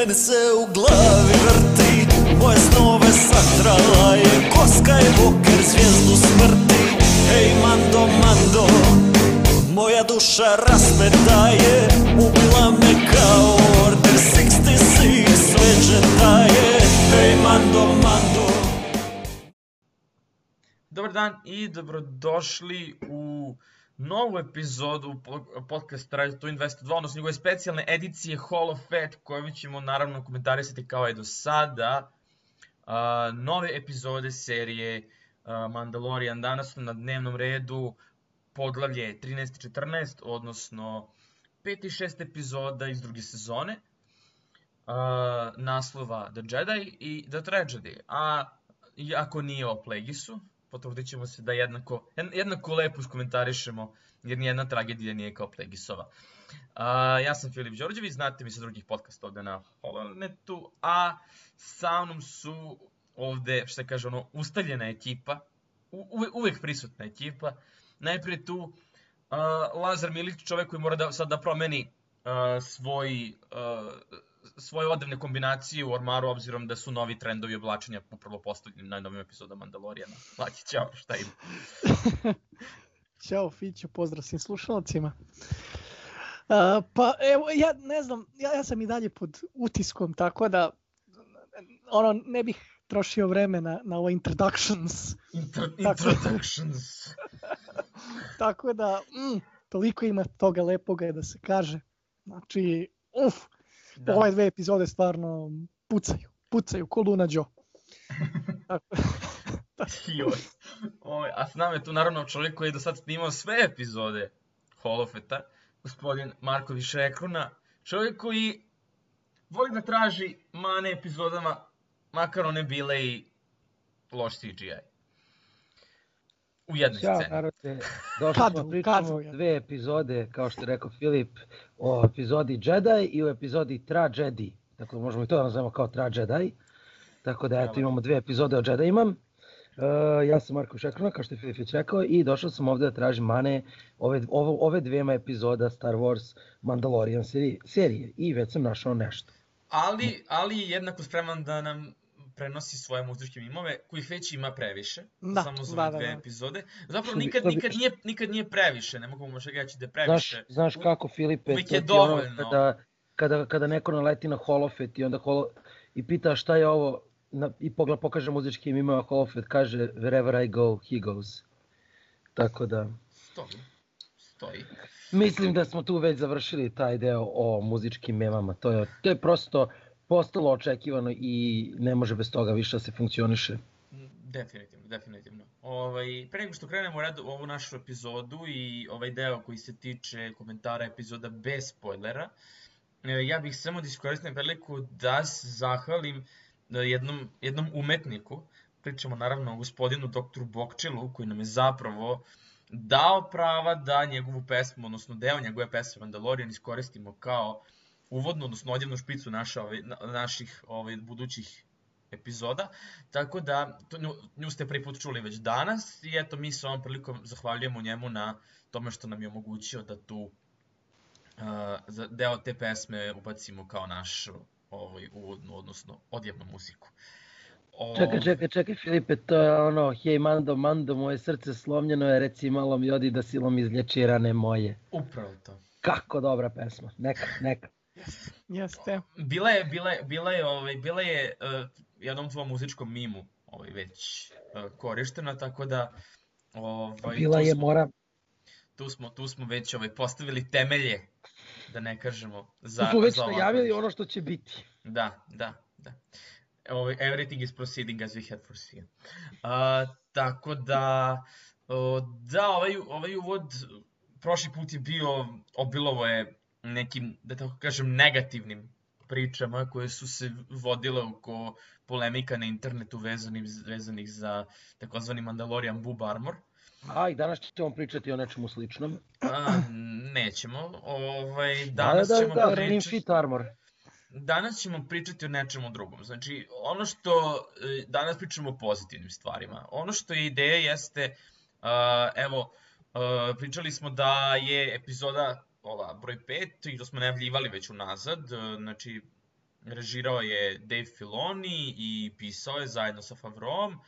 Mene se u glavi vrti Moje snove satrala je Ko Skywalker zvijezdu smrti. Hej Mando, Mando Moja duša raspeta je Ubila me kao Order. 66 Sve je Hej Mando, Mando. Dobar dan i dobrodošli u novu epizodu podcasta Radio Twin 202, odnosno njegove specijalne edicije Hall of Fat, koje ćemo naravno komentarisati kao i do sada. Uh, nove epizode serije uh, Mandalorian danas su na dnevnom redu poglavlje 13 i 14, odnosno 5 i 6 epizoda iz druge sezone uh, naslova The Jedi i The Tragedy. A ako nije o Plegisu, potrudit ćemo se da jednako, jednako lepo skomentarišemo, jer nijedna tragedija nije kao Plegisova. Uh, ja sam Filip Đorđević, znate mi sa drugih podcasta ovde na Holonetu, a sa mnom su ovde, se kaže, ono, ustaljena ekipa, u, uvek prisutna ekipa. Najprije tu uh, Lazar Milić, čovek koji mora da, sad da promeni uh, svoj uh, svoje odevne kombinacije u ormaru, obzirom da su novi trendovi oblačenja upravo postavljeni na novim epizodama Mandalorijana. Laki, ćao, šta ima? ćao, Fiću, pozdrav svim slušalcima. Uh, pa evo, ja ne znam, ja, ja sam i dalje pod utiskom, tako da ono, ne bih trošio vreme na, na ovo introductions. Inter, introductions. tako da, mm, toliko ima toga lepoga da se kaže. Znači, uf, Da. Ove dve epizode stvarno pucaju, pucaju, ko Luna Joe. Joj. Oj, a s nama je tu naravno čovjek koji je do sad snimao sve epizode Holofeta, gospodin Marko Višekruna, čovjek koji voli da traži mane epizodama, makar one bile i loš CGI. U jednoj Ćao, sceni. narode, došli smo pričamo dve epizode, kao što je rekao Filip, o epizodi Jedi i u epizodi Tra Jedi. Tako da možemo i to da nazvemo kao Tra Jedi. Tako da eto imamo dve epizode o Jedi imam. Uh, ja sam Marko Šekrona, kao što je Filipić rekao, i došao sam ovde da tražim mane ove, ove, ove dvema epizoda Star Wars Mandalorian serije, serije i već sam našao nešto. Ali, ali jednako spreman da nam prenosi svoje muzičke mimove, kojih već ima previše, da, samo za da, dve da, da. epizode. Zapravo nikad, nikad, nije, nikad nije previše, ne mogu možda reći da je previše. Znaš, znaš kako, Filipe, Uvijek je dovoljno. Kada, kada, kada neko naleti na Holofet i onda holo, i pita šta je ovo, na, i pogled pokaže muzički mimova Holofet, kaže wherever I go, he goes. Tako da... Stoji. Stoji. Mislim da smo tu već završili taj deo o muzičkim memama. To je, to je prosto postalo očekivano i ne može bez toga više da se funkcioniše. Definitivno, definitivno. Ovaj, pre nego što krenemo u redu ovu našu epizodu i ovaj deo koji se tiče komentara epizoda bez spoilera, e, ja bih samo da iskoristim da se zahvalim e, jednom, jednom umetniku, pričamo naravno o gospodinu doktoru Bokčilu, koji nam je zapravo dao prava da njegovu pesmu, odnosno deo njegove pesme Mandalorian iskoristimo kao uh, uvodnu, odnosno odjevnu špicu naša, ovaj, naših ovaj, budućih epizoda, tako da to, nju, nju ste prvi put čuli već danas i eto mi se ovom prilikom zahvaljujemo njemu na tome što nam je omogućio da tu uh, deo te pesme ubacimo kao našu ovaj, uvodnu, odnosno odjevnu muziku. O... Čekaj, čekaj, čekaj Filipe, to je ono, hej Mando, Mando, moje srce slomljeno je, reci malo mi odi da silom izlječi rane moje. Upravo to. Kako dobra pesma, neka, neka. Jeste. Bila je, bila je, bila je, ovaj, bila je uh, jednom tvom muzičkom mimu ovaj, već uh, korištena, tako da... Ovaj, bila je, smo, mora... Tu smo, tu smo već ovaj, postavili temelje, da ne kažemo, za... Tu smo već najavili ono što će biti. Da, da, da. Ovaj, everything is proceeding as we had foreseen. Uh, tako da, uh, da, ovaj, ovaj uvod prošli put je bio, obilovo je nekim, da tako kažem, negativnim pričama koje su se vodile oko polemika na internetu vezanih, vezanih za takozvani Mandalorian Boob Armor. A, i danas ćemo pričati o nečemu sličnom. A, nećemo. Ovaj, danas da, da, ćemo da, pričati... Fit Armor. Danas ćemo pričati o nečemu drugom. Znači, ono što e, danas pričamo o pozitivnim stvarima. Ono što je ideja jeste, uh, evo, uh, pričali smo da je epizoda ova, broj 5 i to smo najavljivali već unazad, e, znači režirao je Dave Filoni i pisao je zajedno sa Favrom.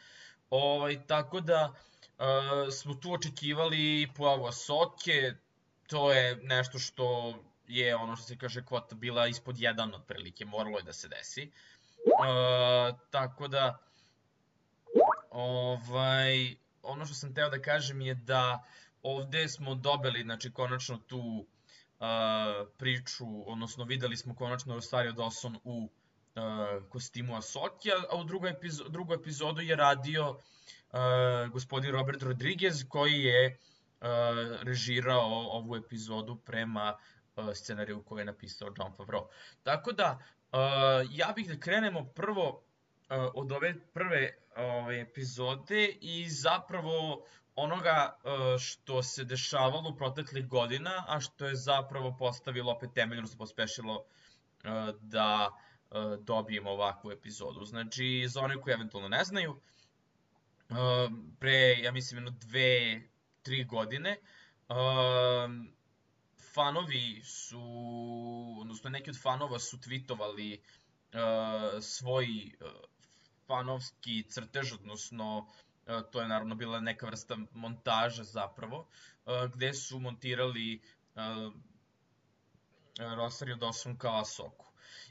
Ovaj, tako da uh, smo tu očekivali pojavu Asoke, to je nešto što je ono što se kaže kvota bila ispod jedan otprilike, moralo je da se desi. Uh, tako da, ovaj, ono što sam teo da kažem je da ovde smo dobili, znači, konačno tu priču, odnosno videli smo konačno Rosario Dawson u kostimu Asoki, a u drugoj, epizo drugu epizodu je radio uh, gospodin Robert Rodriguez, koji je uh, režirao ovu epizodu prema uh, scenariju koji je napisao John Favreau. Tako da, uh, ja bih da krenemo prvo od ove prve ove epizode i zapravo onoga uh, što se dešavalo u proteklih godina, a što je zapravo postavilo opet temelj, odnosno pospešilo uh, da uh, dobijemo ovakvu epizodu. Znači, za one koji eventualno ne znaju, pre, ja mislim, jedno dve, tri godine, fanovi su, odnosno neki od fanova su tweetovali svoj fanovski crtež, odnosno E, to je naravno bila neka vrsta montaža zapravo, e, gde su montirali e, Rosario Dawson kao Asoku.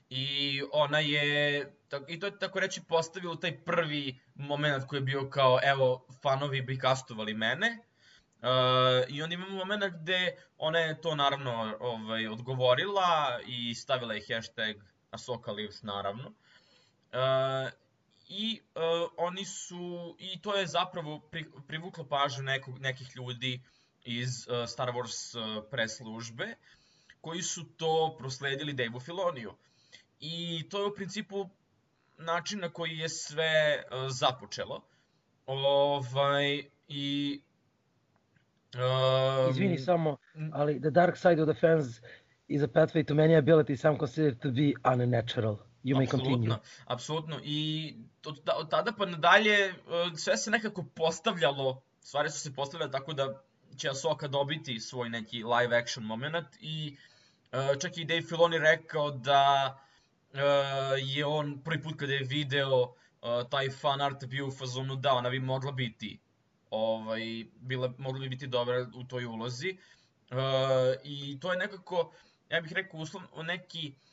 I ona je, i to je tako reći postavilo taj prvi moment koji je bio kao, evo, fanovi bi kastovali mene, I onda imamo moment gde ona je to naravno ovaj, odgovorila i stavila je hashtag Asoka Lives naravno. I uh, oni su i to je zapravo pri, privuklo pažnju nekog nekih ljudi iz uh, Star Wars uh, preslužbe koji su to prosledili Dave Filoniju. I to je u principu način na koji je sve uh, započelo. Ovaj i um, Izvini samo, ali the dark side of the fans is a pathway to many abilities some considered to be unnatural. You may apsolutno, continue. Apsolutno. I od, od tada pa nadalje e, sve se nekako postavljalo, stvari su se postavljale tako da će Asoka dobiti svoj neki live action moment i e, čak i Dave Filoni rekao da e, je on prvi put kada je video taj fan art bio u fazonu da ona bi mogla biti ovaj, bila, mogla bi biti dobra u toj ulozi i to je nekako ja bih rekao uslovno neki uh,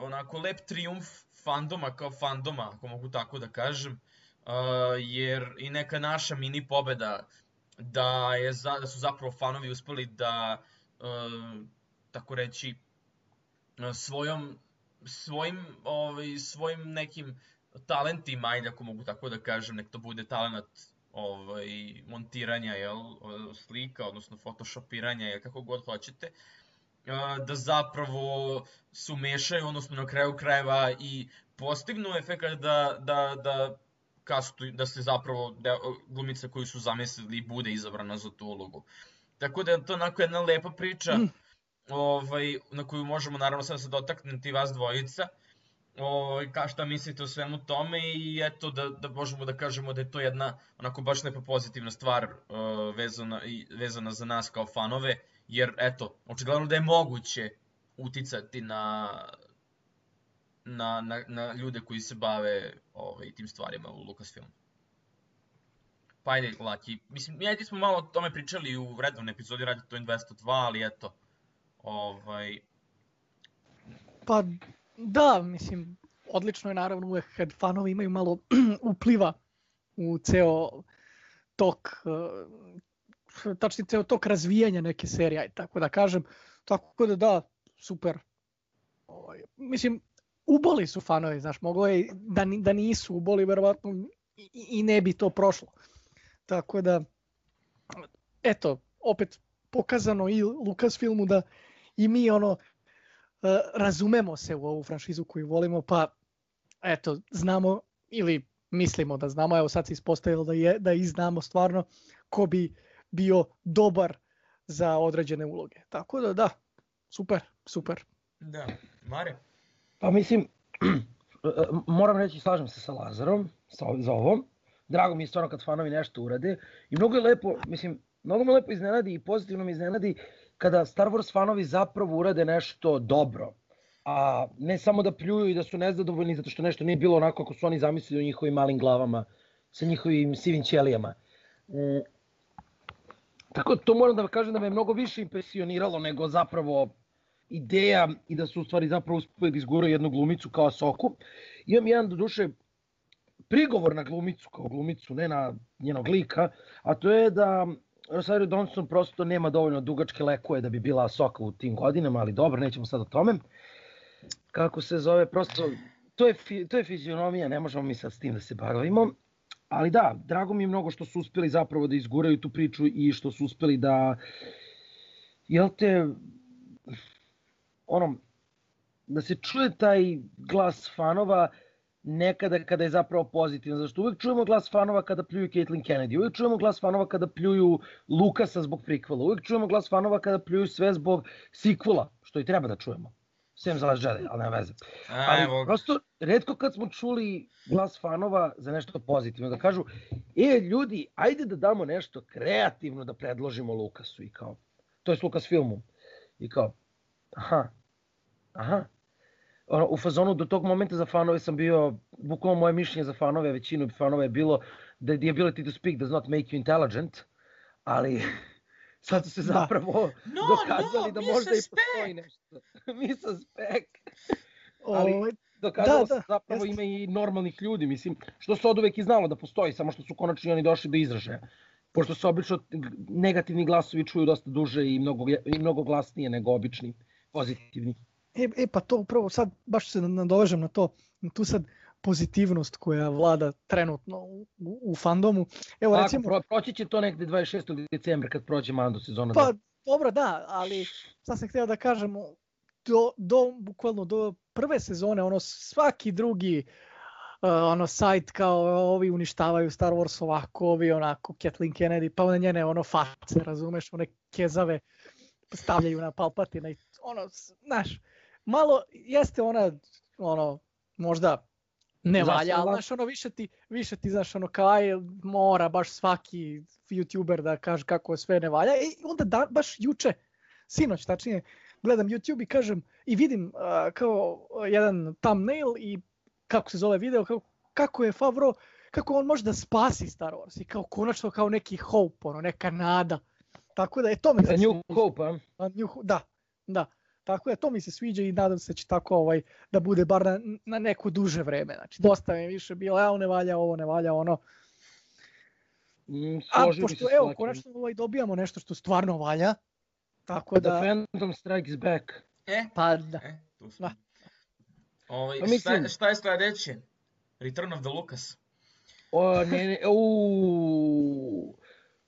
onako lep triumf fandoma kao fandoma, ako mogu tako da kažem, uh, jer i neka naša mini pobeda da, je za, da su zapravo fanovi uspeli da, uh, tako reći, svojom, svojim, ovaj, svojim nekim talentima, ajde ako mogu tako da kažem, nek to bude talent ovaj, montiranja jel, slika, odnosno photoshopiranja, jel, kako god hoćete, uh, da zapravo su mešaju, odnosno na kraju krajeva i postignu efekt da, da, da kastu, da se zapravo da glumica koju su zamislili bude izabrana za tu ulogu. Tako da je to onako jedna lepa priča mm. ovaj, na koju možemo naravno sad se dotaknuti vas dvojica. Ovaj, ka šta mislite o svemu tome i eto da, da možemo da kažemo da je to jedna onako baš lepa pozitivna stvar uh, vezana, i, vezana za nas kao fanove jer eto, očigledno da je moguće uticati na, na, na, na ljude koji se bave ovaj, tim stvarima u Lucasfilmu. Pa ajde, Laki, mislim, mi smo malo o tome pričali u redovnoj epizodi Radio to 202, ali eto, ovaj... Pa, da, mislim, odlično je naravno uvek kad fanovi imaju malo upliva u ceo tok tačni ceo tok razvijanja neke serije, tako da kažem. Tako da da, super. Ovaj, mislim, uboli su fanovi, znaš, moglo je da, da nisu uboli, verovatno i, i ne bi to prošlo. Tako da, eto, opet pokazano i Lucasfilmu da i mi ono eh, razumemo se u ovu franšizu koju volimo, pa eto, znamo ili mislimo da znamo, evo sad se ispostavilo da, je, da i znamo stvarno ko bi bio dobar za određene uloge. Tako da da, super, super. Da, Mare? Pa mislim, moram reći, slažem se sa Lazarom, sa, za ovom. Drago mi je stvarno kad fanovi nešto urade. I mnogo je lepo, mislim, mnogo me lepo iznenadi i pozitivno me iznenadi kada Star Wars fanovi zapravo urade nešto dobro. a ne samo da pljuju i da su nezadovoljni zato što nešto nije bilo onako kako su oni zamislili u njihovim malim glavama sa njihovim sivim ćelijama. Tako to moram da kažem da me mnogo više impresioniralo nego zapravo ideja i da su u stvari zapravo uspeli da izguraju jednu glumicu kao Soku. Imam jedan do duše prigovor na glumicu kao glumicu, ne na njenog lika, a to je da Rosario Dawson prosto nema dovoljno dugačke lekuje da bi bila Soka u tim godinama, ali dobro, nećemo sad o tome. Kako se zove, prosto, to je, to je fizionomija, ne možemo mi sad s tim da se bavimo. Ali da, drago mi je mnogo što su uspeli zapravo da izguraju tu priču i što su uspeli da, jel te, ono, da se čuje taj glas fanova nekada kada je zapravo pozitivan. Zašto uvek čujemo glas fanova kada pljuju Caitlyn Kennedy, uvek čujemo glas fanova kada pljuju Lukasa zbog prikvala, uvek čujemo glas fanova kada pljuju sve zbog sikvula, što i treba da čujemo. Sem za Jedi, ali nema veze. Ali Evo. prosto, redko kad smo čuli glas fanova za nešto pozitivno, da kažu, e, ljudi, ajde da damo nešto kreativno da predložimo Lukasu i kao, to je s Lukas filmom. I kao, aha, aha, ono, u fazonu do tog momenta za fanove sam bio, bukvalno moje mišljenje za fanove, većinu fanove je bilo da the ability to speak does not make you intelligent, ali sad su se da. zapravo no, dokazali no, da možda i postoji nešto. mi sam spek. Ali o, dokazalo da, da, se zapravo jest. ima i normalnih ljudi, mislim, što se od uvek i znalo da postoji, samo što su konačno oni došli do izražaja. Pošto se obično negativni glasovi čuju dosta duže i mnogo, i mnogo glasnije nego obični pozitivni. E, e pa to upravo sad, baš se nadovežem na to, tu sad pozitivnost koja vlada trenutno u, u fandomu. Evo Tako, recimo... Pro, proći će to negde 26. decembra kad prođe Mando sezona. Pa, dobro, da, ali sad sam htio da kažem, do, do, bukvalno do prve sezone, ono svaki drugi uh, ono sajt kao ovi uništavaju Star Wars ovako, ovi onako, Kathleen Kennedy, pa one njene ono face, razumeš, one kezave stavljaju na Palpatina i ono, znaš, malo jeste ona ono možda ne valja, ali znaš ono više ti, više ti znaš ono kao aj, mora baš svaki youtuber da kaže kako sve ne valja i onda da, baš juče, sinoć tačnije, gledam YouTube i kažem i vidim uh, kao jedan thumbnail i kako se zove video, kako, kako je Favro, kako on može da spasi Star Wars i kao konačno kao neki hope, ono, neka nada. Tako da je to mi se... New Hope, a? a new, da, da. Tako da to mi se sviđa i nadam se da će tako ovaj da bude bar na, na neko duže vreme. Znači dosta mi je više bilo, ja ne valja ovo, ne valja ono. Mm, A pošto evo konačno ovaj dobijamo nešto što stvarno valja. Tako da The Phantom Strikes Back. E, pa da. E, tu smo. Da. Ovaj, pa mislim... šta, šta je sledeće? Return of the Lucas. O, ne, ne, uuu,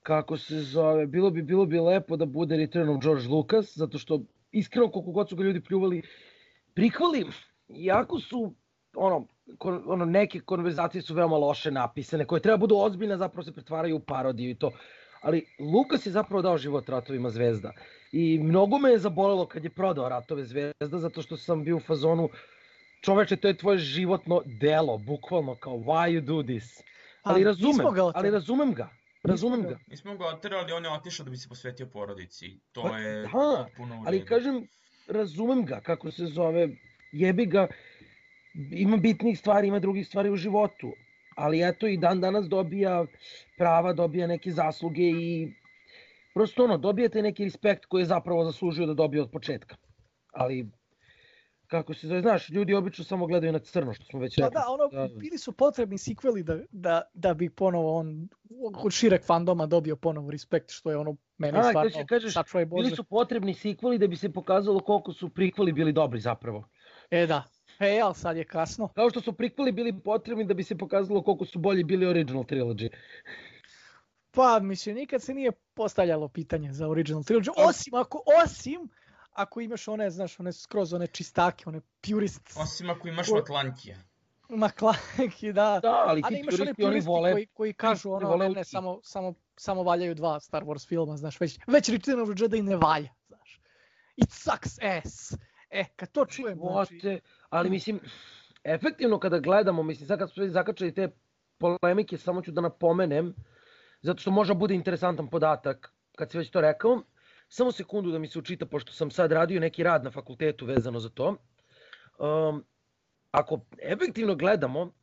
kako se zove, bilo bi, bilo bi lepo da bude Return of George Lucas, zato što iskreno koliko god su ga ljudi pljuvali, prikvali, jako su ono, kon, ono neke konverzacije su veoma loše napisane, koje treba budu ozbiljne, zapravo se pretvaraju u parodiju i to. Ali Lukas je zapravo dao život ratovima zvezda. I mnogo me je zabolelo kad je prodao ratove zvezda, zato što sam bio u fazonu, čoveče, to je tvoje životno delo, bukvalno kao why you do this. Ali razumem, ali razumem ga. Razumem ga. Mi smo ga oterali, on je otišao da bi se posvetio porodici. To pa, je da, potpuno Ali kažem, razumem ga, kako se zove, jebi ga, ima bitnih stvari, ima drugih stvari u životu. Ali eto i dan danas dobija prava, dobija neke zasluge i prosto ono, dobijate neki respekt koji je zapravo zaslužio da dobije od početka. Ali kako se zove, znaš, ljudi obično samo gledaju na crno, što smo već rekli. Da, da, ono, da. bili su potrebni sikveli da, da, da bi ponovo on, od šireg fandoma dobio ponovo respekt, što je ono meni A, stvarno kaže, kažeš, sačuvaj Bože. Bili su potrebni sikveli da bi se pokazalo koliko su prikveli bili dobri zapravo. E da, E, ali sad je kasno. Kao što su prikveli bili potrebni da bi se pokazalo koliko su bolji bili original trilogy. Pa, mislim, nikad se nije postavljalo pitanje za original trilogy, osim ako, osim ako imaš one, znaš, one skroz one čistake, one purists. Osim ako imaš ko... Maklankija. Maklanki, da. Da, ali ti imaš one oni vole... Koji, koji kažu ono, ne, ne, samo, samo, samo valjaju dva Star Wars filma, znaš, već, već Return of the Jedi ne valja, znaš. It sucks ass. E, kad to čujem, znači... Ote, ali mislim, efektivno kada gledamo, mislim, sad kad smo zakačali te polemike, samo ću da napomenem, zato što može bude interesantan podatak, kad si već to rekao, Samo sekundu da mi se učita, pošto sam sad radio neki rad na fakultetu vezano za to. um, ako efektivno gledamo,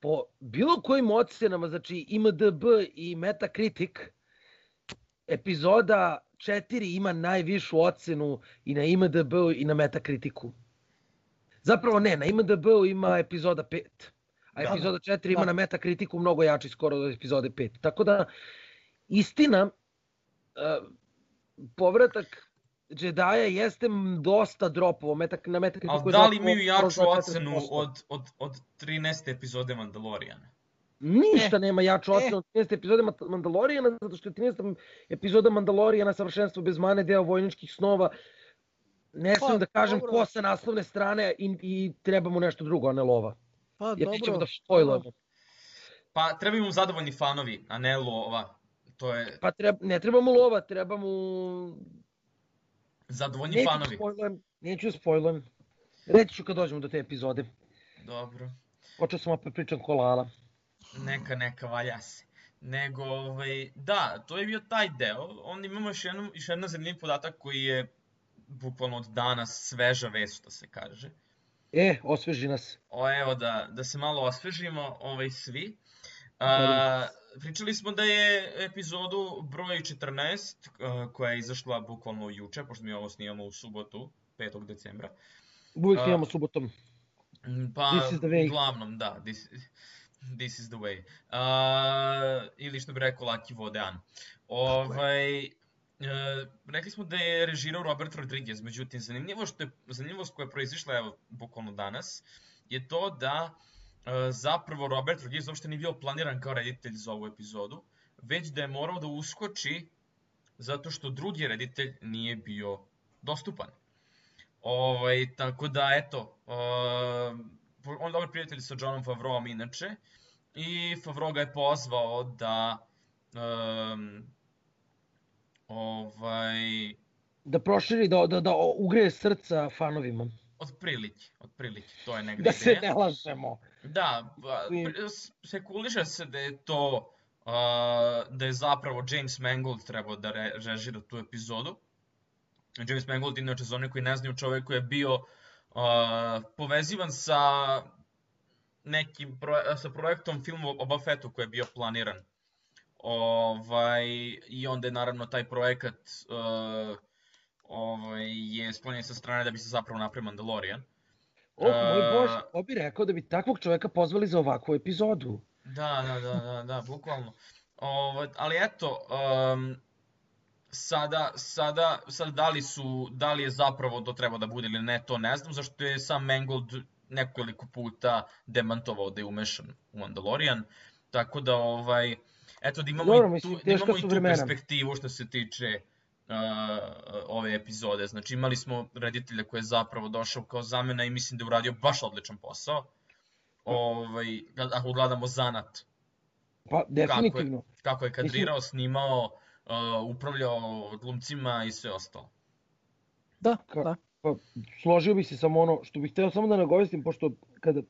po bilo kojim ocenama, znači IMDB i Metacritic, epizoda 4 ima najvišu ocenu i na IMDB i na Metacriticu. Zapravo ne, na IMDB ima epizoda 5, a da, epizoda 4 da. ima na Metacriticu mnogo jači skoro od epizode 5. Tako da, istina, uh, povratak Jedi-a jeste dosta dropovo metak, na Metacriticu. Ali da li imaju jaču ocenu od, od, od 13. epizode Mandaloriana? Ništa e, nema jaču e. ocenu od 13. epizode Mandalorijana, zato što je 13. epizoda Mandalorijana savršenstvo bez mane, deo vojničkih snova. Ne pa, smijem da kažem dobro. ko sa naslovne strane i, i treba mu nešto drugo, a ne lova. Pa, Jer dobro. ćemo da spojlujemo. Pa treba mu zadovoljni fanovi, a ne lova. To je... Pa treba, ne treba mu lova, treba mu... Zadovoljni neću fanovi. Spojlujem, neću spojlujem. Reći ću kad dođemo do te epizode. Dobro. Počeo sam opet pričam kolala neka, neka, valja se. Nego, ovaj, da, to je bio taj deo. Onda imamo još, jednu, još jedan zanimljiv podatak koji je bukvalno od danas sveža vest, što se kaže. E, osveži nas. O, evo da, da se malo osvežimo ovaj, svi. A, pričali smo da je epizodu broj 14, koja je izašla bukvalno juče, pošto mi ovo snimamo u subotu, 5. decembra. Uvijek snimamo subotom. Pa, uglavnom, da. This, This is the way. Uh, ili što bi rekao Laki Vodean. Ovaj, uh, rekli smo da je režirao Robert Rodriguez, međutim, zanimljivo što je, zanimljivost koja je proizišla, evo, bukvalno danas, je to da uh, zapravo Robert Rodriguez uopšte nije bio planiran kao reditelj za ovu epizodu, već da je morao da uskoči zato što drugi reditelj nije bio dostupan. Ovaj, tako da, eto, uh, on je dobar prijatelj sa Johnom Favreauom inače, i Favreau ga je pozvao da um, ovaj da proširi da da da ugreje srca fanovima. Otprilike, otprilike, to je negde Da se ne lažemo. Da, pa, se kuliše se da je to uh, da je zapravo James Mangold trebao da re, režira tu epizodu. James Mangold, inače, za one koji ne znaju, čovek koji je bio uh, povezivan sa nekim pro, sa projektom filmu o Boba Fettu koji je bio planiran. Ovaj, I onda je naravno taj projekat uh, ovaj, je sklonjen sa strane da bi se zapravo napravio Mandalorian. O, moj uh, bož, ko bi rekao da bi takvog čoveka pozvali za ovakvu epizodu? Da, da, da, da, da bukvalno. Ovaj, ali eto, um, sada, sada, sada da li su, da li je zapravo to treba da bude ili ne, to ne znam, zašto je sam Mangold nekoliko puta demantovao da je umešan u Mandalorian, tako da ovaj, eto da imamo, Dobro, i tu, da imamo i tu vremena. perspektivu što se tiče uh, ove epizode. Znači imali smo reditelja koji je zapravo došao kao zamena i mislim da je uradio baš odličan posao. Ovaj, ako gledamo zanat. Pa, definitivno. Kako je, kako je kadrirao, mislim... snimao, uh, upravljao glumcima i sve ostalo. Da, da. Pa, složio bih se samo ono što bih hteo samo da nagovestim, pošto kada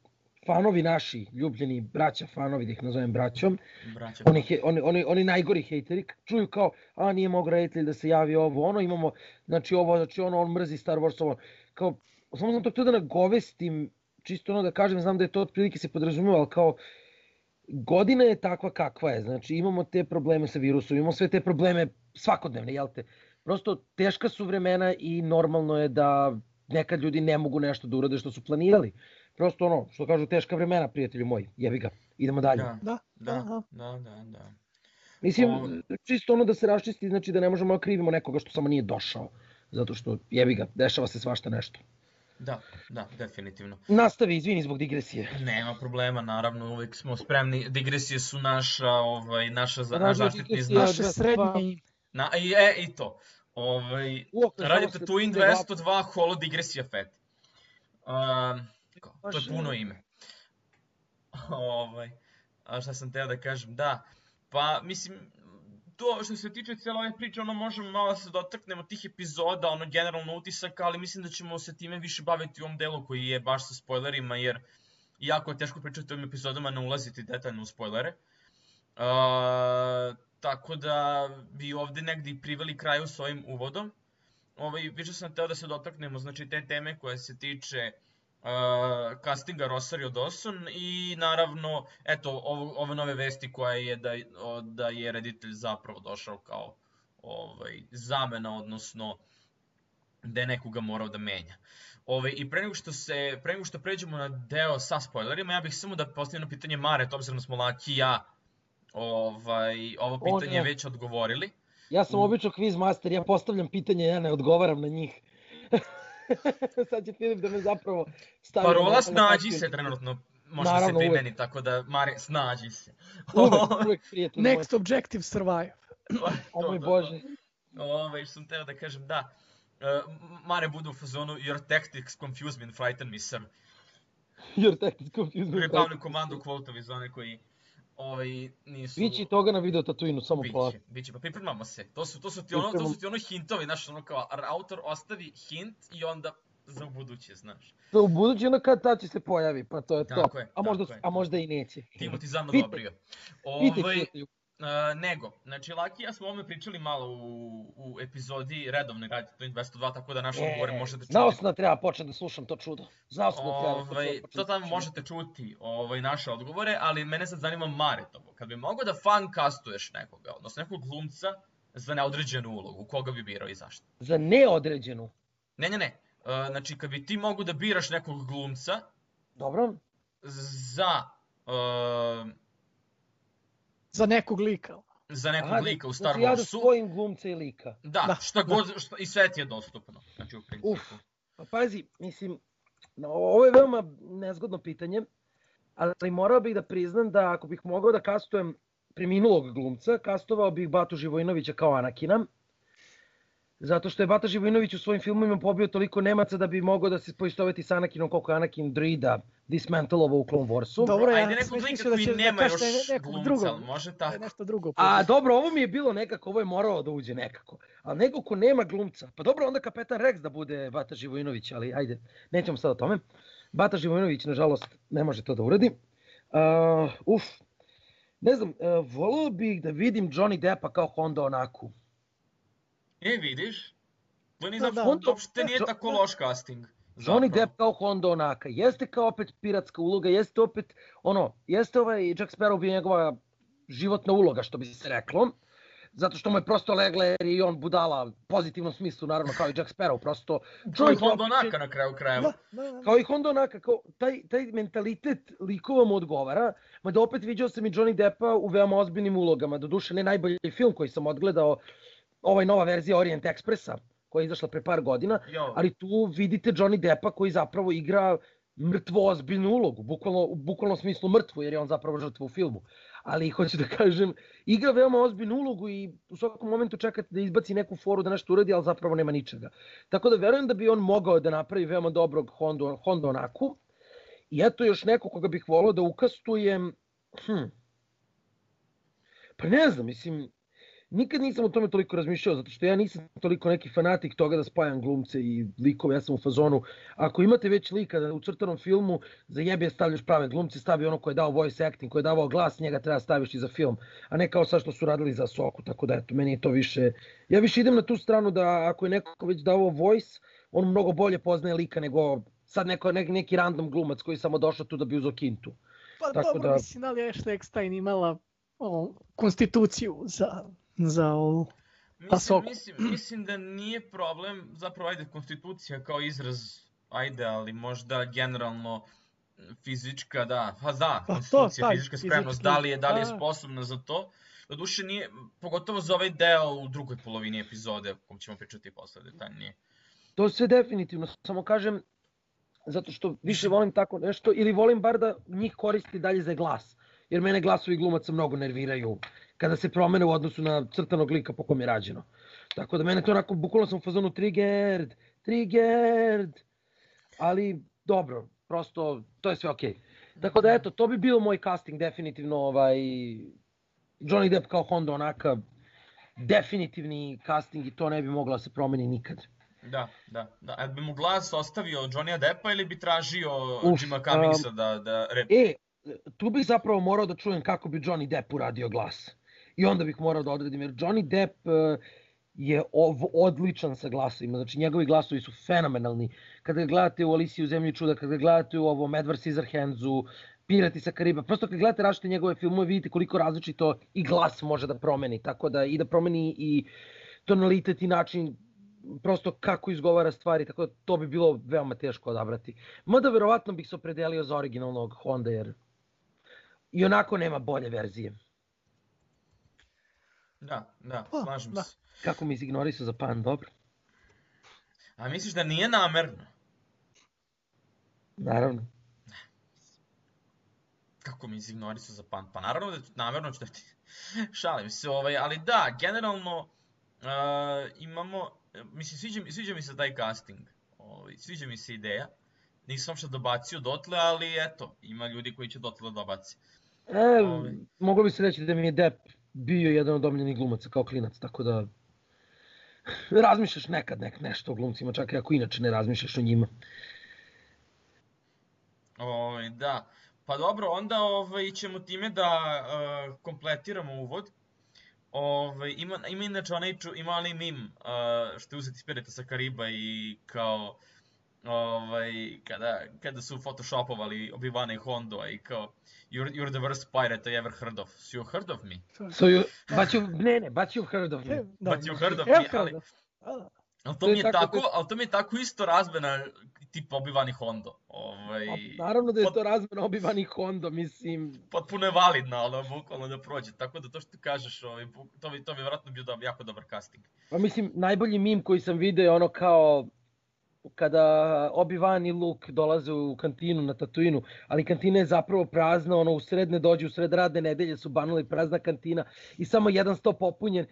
fanovi naši, ljubljeni braća fanovi, da ih nazovem braćom, braća. oni, he, oni, oni, oni najgori hejteri, čuju kao, a nije mogu reditelj da se javi ovo, ono, imamo, znači ovo, znači ono, on mrzi Star Wars, ovo, kao, samo sam to htio da nagovestim, čisto ono da kažem, znam da je to otprilike se podrazumeva, ali kao, godina je takva kakva je, znači imamo te probleme sa virusom, imamo sve te probleme svakodnevne, jel te, prosto teška su vremena i normalno je da nekad ljudi ne mogu nešto da urade što su planirali. Prosto ono, što kažu teška vremena, prijatelju moji, jebi ga, idemo dalje. Da, da, da, da, da. da. Mislim, o... čisto ono da se raščisti, znači da ne možemo da krivimo nekoga što samo nije došao, zato što jebi ga, dešava se svašta nešto. Da, da, definitivno. Nastavi, izvini zbog digresije. Nema problema, naravno, uvek smo spremni. Digresije su naša, ovaj, naša, naš zaštitni znak. Naše srednje. Na, i, e, i to. Ovaj, radite Twin 202 Holo Digresija Fet. Um, to je puno ime. ovaj, a šta sam teo da kažem, da. Pa, mislim, to što se tiče cijela ove priče, ono možemo malo da se dotaknemo tih epizoda, ono generalno utisak, ali mislim da ćemo se time više baviti u ovom delu koji je baš sa spoilerima, jer jako je teško pričati o ovim epizodama, ne ulaziti detaljno u spoilere. Uh, Tako da bi ovde negde i priveli kraju s ovim uvodom. Ovaj, više sam teo da se dotaknemo, znači te teme koje se tiče uh, uh, castinga Rosario Dawson i naravno, eto, ovo, ove nove vesti koja je da, da je reditelj zapravo došao kao ovaj, zamena, odnosno da je nekoga morao da menja. Ove, I pre nego što se, pre nego što pređemo na deo sa spoilerima, ja bih samo da postavim pitanje Mare, to obzirom da smo Laki i ja ovaj, ovo pitanje već odgovorili. Ja sam obično quiz master, ja postavljam pitanje, ja ne odgovaram na njih. Sad će Filip da me zapravo stavi... Parola snađi se trenutno može Naravno, se primeni, uvek. tako da Mare, snađi se. Uvek, uvek prijatelj. Next moj. objective survive. o moj Bože. Ove, što sam teo da kažem, da. Uh, Mare budu u fazonu Your tactics confuse me and frighten me, sir. Your tactics confuse me. Pripavljam komandu kvotovi za one koji ovaj, nisu... Biće toga na video tatuinu, samo biće, polako. Biće, pa pripremamo se. To su, to su ti ono, to su ti ono hintovi, znaš, ono kao, autor ostavi hint i onda za buduće, znaš. To u buduće ono kad ta će se pojavi, pa to je tako to. Je, a, možda, je. a možda i neće. Timo za mnom dobrio. Ovaj, Uh, nego, znači Laki ja smo ovome pričali malo u, u epizodi redovne Radio Twin 202, tako da naš odgovor e, možete čuti. Znao sam da treba početi da slušam to čudo. Znao sam da treba da ovaj, To tamo da možete čuti ovaj, naše odgovore, ali mene sad zanima Mare to. Kad bi mogao da fan kastuješ nekoga, odnosno nekog glumca za neodređenu ulogu, koga bi birao i zašto? Za neodređenu? Ne, ne, ne. Uh, znači, kad bi ti mogu da biraš nekog glumca... Dobro. Za... Uh, za nekog lika. Za nekog Aha, lika u Star znači Warsu. ja da spojim glumca i lika. Da, da. šta god, šta, i sve ti je dostupno. Znači u principu. Uf, pa pazi, mislim, no, ovo je veoma nezgodno pitanje, ali morao bih da priznam da ako bih mogao da kastujem preminulog glumca, kastovao bih Batu Živojinovića kao Anakina, Zato što je Bata Živojinović u svojim filmovima pobio toliko Nemaca da bi mogao da se poistoveti sa Anakinom koliko Anakin Drida dismantlovo u Clone Warsu. Dobro, ja Ajde nekog lika koji da nema da još glumca, drugo, može tako. Nešto drugo. A dobro, ovo mi je bilo nekako, ovo je moralo da uđe nekako. A nego ko nema glumca, pa dobro, onda kapetan Rex da bude Bata Živojinović, ali ajde, nećemo sad o tome. Bata Živojinović, nažalost, ne može to da uradi. Uh, uf, ne znam, uh, volio bih da vidim Johnny Deppa kao Honda Onaku. E, vidiš? To nisam, da, da, uopšte nije tako loš casting. Johnny Depp kao Honda onaka, jeste kao opet piratska uloga, jeste opet, ono, jeste ovaj Jack Sparrow bi njegova životna uloga, što bi se reklo, zato što mu je prosto Legler i on budala, pozitivnom smislu, naravno, kao i Jack Sparrow, prosto... Kao i Honda onaka na kraju krajeva. Da, da, da. Kao i Honda onaka, kao, taj, taj mentalitet likova mu odgovara, mada opet vidio sam i Johnny Deppa u veoma ozbiljnim ulogama, do duše ne najbolji film koji sam odgledao, ovaj nova verzija Orient Expressa, koja je izašla pre par godina, jo. ali tu vidite Johnny Deppa koji zapravo igra mrtvo ozbiljnu ulogu, bukvalno, u bukvalnom smislu mrtvu, jer je on zapravo žrtva u filmu. Ali hoću da kažem, igra veoma ozbiljnu ulogu i u svakom momentu čekate da izbaci neku foru da nešto uradi, ali zapravo nema ničega. Tako da verujem da bi on mogao da napravi veoma dobrog Honda, Honda onaku. I eto još neko koga bih volao da ukastujem, hm, pa ne znam, mislim, nikad nisam o tome toliko razmišljao, zato što ja nisam toliko neki fanatik toga da spajam glumce i likove, ja sam u fazonu. Ako imate već lika da u crtanom filmu za jebe stavljaš prave glumce, stavi ono ko je dao voice acting, ko je davao glas, njega treba staviš i za film, a ne kao sad što su radili za Soku, tako da eto, meni je to više... Ja više idem na tu stranu da ako je neko već davao voice, on mnogo bolje poznaje lika nego sad neko, neki, neki random glumac koji samo došao tu da bi uzo kintu. Pa Tako dobro, da... mislim, ali Ashley Eckstein imala o, konstituciju za za ovu Mislim, mislim, mislim da nije problem, zapravo ajde, konstitucija kao izraz, ajde, ali možda generalno fizička, da, pa da, pa konstitucija, to, taj, fizička spremnost, da li je, da li je da. sposobna za to. Doduše nije, pogotovo za ovaj deo u drugoj polovini epizode, o kom ćemo pričati posle detaljnije. To sve definitivno, samo kažem, zato što više volim tako nešto, ili volim bar da njih koristi dalje za glas, jer mene glasovi glumaca mnogo nerviraju kada se promene u odnosu na crtanog lika po kom je rađeno. Tako da mene to onako, bukvalno sam u fazonu triggered, triggered, ali dobro, prosto to je sve okej. Okay. Tako da eto, to bi bio moj casting definitivno, ovaj, Johnny Depp kao Honda onaka, definitivni casting i to ne bi moglo da se promeni nikad. Da, da, da. A bi mu glas ostavio Johnny Deppa ili bi tražio Uf, Jima Cummingsa um, da, da rep... E, tu bih zapravo morao da čujem kako bi Johnny Depp uradio glas. I onda bih morao da odredim, jer Johnny Depp uh, je ov, odličan sa glasovima. Znači, njegovi glasovi su fenomenalni. Kada ga gledate u Aliciji u zemlji čuda, kada ga gledate u ovom Edward Scissorhandsu, Pirati sa Kariba, prosto kad gledate različite njegove filmove, vidite koliko različito i glas može da promeni. Tako da i da promeni i tonalitet i način prosto kako izgovara stvari, tako da to bi bilo veoma teško odabrati. Mada verovatno bih se opredelio za originalnog Honda, jer i onako nema bolje verzije. Da, da, slažem da. se. Kako mi izignorisao za pan, dobro. A misliš da nije namerno? Naravno. Kako mi izignorisao za pan? Pa naravno da je namerno ću da ti šalim se, ovaj, ali da, generalno uh, imamo, mislim, sviđa, mi, sviđa mi se taj casting, ovaj, sviđa mi se ideja, nisam što dobacio dotle, ali eto, ima ljudi koji će dotle da dobaci. E, ovaj. Moglo bi se reći da mi je Depp bio jedan od omiljenih glumaca kao klinac, tako da razmišljaš nekad nek, nešto o glumcima, čak i ako inače ne razmišljaš o njima. Oj, da. Pa dobro, onda ovaj, ćemo time da uh, kompletiramo uvod. Ovaj, ima, ima inače onaj, ima onaj mim uh, što je uzeti iz sa Kariba i kao ovaj, kada, kada su photoshopovali Obi-Wana i Hondo i kao you're, you're the worst pirate I ever heard of. So you heard of me? So you, but you, ne, ne, but you've heard of me. but you heard of me, ali, ali to, mi je tako, ali to mi je tako isto razmena tipa Obi-Wan i Hondo. Ovaj, A, naravno da je pot, to razmena Obi-Wan i Hondo, mislim... Potpuno je validno, ali bukvalno da prođe. Tako da to što kažeš, ovaj, to, bi, to bi vjerojatno bio da, jako dobar casting. Pa mislim, najbolji mim koji sam video je ono kao kada Obi-Wan i Luke dolaze u kantinu na Tatooinu, ali kantina je zapravo prazna, ono u sred ne dođe, u sred radne nedelje su banali prazna kantina i samo jedan sto popunjen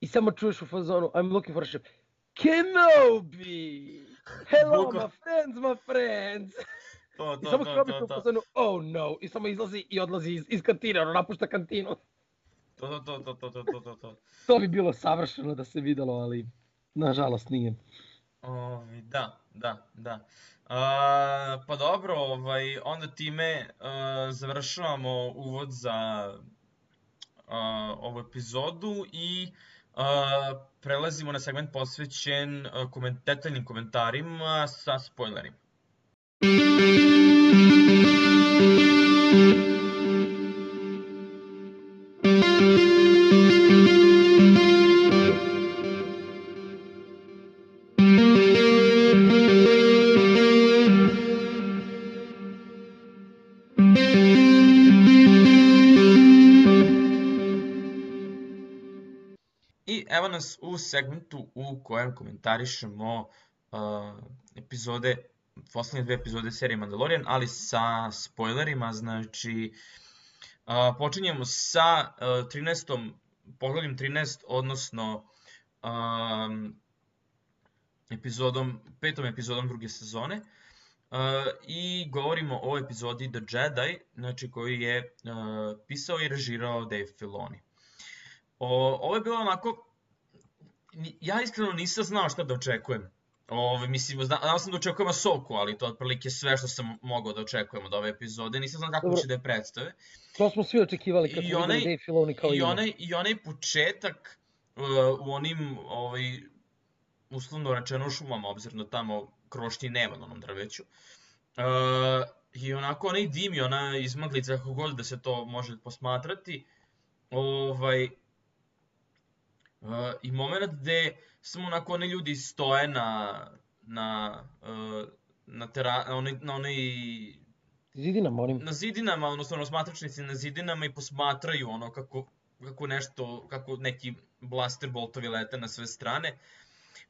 i samo čuješ u fazonu I'm looking for a ship. Kenobi! Hello Buko. my friends, my friends! To, to, I samo to, to, to. u fazonu oh no! I samo izlazi i odlazi iz, iz kantine, ono napušta kantinu. To, to, to, to, to, to, to, to. to bi bilo savršeno da se videlo, ali nažalost nije. Ovi, da, da, da. Uh, pa dobro, ovaj, onda time uh, završavamo uvod za uh, ovu epizodu i uh, prelazimo na segment posvećen uh, koment detaljnim komentarima sa spoilerima. Nas u segmentu u kojem komentarišemo uh, epizode, poslednje dve epizode serije Mandalorian, ali sa spoilerima, znači uh, počinjemo sa uh, 13. poglavljem 13, odnosno um, epizodom, petom epizodom druge sezone. Uh, I govorimo o epizodi The Jedi, znači koji je uh, pisao i režirao Dave Filoni. O, ovo je bilo onako ja iskreno nisam znao šta da očekujem. Ove, mislim, znao sam da očekujem Asoku, ali to je otprilike sve što sam mogao da očekujem od ove epizode. Nisam znao kako Dobro. će da je predstave. To smo svi očekivali kad smo onaj, Dave Filoni kao i onaj, I onaj početak uh, u onim, ovaj, uslovno rečeno šumama, obzirom da tamo krošnji nema na onom drveću. Uh, I onako onaj dim i ona izmaglica, kako god da se to može posmatrati, ovaj, Uh, I moment gde samo onako oni ljudi stoje na, na, uh, na, tera, na, onaj, na onaj zidinama, onim. na zidinama, odnosno na smatračnici na zidinama i posmatraju ono kako, kako nešto, kako neki blaster boltovi lete na sve strane.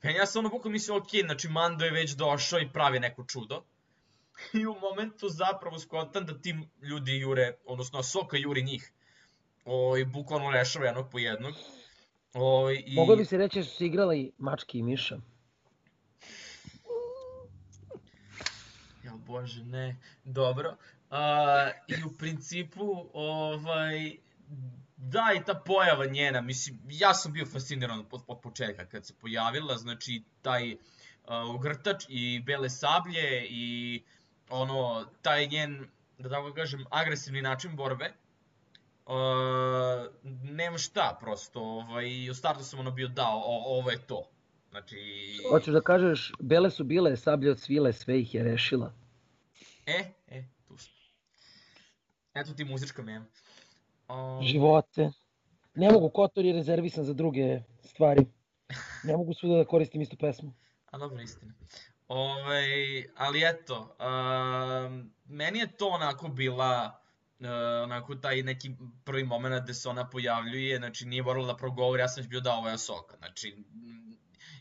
Ja, ja sam ono bukvalno mislio, ok, znači Mando je već došao i pravi neko čudo. I u momentu zapravo skotam da ti ljudi jure, odnosno Soka juri njih. O, I bukvalno rešava jednog po jednog. O, i... Moglo bi se reći da su se igrali mački i miša. Ja bože, ne. Dobro. A, I u principu, ovaj, da, i ta pojava njena, mislim, ja sam bio fasciniran od, od početka kad se pojavila, znači, taj uh, ugrtač i bele sablje i ono, taj njen, da tako kažem, agresivni način borbe, Uh, nema šta, prosto, ovaj, u startu sam ono bio dao, o, ovo je to. Znači... Hoćeš da kažeš, bele su bile, sablje od svile, sve ih je rešila. E, e, tu smo. Eto ti muzička mema. Um... Živote. Ne mogu Kotor je rezervisan za druge stvari. Ne mogu svuda da koristim istu pesmu. A dobro, istina. Ove, ovaj, ali eto, uh, meni je to onako bila uh, onako taj neki prvi moment gde se ona pojavljuje, znači nije morala da progovori, ja sam već bio dao ovaj osoka, znači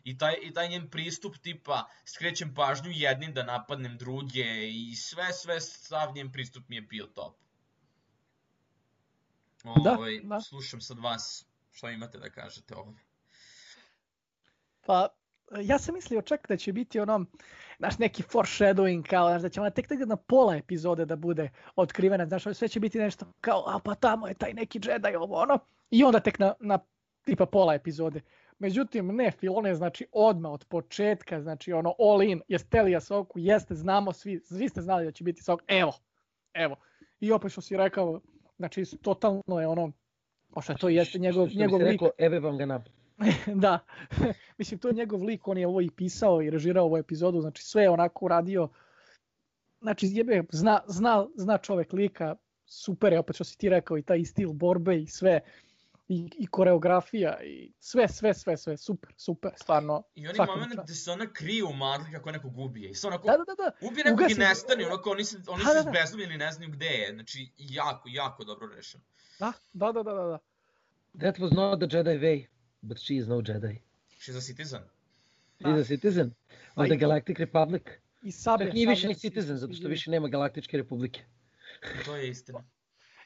i taj, i taj njen pristup tipa skrećem pažnju jednim da napadnem druge i sve, sve, sav njen pristup mi je bio top. Da, ovaj, da. Slušam sad vas, šta imate da kažete ovome? Pa, ja sam mislio čak da će biti ono, znaš, neki foreshadowing, kao, znaš, da će ona tek tek na pola epizode da bude otkrivena, znaš, sve će biti nešto kao, a pa tamo je taj neki Jedi, ovo ono, i onda tek na, na tipa pola epizode. Međutim, ne, Filone, znači odmah od početka, znači ono all in, jeste li ja Soku, jeste, znamo svi, svi ste znali da će biti Sok, evo, evo. I opet što si rekao, znači totalno je ono, pošto to jeste njegov, što, što njegov lik. Rekao, ebe vam ga na... da, mislim to je njegov lik, on je ovo i pisao i režirao ovu epizodu, znači sve je onako uradio, znači jebe, zna, zna, zna čovek lika, super je opet što si ti rekao i taj stil borbe i sve, i, i koreografija i sve, sve, sve, sve, super, super, stvarno. I oni moment gde se ona krije u magli kako nekog ubije. I se onako, da, da, da, da. ubije nekog Ugasi. i nestane, onako oni, se, oni da, se da, da. ne znaju gde je. Znači, jako, jako dobro rešeno. Da, da, da, da, da. That was not the Jedi way, but she is no Jedi. She's a citizen. She's da. a citizen of the Galactic Republic. I sablje. Čak nije više ni citizen, zato što više nema Galaktičke republike. To je istina.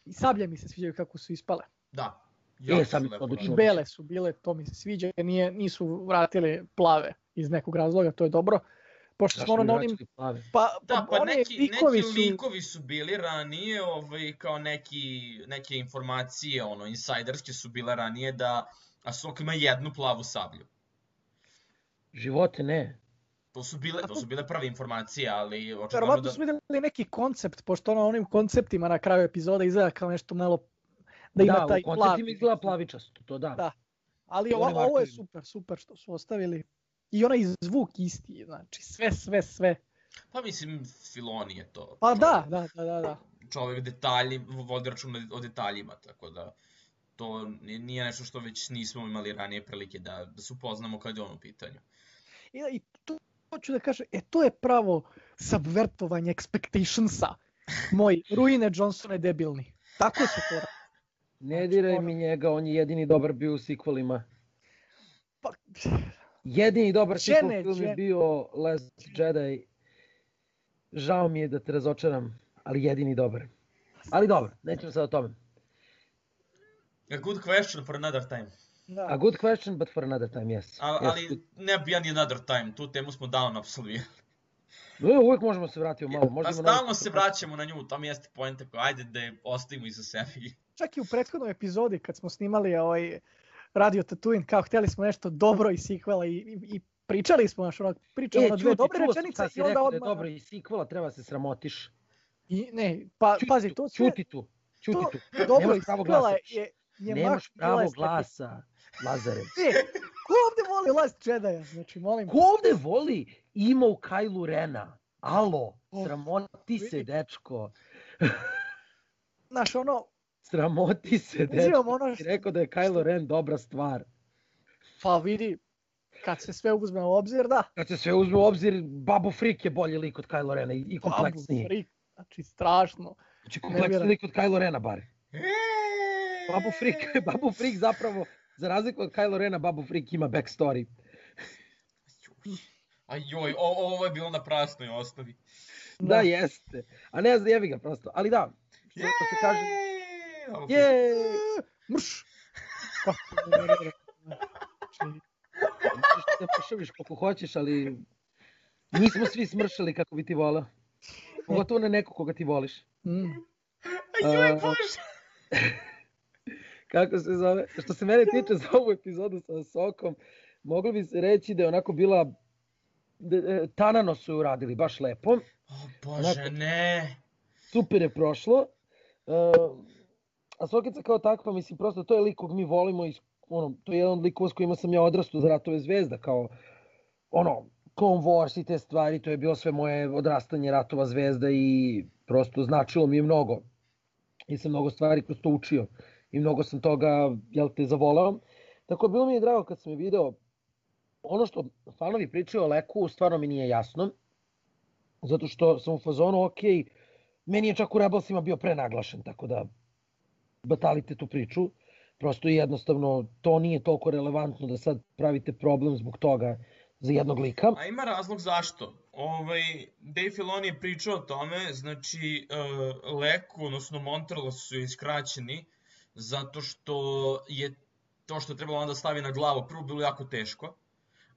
I sablje mi se sviđaju kako su ispale. Da, E, sam odlično. Bele su bile, to mi se sviđa, nije, nisu vratili plave iz nekog razloga, to je dobro. Pošto smo ono na onim... Pa, pa, da, pa neki, likovi neki su... likovi su bili ranije, ovaj, kao neki, neke informacije, ono, insajderske su bile ranije da Asok ima jednu plavu sablju. Živote ne. To su bile, to su bile prve informacije, ali očigledno Verovatno da... su videli neki koncept, pošto ono onim konceptima na kraju epizoda izgleda kao nešto malo da ima da, taj. Da, u konceptima izgleda plavičasto, to da. Da, ali ovo, ovo je super, super što su ostavili. I onaj zvuk isti, znači sve, sve, sve. Pa mislim, Filoni je to. Pa da, da, da, da, da. Čovek detalji, vodi račun o detaljima, tako da to nije nešto što već nismo imali ranije prilike da, da se upoznamo kad je on u pitanju. I, i to hoću da kažem, e to je pravo subvertovanje expectationsa. Moj, ruine Johnsone debilni. Tako se to radi. Ne znači, diraj mi njega, on je jedini dobar bio u sequelima. Pa... Jedini dobar sequel film je bio Last Jedi. Žao mi je da te razočaram, ali jedini dobar. Ali dobro, nećemo sad o tome. A good question for another time. Da. A good question, but for another time, yes. A, yes. Ali ne bi ni another time, tu temu smo davno absolvirali. No, uvek možemo se vratiti malo. Možemo pa stalno se vraćamo na nju, tam jeste poenta koja, ajde da je ostavimo iza sebi čak i u prethodnoj epizodi kad smo snimali ovaj Radio Tatooine, kao hteli smo nešto dobro i sequela i, i, i pričali smo, naš, ono, pričali e, ono dve dobre rečenice i onda da odmah... Da dobro i sequela treba se sramotiš. I, ne, pa, čuti pazi, to sve... Čuti tu, čuti to, tu. Dobro i sequela je, je Nemaš pravo glasa, Lazare. E, ko ovde voli Last Jedi? Znači, molim. Ko ovde voli ima u Kylo Rena? Alo, sramoti se, dečko. Znaš, ono, Sramoti se, dečko. Ono što... Rekao da je Kylo Ren dobra stvar. Pa vidi, kad se sve uzme u obzir, da. Kad se sve uzme u obzir, Babu Frik je bolji lik od Kylo Rena i kompleksniji. Babu Frik, znači strašno. Znači kompleksniji lik od Kylo Rena, bar. Babu Frik, Babu Frik zapravo, za razliku od Kylo Rena, Babu Frik ima backstory. A joj, o, ovo je bilo na prasnoj osnovi. Da, da jeste. A ne znam, jevi ga prosto. Ali da, što, što se kaže, Je! Mrš! Možeš da pošaviš koliko hoćeš, ali nismo svi smršali kako bi ti volao. Pogotovo na neko koga ti voliš. Mm. Ajoj, bože! kako se zove? Što se mene tiče za ovu epizodu sa Sokom, moglo bi se reći da je onako bila e, Tanano su uradili baš lepo. O bože, onako, ne! Super je prošlo. Uh, a Sokica kao takva, mislim, prosto to je lik kog mi volimo i ono, to je jedan likova s kojima sam ja odrastao za Ratove zvezda, kao ono, Clone Wars i te stvari, to je bilo sve moje odrastanje Ratova zvezda i prosto značilo mi je mnogo. I sam mnogo stvari kroz to učio i mnogo sam toga, jel te, zavoleo. Tako bilo mi je drago kad sam je video ono što fanovi pričaju o Leku stvarno mi nije jasno. Zato što sam u fazonu, ok, meni je čak u Rebelsima bio prenaglašen, tako da batalite tu priču. Prosto jednostavno to nije toliko relevantno da sad pravite problem zbog toga za jednog lika. A ima razlog zašto. Ovaj, Dave Filoni je pričao o tome, znači uh, Leku, odnosno Montreal su iskraćeni zato što je to što je trebalo onda stavi na glavu prvo bilo jako teško,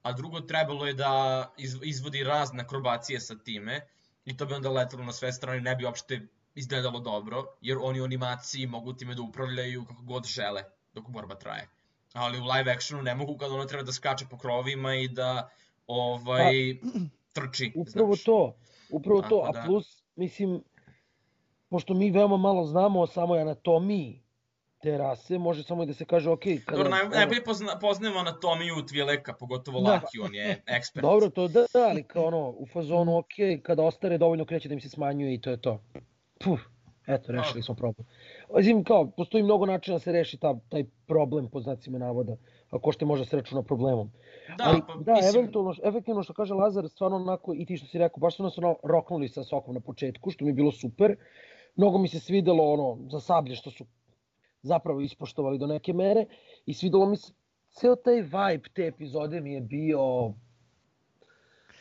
a drugo trebalo je da izvodi razne akrobacije sa time i to bi onda letalo na sve strane, ne bi uopšte izgledalo dobro, jer oni u animaciji mogu time da upravljaju kako god žele dok borba traje. Ali u live actionu ne mogu kada ona treba da skače po krovima i da ovaj, pa, trči. Upravo znaš. to, upravo Tako to, a da. plus, mislim, pošto mi veoma malo znamo o samoj anatomiji te rase, može samo i da se kaže, ok... Kada, Dobro, naj, najbolje pozna, poznajemo anatomiju Tvileka, pogotovo da. Laki, on je ekspert. Dobro, to da, da, ali kao ono, u fazonu, ok, kada ostare dovoljno kreće da im se smanjuje i to je to. Puf, eto, rešili smo problem. Mislim, kao, postoji mnogo načina da se reši ta, taj problem, po znacima navoda, ako što može se računa problemom. Da, Ali, pa, da mislim... eventualno, efektivno što kaže Lazar, stvarno onako, i ti što si rekao, baš su nas ono roknuli sa sokom na početku, što mi je bilo super. Mnogo mi se svidelo ono, za sablje što su zapravo ispoštovali do neke mere i svidelo mi se ceo taj vibe te epizode mi je bio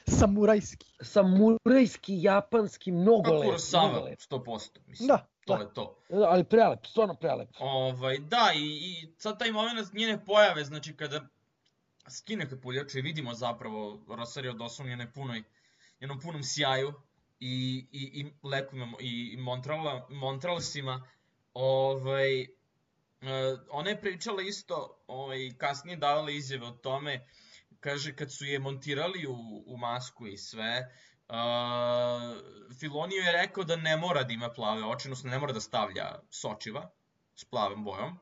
samurajski. Samurajski, japanski, mnogo lep. Kurosawa, 100%, mislim. Da, to da. je to. Da, ali prelep, stvarno prelep. Ovaj, da, i, i sad taj moment njene pojave, znači kada skine kapuljaču i vidimo zapravo Rosario Dawson je na punoj, jednom punom sjaju i, i, i lekovima i, i Montreala, Montrealsima, ovaj, ona je pričala isto, ovaj, kasnije davala izjave o tome, kaže kad su je montirali u, u masku i sve, uh, Filonio je rekao da ne mora da ima plave oči, odnosno ne mora da stavlja sočiva s plavom bojom,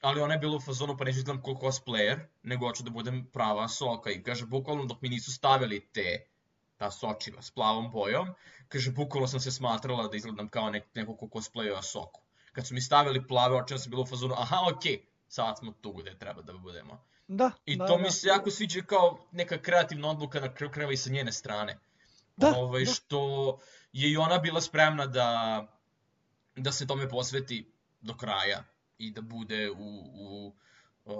ali ona je bila u fazonu pa neću izgledam kao cosplayer, nego hoću da budem prava soka. I kaže bukvalno dok mi nisu stavili te ta sočiva s plavom bojom, kaže bukvalno sam se smatrala da izgledam kao nek, neko ko cosplayuje soku kad su mi stavili plave oči, ja sam bilo u fazonu, aha, okej, okay, sad smo tu gde treba da budemo. Da, I da, to da. mi se jako sviđa kao neka kreativna odluka na kraju kreva i sa njene strane. Da, ovaj, da. Što je i ona bila spremna da, da se tome posveti do kraja i da bude u, u uh,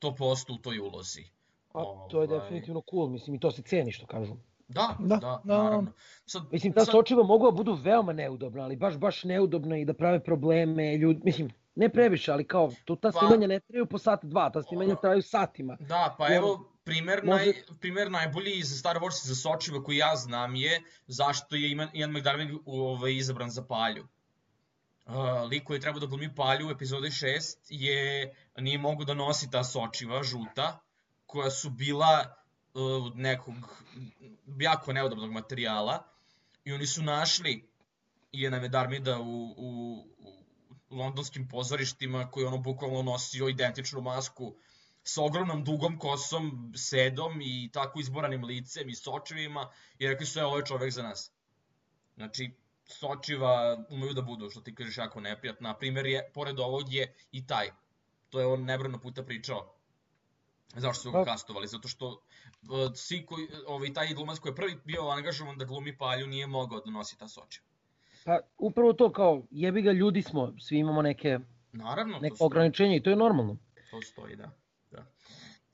100% u toj ulozi. Pa, to je ovaj... definitivno cool, mislim i to se ceni što kažu. Da, da, da, da. naravno. Sad, mislim, ta sad... sočiva mogu da budu veoma neudobna, ali baš, baš neudobna i da prave probleme. Ljudi, mislim, ne previše, ali kao, tu ta pa, snimanja ne traju po sat, dva, ta snimanja o, traju satima. Da, pa evo, primer, može... naj, primer najbolji za Star Wars za Sočiva koji ja znam je zašto je Ian McDermott ovaj, izabran za Palju. Uh, lik koji je trebao da glumi Palju u epizodi 6 je, nije mogu da nosi ta Sočiva, žuta, koja su bila nekog jako neudobnog materijala i oni su našli Iana Medarmida u, u, u londonskim pozorištima koji ono bukvalno nosio identičnu masku sa ogromnom dugom kosom, sedom i tako izboranim licem i sočevima i rekli su, je ovo je čovek za nas. Znači, sočiva umeju da budu, što ti kažeš, jako neprijatno. Na primjer, je, pored ovog je i taj. To je on nebrano puta pričao. Zašto su ga pa- kastovali? Zato što svi koji, ovaj, taj glumac koji je prvi bio angažovan da glumi palju nije mogao da nosi ta soča. Pa upravo to kao jebi ga ljudi smo, svi imamo neke Naravno, neke ograničenja i to je normalno. To stoji, da. da.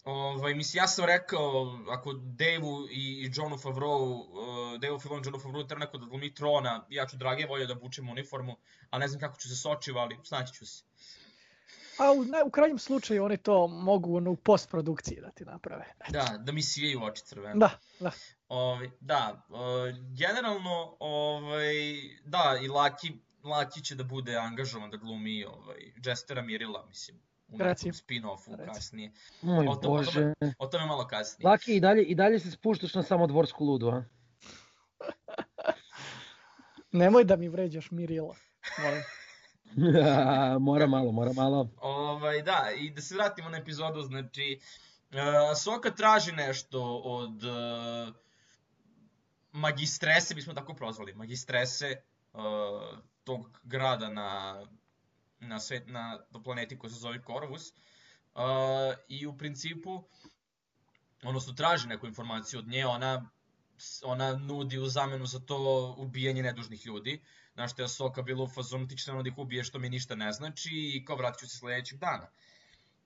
Ovaj, mislim, ja sam rekao, ako Dave-u i, i Johnu Favreau, uh, Dave-u Filon i Johnu Favreau treba neko da glumi Trona, ja ću drage volje da bučem uniformu, a ne znam kako ću se sočiva, ali snaći ću se. A u, ne, u krajnjem slučaju oni to mogu ono, u postprodukciji da ti naprave. Eto. Da, da mi sijaju oči crvene. Da, da. Ovi, da, o, generalno, ovaj, da, i Laki, Laki će da bude angažovan da glumi ovaj, Jestera Mirila, mislim, u nekom spin-offu kasnije. Moj o, to, Bože. O tome, o tome malo kasnije. Laki, i dalje, i dalje se spuštaš na samodvorsku ludu, a? Nemoj da mi vređaš Mirila, molim. mora malo, mora malo. Ovaj, da, i da se vratimo na epizodu, znači, uh, Soka traži nešto od uh, magistrese, bismo tako prozvali, magistrese uh, tog grada na, na, svet, na, na planeti koja se zove Corvus. Uh, I u principu, odnosno traži neku informaciju od nje, ona ona nudi u zamenu za to ubijanje nedužnih ljudi. Znaš što je Soka bila u fazonu, ti ćeš da ih ubiješ, što mi ništa ne znači i kao vratit ću se sledećeg dana.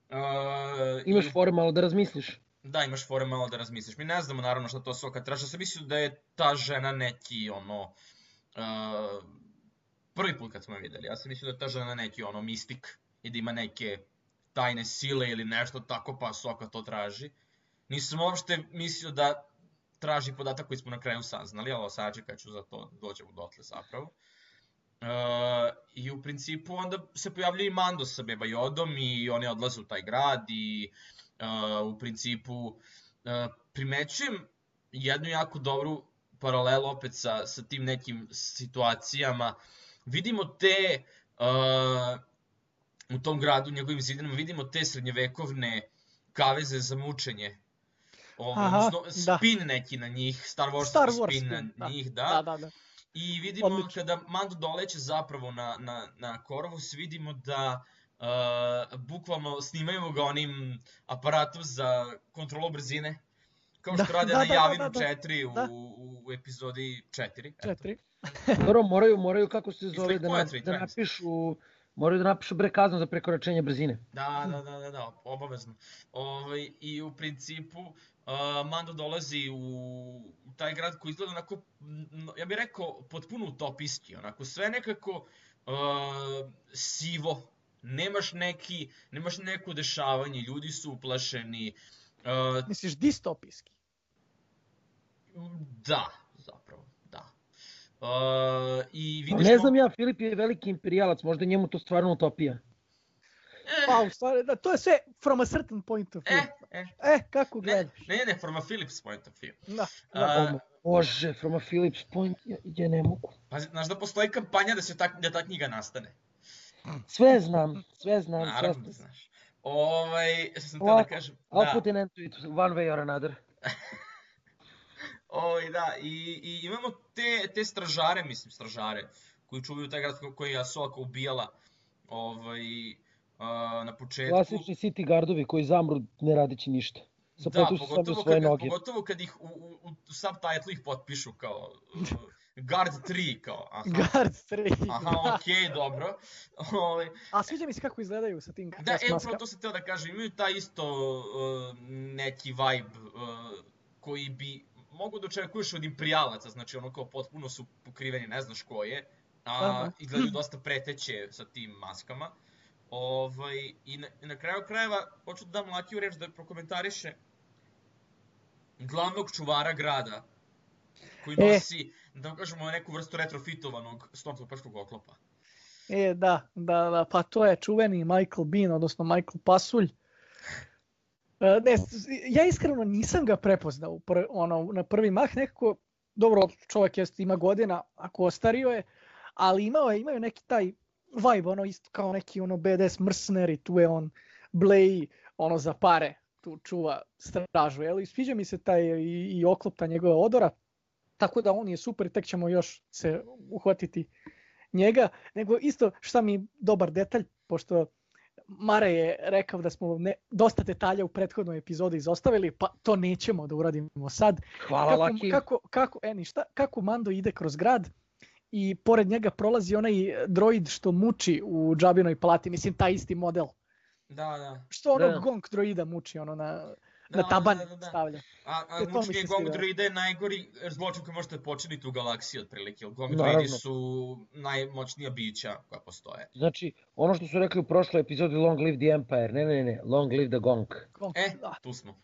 Uh, imaš i... fore malo da razmisliš. Da, imaš fore malo da razmisliš. Mi ne znamo naravno šta to Soka traži. Ja sam mislio da je ta žena neki ono... Uh, prvi put kad smo je videli, ja sam mislio da je ta žena neki ono mistik i da ima neke tajne sile ili nešto tako pa Soka to traži. Nisam uopšte mislio da traži podatak koji smo na kraju saznali, ali sačekat ću za to, dođemo dotle zapravo. Uh, I u principu onda se pojavlja i Mando sa Beba Jodom i oni odlaze u taj grad i uh, u principu uh, primećujem jednu jako dobru paralelu opet sa, sa tim nekim situacijama. Vidimo te uh, u tom gradu, njegovim zidinama, vidimo te srednjevekovne kaveze za mučenje Ovo, Aha, da. spin da. neki na njih, Star Wars, Star Wars spin, spin na da. njih, da. da, da, da. I vidimo Odlično. kada Mando doleće zapravo na, na, na Corvus, vidimo da uh, bukvalno snimaju ga onim aparatom za kontrolu brzine, kao što da, rade da, na da, Javinu da, da, 4 da. u, u epizodi 4. 4. Dobro, moraju, moraju kako se zove, da, na, da napišu Moraju da napišu bre kaznu za prekoračenje brzine. Da, da, da, da, da obavezno. Ovaj, I u principu uh, Mando dolazi u, taj grad koji izgleda onako, ja bih rekao, potpuno utopijski, onako sve nekako uh, sivo, nemaš neki, nemaš neko dešavanje, ljudi su uplašeni. Uh, Misliš distopijski? Da, zapravo. Uh, i vidiš ne znam ja, Filip je veliki imperijalac, možda njemu to stvarno utopija. Pa, u stvari, da, to je sve from a certain point of view. Eh, eh. eh kako gledaš? Ne, ne, ne, from a Philips point of view. Da, da. Uh, Bože, from a Philips point, ja, ja ne mogu. Pa, znaš da postoji kampanja da se ta, da ta knjiga nastane? Sve znam, sve znam. Naravno da znaš. Ovaj, sam te da kažem. I'll da. put an end to it, one way or another. Ovaj, da, i, i imamo te, te stražare, mislim, stražare, koji čuvaju taj grad koji je Asoka ubijala ovaj, na početku. Klasični city gardovi koji zamru ne radići ništa. Sa da, pogotovo, svoje kad, noge. pogotovo kad ih u, u, u subtitle ih potpišu kao uh, Guard 3 kao. Aha. Guard 3. Aha, okej, okay, dobro. Ove, ovaj, A sviđa mi se kako izgledaju sa tim Da, e, upravo to sam teo da kažem, imaju taj isto uh, neki vibe uh, koji bi mogu da očekuješ od imperijalaca, znači ono kao potpuno su pokriveni, ne znaš ko je, a, i gledaju dosta preteće sa tim maskama. Ovaj, i, na, i na kraju krajeva, hoću da dam Lakiju reč da prokomentariše glavnog čuvara grada, koji e. nosi, e. da kažemo, neku vrstu retrofitovanog stormtrooperskog oklopa. E, da, da, da, pa to je čuveni Michael Bean, odnosno Michael Pasulj, E, ne, ja iskreno nisam ga prepoznao pr, ono, na prvi mah, nekako, dobro, čovjek jest, ima godina, ako ostario je, ali imao je, imaju neki taj vibe, ono isto kao neki ono BDS mercenary, tu je on Blay, ono za pare, tu čuva stražu, jel? I sviđa mi se taj i, i oklop ta njegova odora, tako da on je super, tek ćemo još se uhvatiti njega, nego isto šta mi dobar detalj, pošto Mare je rekao da smo ne, dosta detalja u prethodnoj epizodi izostavili, pa to nećemo da uradimo sad. Hvala kako, Laki. Kako, kako, e, ništa, kako Mando ide kroz grad i pored njega prolazi onaj droid što muči u džabinoj plati, mislim taj isti model. Da, da. Što ono da. gong droida muči ono na da, na taban da, da, da. stavlja. A, a e, mučenje Gong droida je najgori zločin koji možete počiniti u galaksiji otprilike. Gong droidi su najmoćnija bića koja postoje. Znači, ono što su rekli u prošloj epizodi Long Live the Empire, ne, ne, ne, Long Live the Gong. Gong e, da. tu smo.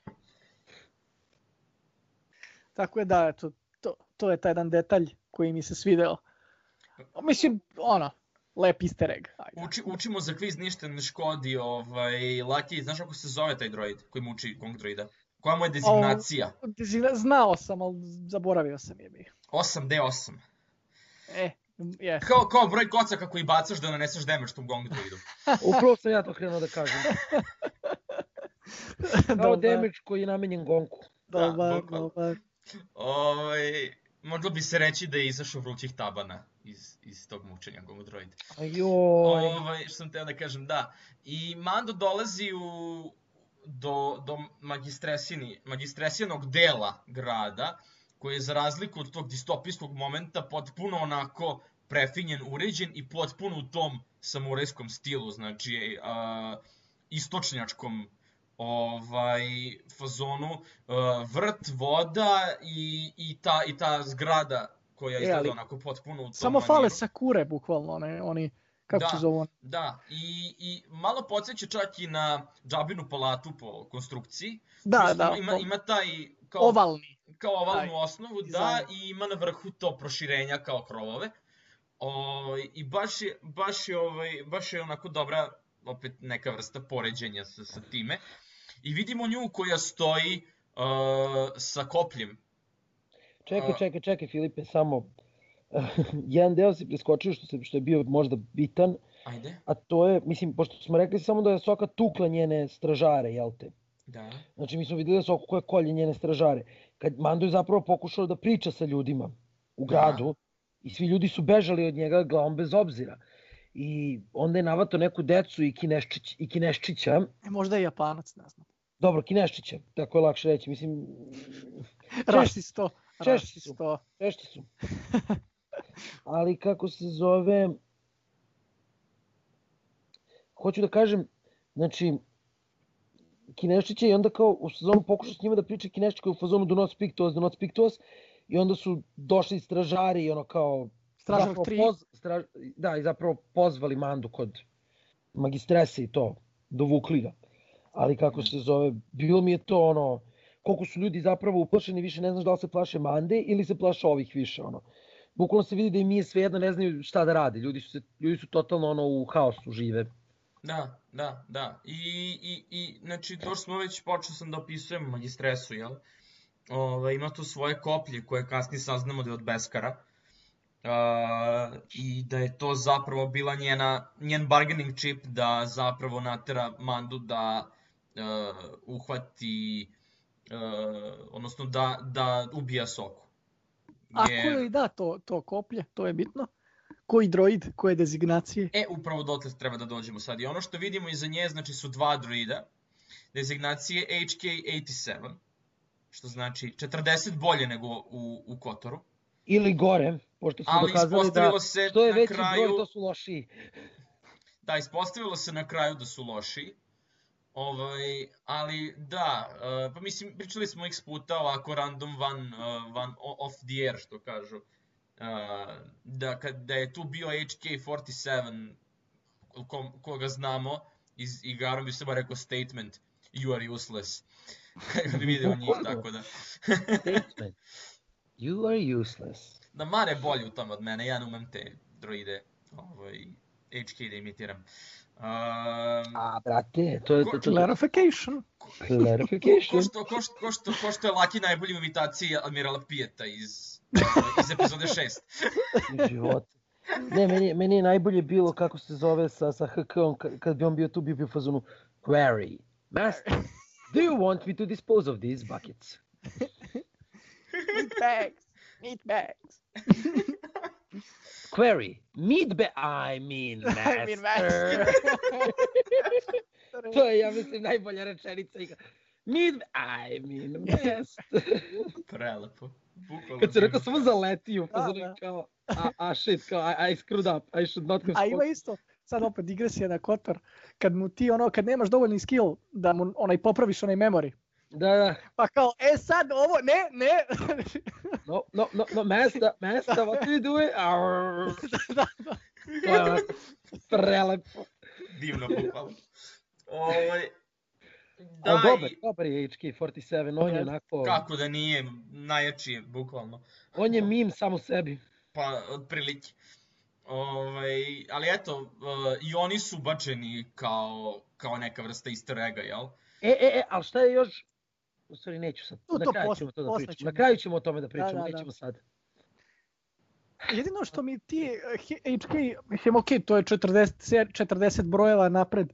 Tako je da, to, to, to je taj jedan detalj koji mi se svideo. Mislim, ono, lep easter egg. Ajde. Uči, učimo za kviz ništa ne škodi, ovaj, Lucky, znaš kako se zove taj droid koji muči Kong droida? Koja mu je dezignacija? O, dezigna, znao sam, ali zaboravio sam je mi. 8D8. E, Yes. Kao, kao broj kocaka koji bacaš da naneseš damage tom gong druidu. Upravo sam ja to krenuo da kažem. Kao damage koji je namenjen gonku. Dobar, da, dobar. Ovaj, moglo bi se reći da je izašao vrućih tabana iz, iz tog mučenja Gong Droid. Ajoj. Ovaj, što sam teo da kažem, da. I Mando dolazi u, do, do magistresini, magistresinog dela grada, koji je za razliku od tog distopijskog momenta potpuno onako prefinjen, uređen i potpuno u tom samurajskom stilu, znači uh, istočnjačkom ovaj fazonu uh, vrt, voda i, i, ta, i ta zgrada koja e, izgleda onako potpuno u tom Samo maniru. fale sakure, bukvalno, ne, oni kako da, se zove? Da, i, i malo podsjeća čak i na Džabinu palatu po konstrukciji. Da, da. Ima, ima taj kao, ovalni. Kao ovalnu taj, osnovu, da, i ima na vrhu to proširenja kao krovove. O, I baš je, baš je, ovaj, baš je onako dobra opet neka vrsta poređenja sa, sa time. I vidimo nju koja stoji uh, sa kopljem. Čekaj, čekaj, čekaj Filipe, samo jedan deo si preskočio što, se, što je bio možda bitan, Ajde. a to je, mislim, pošto smo rekli samo da je Soka tukla njene stražare, jel te? Da. Znači, mi smo videli da Soka koja kolje njene stražare. Kad Mando je zapravo pokušao da priča sa ljudima u gradu, da. i svi ljudi su bežali od njega glavom bez obzira. I onda je navato neku decu i, Kineščić, i Kineščića. E, možda je Japanac, ne znam. Dobro, Kineščića, tako je lakše reći. Mislim, Rašti sto. Češći su. Češći su. ali kako se zove, hoću da kažem, znači, Kinešić je i onda kao u sezonu pokušao s njima da priča Kinešić koji u fazonu do not speak to us, do not speak to us, i onda su došli stražari i ono kao... Stražar 3. Poz, straž, da, i zapravo pozvali Mandu kod magistrese i to, dovukli ga. Ali kako se zove, bilo mi je to ono, koliko su ljudi zapravo uplašeni, više ne znaš da li se plaše Mande ili se plaše ovih više, ono bukvalno se vidi da im nije svejedno, ne znaju šta da rade. Ljudi su, se, ljudi su totalno ono u haosu žive. Da, da, da. I, i, i znači, to što smo već počeo sam da opisujem magistresu, jel? Ove, ima tu svoje koplje koje kasnije saznamo da je od Beskara. Uh, I da je to zapravo bila njena, njen bargaining chip da zapravo natera Mandu da uh, uhvati, uh, odnosno da, da ubija Soku. A je... ko je da to, to koplje, to je bitno? Koji droid, koje dezignacije? E, upravo dotle treba da dođemo sad. I ono što vidimo iza nje, znači su dva droida, dezignacije HK-87, što znači 40 bolje nego u, u Kotoru. Ili gore, pošto smo Ali dokazali da se što je veći kraju... broj, to su lošiji. Da, ispostavilo se na kraju da su lošiji. Ovaj, ali da, uh, pa mislim, pričali smo x puta ovako random van, uh, van off the air, što kažu. Uh, da, kad, da je tu bio HK-47, ko, koga znamo, iz igara bi se ba rekao statement, you are useless. Kada bi video njih, tako da. statement. You are useless. Da Mare bolje u tom od mene, ja ne umem te droide, ovaj, HK da imitiram. Uh, Um, A, brate, to je... To, to, Clarification. Clarification. Ko što, ko, što, ko, što, ko što je Laki najbolji u imitaciji Admirala Pijeta iz, iz epizode 6. Život. Ne, meni, meni je najbolje bilo kako se zove sa, sa HK-om, kad bi on bio tu, bio bio fazonu Query. Master, do you want me to dispose of these buckets? meat bags. Meat bags. Query. Meat ba I mean master. I mean master. to je, ja mislim, najbolja rečenica. Meat I mean master. Prelepo. Bukvalno. Kad se rekao samo zaletio, pa da, da. kao, a, a shit, kao, I, I screwed up, I should not have A ima isto, sad opet digresija na Kotor, kad mu ti ono, kad nemaš dovoljni skill da mu onaj popraviš onaj memory, Da, da. Pa kao, e sad ovo, ne, ne. no, no, no, no, master, master, what do you do? da, da. To je prelepo. Divno, bukvalno. Ovaj, da, Ali dobar, i... dobar je HK-47, on je onako... Kako da nije, najjači je, bukvalno. On je mim samo sebi. Pa, otprilike. Ovaj, ali eto, uh, i oni su bačeni kao, kao neka vrsta easter egga, jel? E, e, e, ali šta je još U neću sad. Na to kraju posle, ćemo to da pričamo. Ćemo. Na kraju ćemo o tome da pričamo, da, da, nećemo da. sad. jedino što mi ti HK, mislim ok, to je 40, 40 brojeva napred,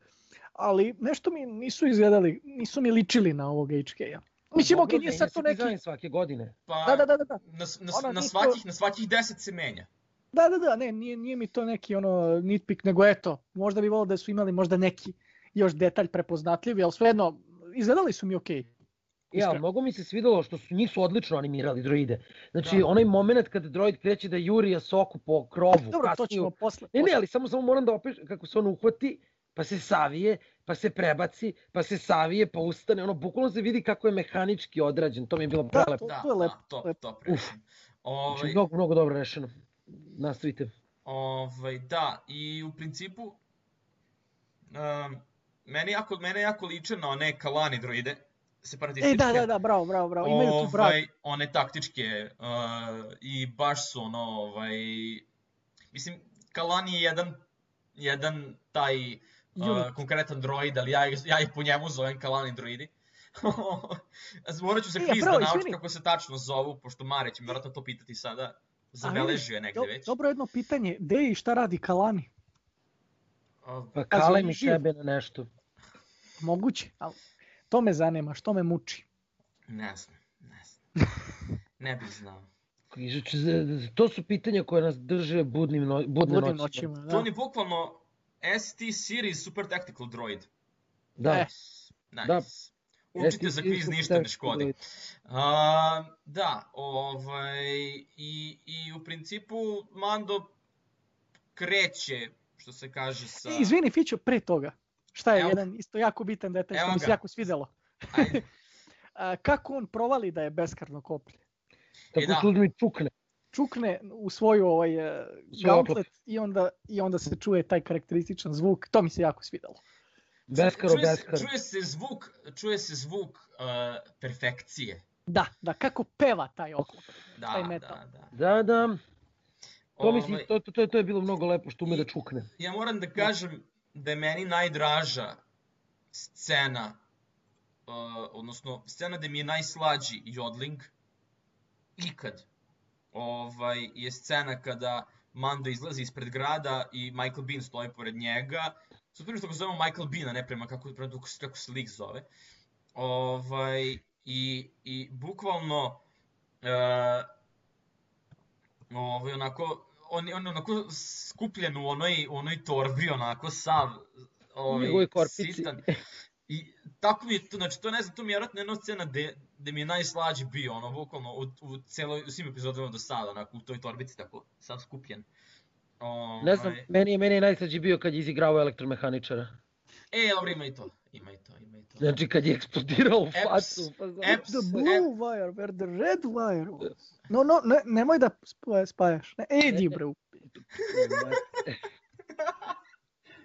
ali nešto mi nisu izgledali, nisu mi ličili na ovog HK-a. Mislim, ok, nije sad to neki... svake godine. Pa, Da, da, da, da. da. Na, na, na, svakih, na svakih 10 se menja. Da, da, da, ne, nije, nije mi to neki ono nitpik, nego eto, možda bi volio da su imali možda neki još detalj prepoznatljiv, ali svejedno, izgledali su mi okej. Okay. Ja, mnogo mi se svidelo što su njih su odlično animirali droide. Znači, da. onaj moment kada droid kreće da juri Soku po krovu. Dobro, kasniju... to ćemo posle. Ne, ne, ali samo, samo moram da opišem kako se on uhvati, pa se savije, pa se prebaci, pa se savije, pa ustane. Ono, bukvalno se vidi kako je mehanički odrađen. To mi je bilo da, prelepo. Da, to, to je lepo. Da, to, to prešim. Ovaj... Znači, mnogo, mnogo dobro rešeno. Nastavite. Ovaj, da, i u principu um, meni jako, mene jako liče na one kalani droide, separatističke. E, da, da, da, bravo, bravo, bravo. Imaju tu bravo. Ovaj, one taktičke uh, i baš su ono, ovaj, mislim, Kalani je jedan, jedan taj uh, konkretan droid, ali ja, ja ih po njemu zovem Kalani droidi. Morat ću se kviz da naučim kako se tačno zovu, pošto Mare će mi vjerojatno to pitati sada. Zabeležio je negde do, već. Dobro jedno pitanje, gde i šta radi Kalani? Pa kale mi sebe na nešto. Moguće, ali to me zanima, što me muči? Ne znam, ne znam. Ne bih znao. To su pitanja koje nas drže budnim, no, budne budnim noćima. noćima da. To on je bukvalno ST Series Super Tactical Droid. Da. Nice. nice. Da. Učite za kviz, ništa ne škodi. A, da, ovaj, i, i u principu Mando kreće, što se kaže sa... E, izvini, Fićo, pre toga. Šta je Evo. jedan isto jako bitan detalj što mi se jako svidelo. A, kako on provali da je beskarno koplje? Tako e, da. što mi čukne. Čukne u svoju ovaj, uh, gauntlet i onda, i onda se čuje taj karakterističan zvuk. To mi se jako svidelo. Beskaro, čuje, beskaro. Se, čuje se zvuk, čuje se zvuk uh, perfekcije. Da, da, kako peva taj oklop, da, taj metal. Da, da. da, da. To, mislim, ovaj- to, to, to, to je bilo mnogo lepo što ume da čukne. Ja moram da kažem da je meni najdraža scena, uh, odnosno scena gde mi je najslađi jodling ikad. Ovaj, je scena kada Mando izlazi ispred grada i Michael Bean stoji pored njega prvo što ga zovemo Michael Bean, a ne prema kako, prema kako se lik zove. Ovaj, i, I bukvalno uh, ovaj, onako, on, on onako skupljen u onoj, u onoj torbi, onako sav ovaj, sitan. I tako mi je to, znači to ne znam, to mi je vjerojatno jedna scena gde, gde mi je najslađi bio, ono, bukvalno u, u, celoj, u svim epizodima do sada, onako, u toj torbici, tako, sav skupljen. Oh, ne znam, meni je, meni je najslađi bio kad je izigrao elektromehaničara. E, dobro, ima i to. Ima i to, ima i to. Znači kad je eksplodirao u facu. Pa. Eps, the blue ep... wire, where the red wire was. No, no, ne, nemoj da spajaš. Ne, edi, bre.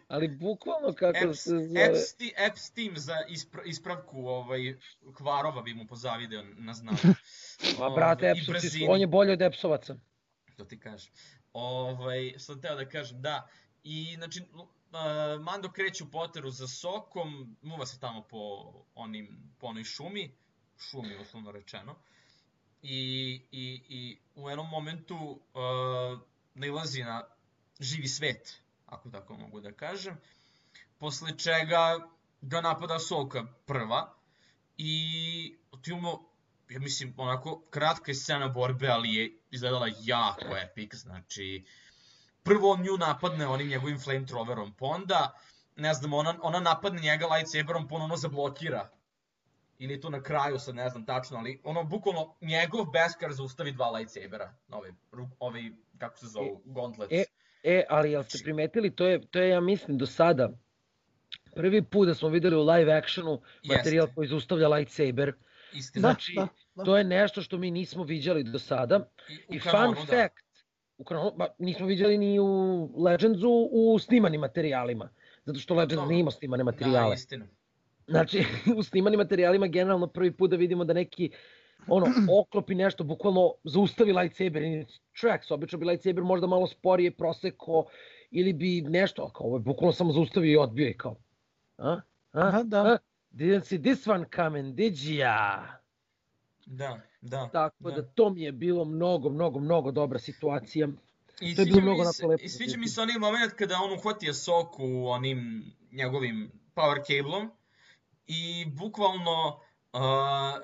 Ali bukvalno kako Epps, se zove... Epps, Epps Team za ispra, ispravku ovaj, kvarova bi mu pozavideo na znanje. Pa brate, Epsovci, on je bolji od Epsovaca. To ti kažeš. Ovaj, sam teo da kažem, da. I, znači, Mando kreće u poteru za sokom, muva se tamo po, onim, po onoj šumi, šumi uslovno rečeno. I, i, i u jednom momentu uh, nailazi na živi svet, ako tako mogu da kažem, posle čega ga napada Soka prva i ti imamo ja mislim, onako, kratka je scena borbe, ali je izgledala jako epic, znači, prvo on nju napadne onim njegovim flamethrowerom, pa onda, ne znam, ona, ona napadne njega lightsaberom, pa on ono zablokira. Ili je to na kraju, sad ne znam tačno, ali ono, bukvalno, njegov beskar zaustavi dva lightsabera, ove, ove kako se zovu, gauntlets. E, e, ali jel ste znači- primetili, to je, to je, ja mislim, do sada, prvi put da smo videli u live actionu materijal Jeste. koji zaustavlja lightsaber, Istina. Znači, da, da. to je nešto što mi nismo viđali do sada. I, I kanonu, fun da. fact, u kanonu, ba, nismo viđali ni u Legendsu u snimanim materijalima. Zato što Legends to, nije imao snimane materijale. Da, istina. Znači, u snimanim materijalima generalno prvi put da vidimo da neki ono, oklopi nešto, bukvalno zaustavi lightsaber in tracks. Obično bi lightsaber možda malo sporije proseko ili bi nešto, kao ovo je bukvalno samo zaustavio i odbio i kao. A? A? Aha, da. A? Didn't see this one coming, did ya? Da, da. Tako da. da to mi je bilo mnogo, mnogo, mnogo dobra situacija. I to je bilo mnogo mi, lepo. I sviđa mi se onaj moment kada on uhvatio Soku onim njegovim power cablom i bukvalno uh,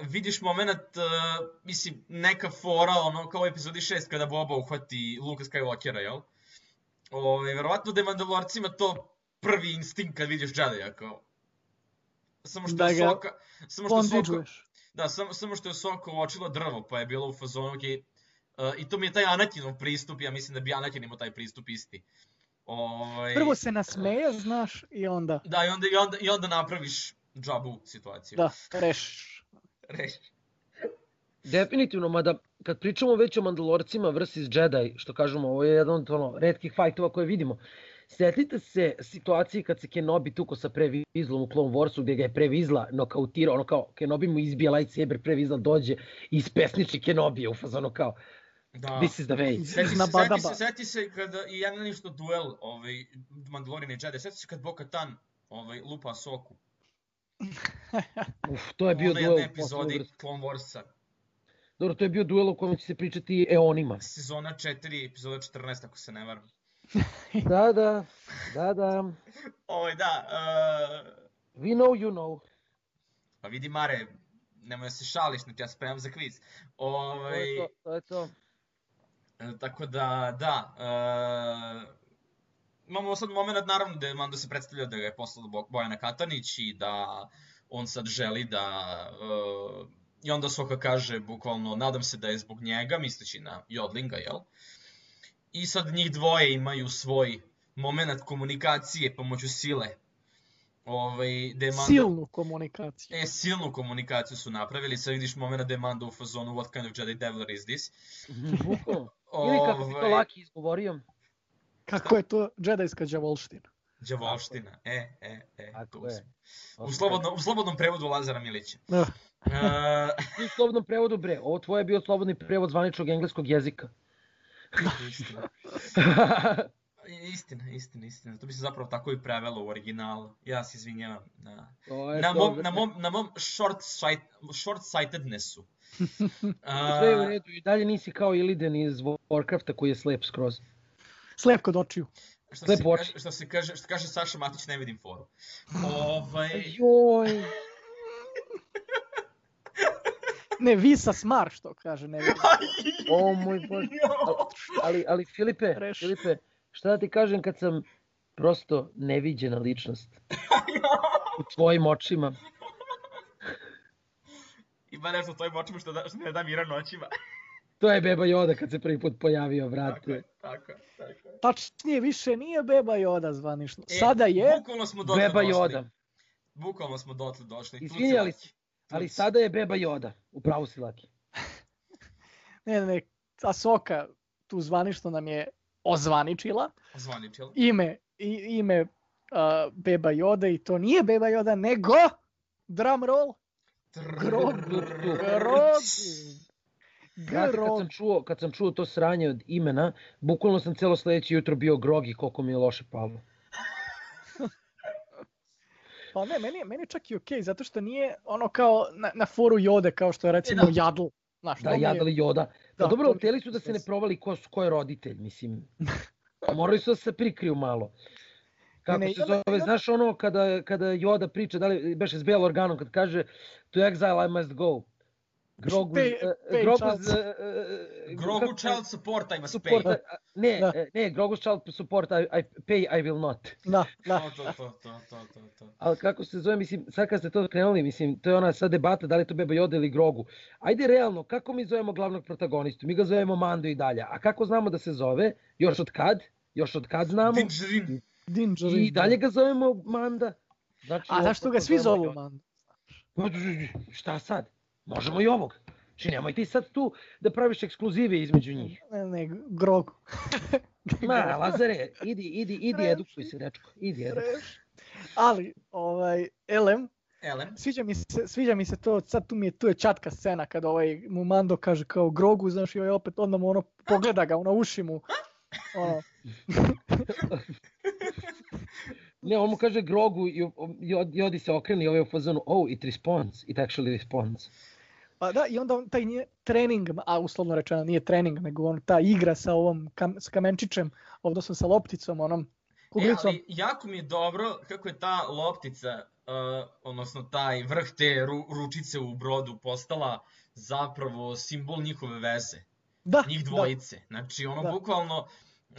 vidiš moment, uh, mislim, neka fora, ono, kao u epizodi 6 kada Boba uhvati Luka Skywalkera, jel? Ove, verovatno da je Mandalorcima to prvi instinkt kad vidiš Jedi-a, kao. Samo što da je Soka... Samo što Soka... Da, samo, samo što je Soka uočila drvo, pa je bilo u fazonu, okay, uh, i to mi je taj Anakinov pristup, ja mislim da bi Anakin imao taj pristup isti. Ovaj... Prvo se nasmeje, znaš, i onda... Da, i onda, i onda, i onda napraviš džabu situaciju. Da, rešiš. rešiš. Definitivno, mada kad pričamo već o Mandalorcima versus Jedi, što kažemo, ovo je jedan od ono, redkih fajtova koje vidimo. Setite se situacije kad se Kenobi tuko sa Previzlom u Clone Warsu gdje ga je Previzla nokautirao, ono kao Kenobi mu izbija lightsaber, Previzla dođe i ispesniči Kenobije u fazonu kao Da. This is the way. Seti se, seti se, seti se kada i jedan ništa duel ovaj, Mandalorian i Jedi, seti se kad Bo-Katan ovaj, lupa Soku. Uf, to je bio duel. Ona epizodi Clone Warsa. Dobro, to je bio duel o kojem će se pričati eonima. Sezona 4, epizoda 14, ako se ne varam. Da, da, da, da. Ovaj, da. Uh... We know you know. Pa vidi Mare, nemoj da se šališ, ti ja spremam za kviz. Ovaj... To je to, to je to. E, tako da, da. Uh, imamo sad moment, naravno, da Mando se predstavlja da ga je poslao Bojana Katanić i da on sad želi da... Uh, I onda Soka kaže, bukvalno, nadam se da je zbog njega, misleći na Jodlinga, jel? I sad njih dvoje imaju svoj moment komunikacije pomoću sile. Ovaj, da je Mando... Silnu komunikaciju. E, silnu komunikaciju su napravili. Sad vidiš moment da je Mando u fazonu What kind of Jedi Devil is this? Bukvalno. Ili kako si to ovaj, laki izgovorio. Kako je to džedajska džavolština? Džavolština, e, e, e. Tako je. U, slobodnom, u slobodnom prevodu Lazara Milića. Uh. u slobodnom prevodu, bre, ovo tvoje je bio slobodni prevod zvaničnog engleskog jezika. istina. istina, istina, istina. To bi se zapravo tako i prevelo u originalu. Ja se izvinjavam na, na, mom, na, mom, na mom short, sight, short sightednessu. Sve je u redu i dalje nisi kao Iliden iz Warcrafta koji je slep skroz. Slep kod očiju. Što se, kaže, što se kaže, što kaže Saša Matić, ne vidim foru. Ovaj... Joj. ne, Visa Smart što kaže, ne vidim. o moj bož. Ali, ali Filipe, Reš. Filipe, šta da ti kažem kad sam prosto neviđena ličnost. U tvojim očima. Ima nešto u tvojim očima što, da, što ne da mira noćima. To je Beba Joda kad se prvi put pojavio, brate. Tako je, tako, tako. Tačnije, više nije Beba Joda zvanično. E, sada je... Smo dotle Beba došli. Joda. Bukvalno smo dotle došli. Izvini, ali, ali sada je Beba Joda. Upravo si laki. ne, ne, Asoka tu zvanično nam je ozvaničila. Ozvaničila. Ime, i, ime uh, Beba Joda i to nije Beba Joda, nego drum roll. Grogu. Grogu. Znate, kad sam, čuo, kad sam čuo to sranje od imena, bukvalno sam celo sledeće jutro bio grogi koliko mi je loše palo. Pa ne, meni, meni je čak i okej, okay, zato što nije ono kao na, na foru Jode, kao što je recimo da. Jadl. Znaš, da, Jadl i Joda. Pa da, dobro, hteli su da se ne provali ko, ko je roditelj, mislim. Morali su da se prikriju malo. Kako ne, se zove, ne, znaš ono kada, kada Joda priča, da li beše s Bel organom, kad kaže to exile I must go. Grogu, pay, pay Grogu, uh, Grogu child support I must support, pay. Ne, da. ne, Grogu child support I, I pay I will not. Da, da. To, to, to, to, to, to. Ali kako se zove, mislim, sad kad ste to krenuli, mislim, to je ona sad debata da li to Beba Yoda ili Grogu. Ajde realno, kako mi zovemo glavnog protagonistu? Mi ga zovemo Mando i dalje. A kako znamo da se zove? Još od kad? Još od kad znamo? Dingerin. Dingerin. I dalje ga zovemo Manda. Znači, A zašto ga svi zovu Manda? Pa, šta sad? Možemo i ovog. Znači, nemoj ti sad tu da praviš ekskluzive između njih. Ne, ne, grogu. Ma, Lazare, idi, idi, idi, edukuj se, dečko. Idi, edukuj. Ali, ovaj, Elem, Elem. Sviđa mi se, sviđa mi se to, sad tu mi je, tu je čatka scena kada ovaj mu Mando kaže kao Grogu, znaš, i ovaj opet onda mu ono pogleda ga, ono uši mu. Ono. ne, on mu kaže Grogu i, i, i odi se okreni i ovaj u fazonu, oh, it responds, it actually responds. Pa da, i onda taj nije trening, a uslovno rečeno nije trening, nego on ta igra sa ovom kam, s kamenčićem, odnosno sa lopticom, onom kuglicom. E, ali jako mi je dobro kako je ta loptica, uh, odnosno taj vrh te ru, ručice u brodu postala zapravo simbol njihove veze. Da, njih da. dvojice. Da. Znači, ono, da. bukvalno, Uh,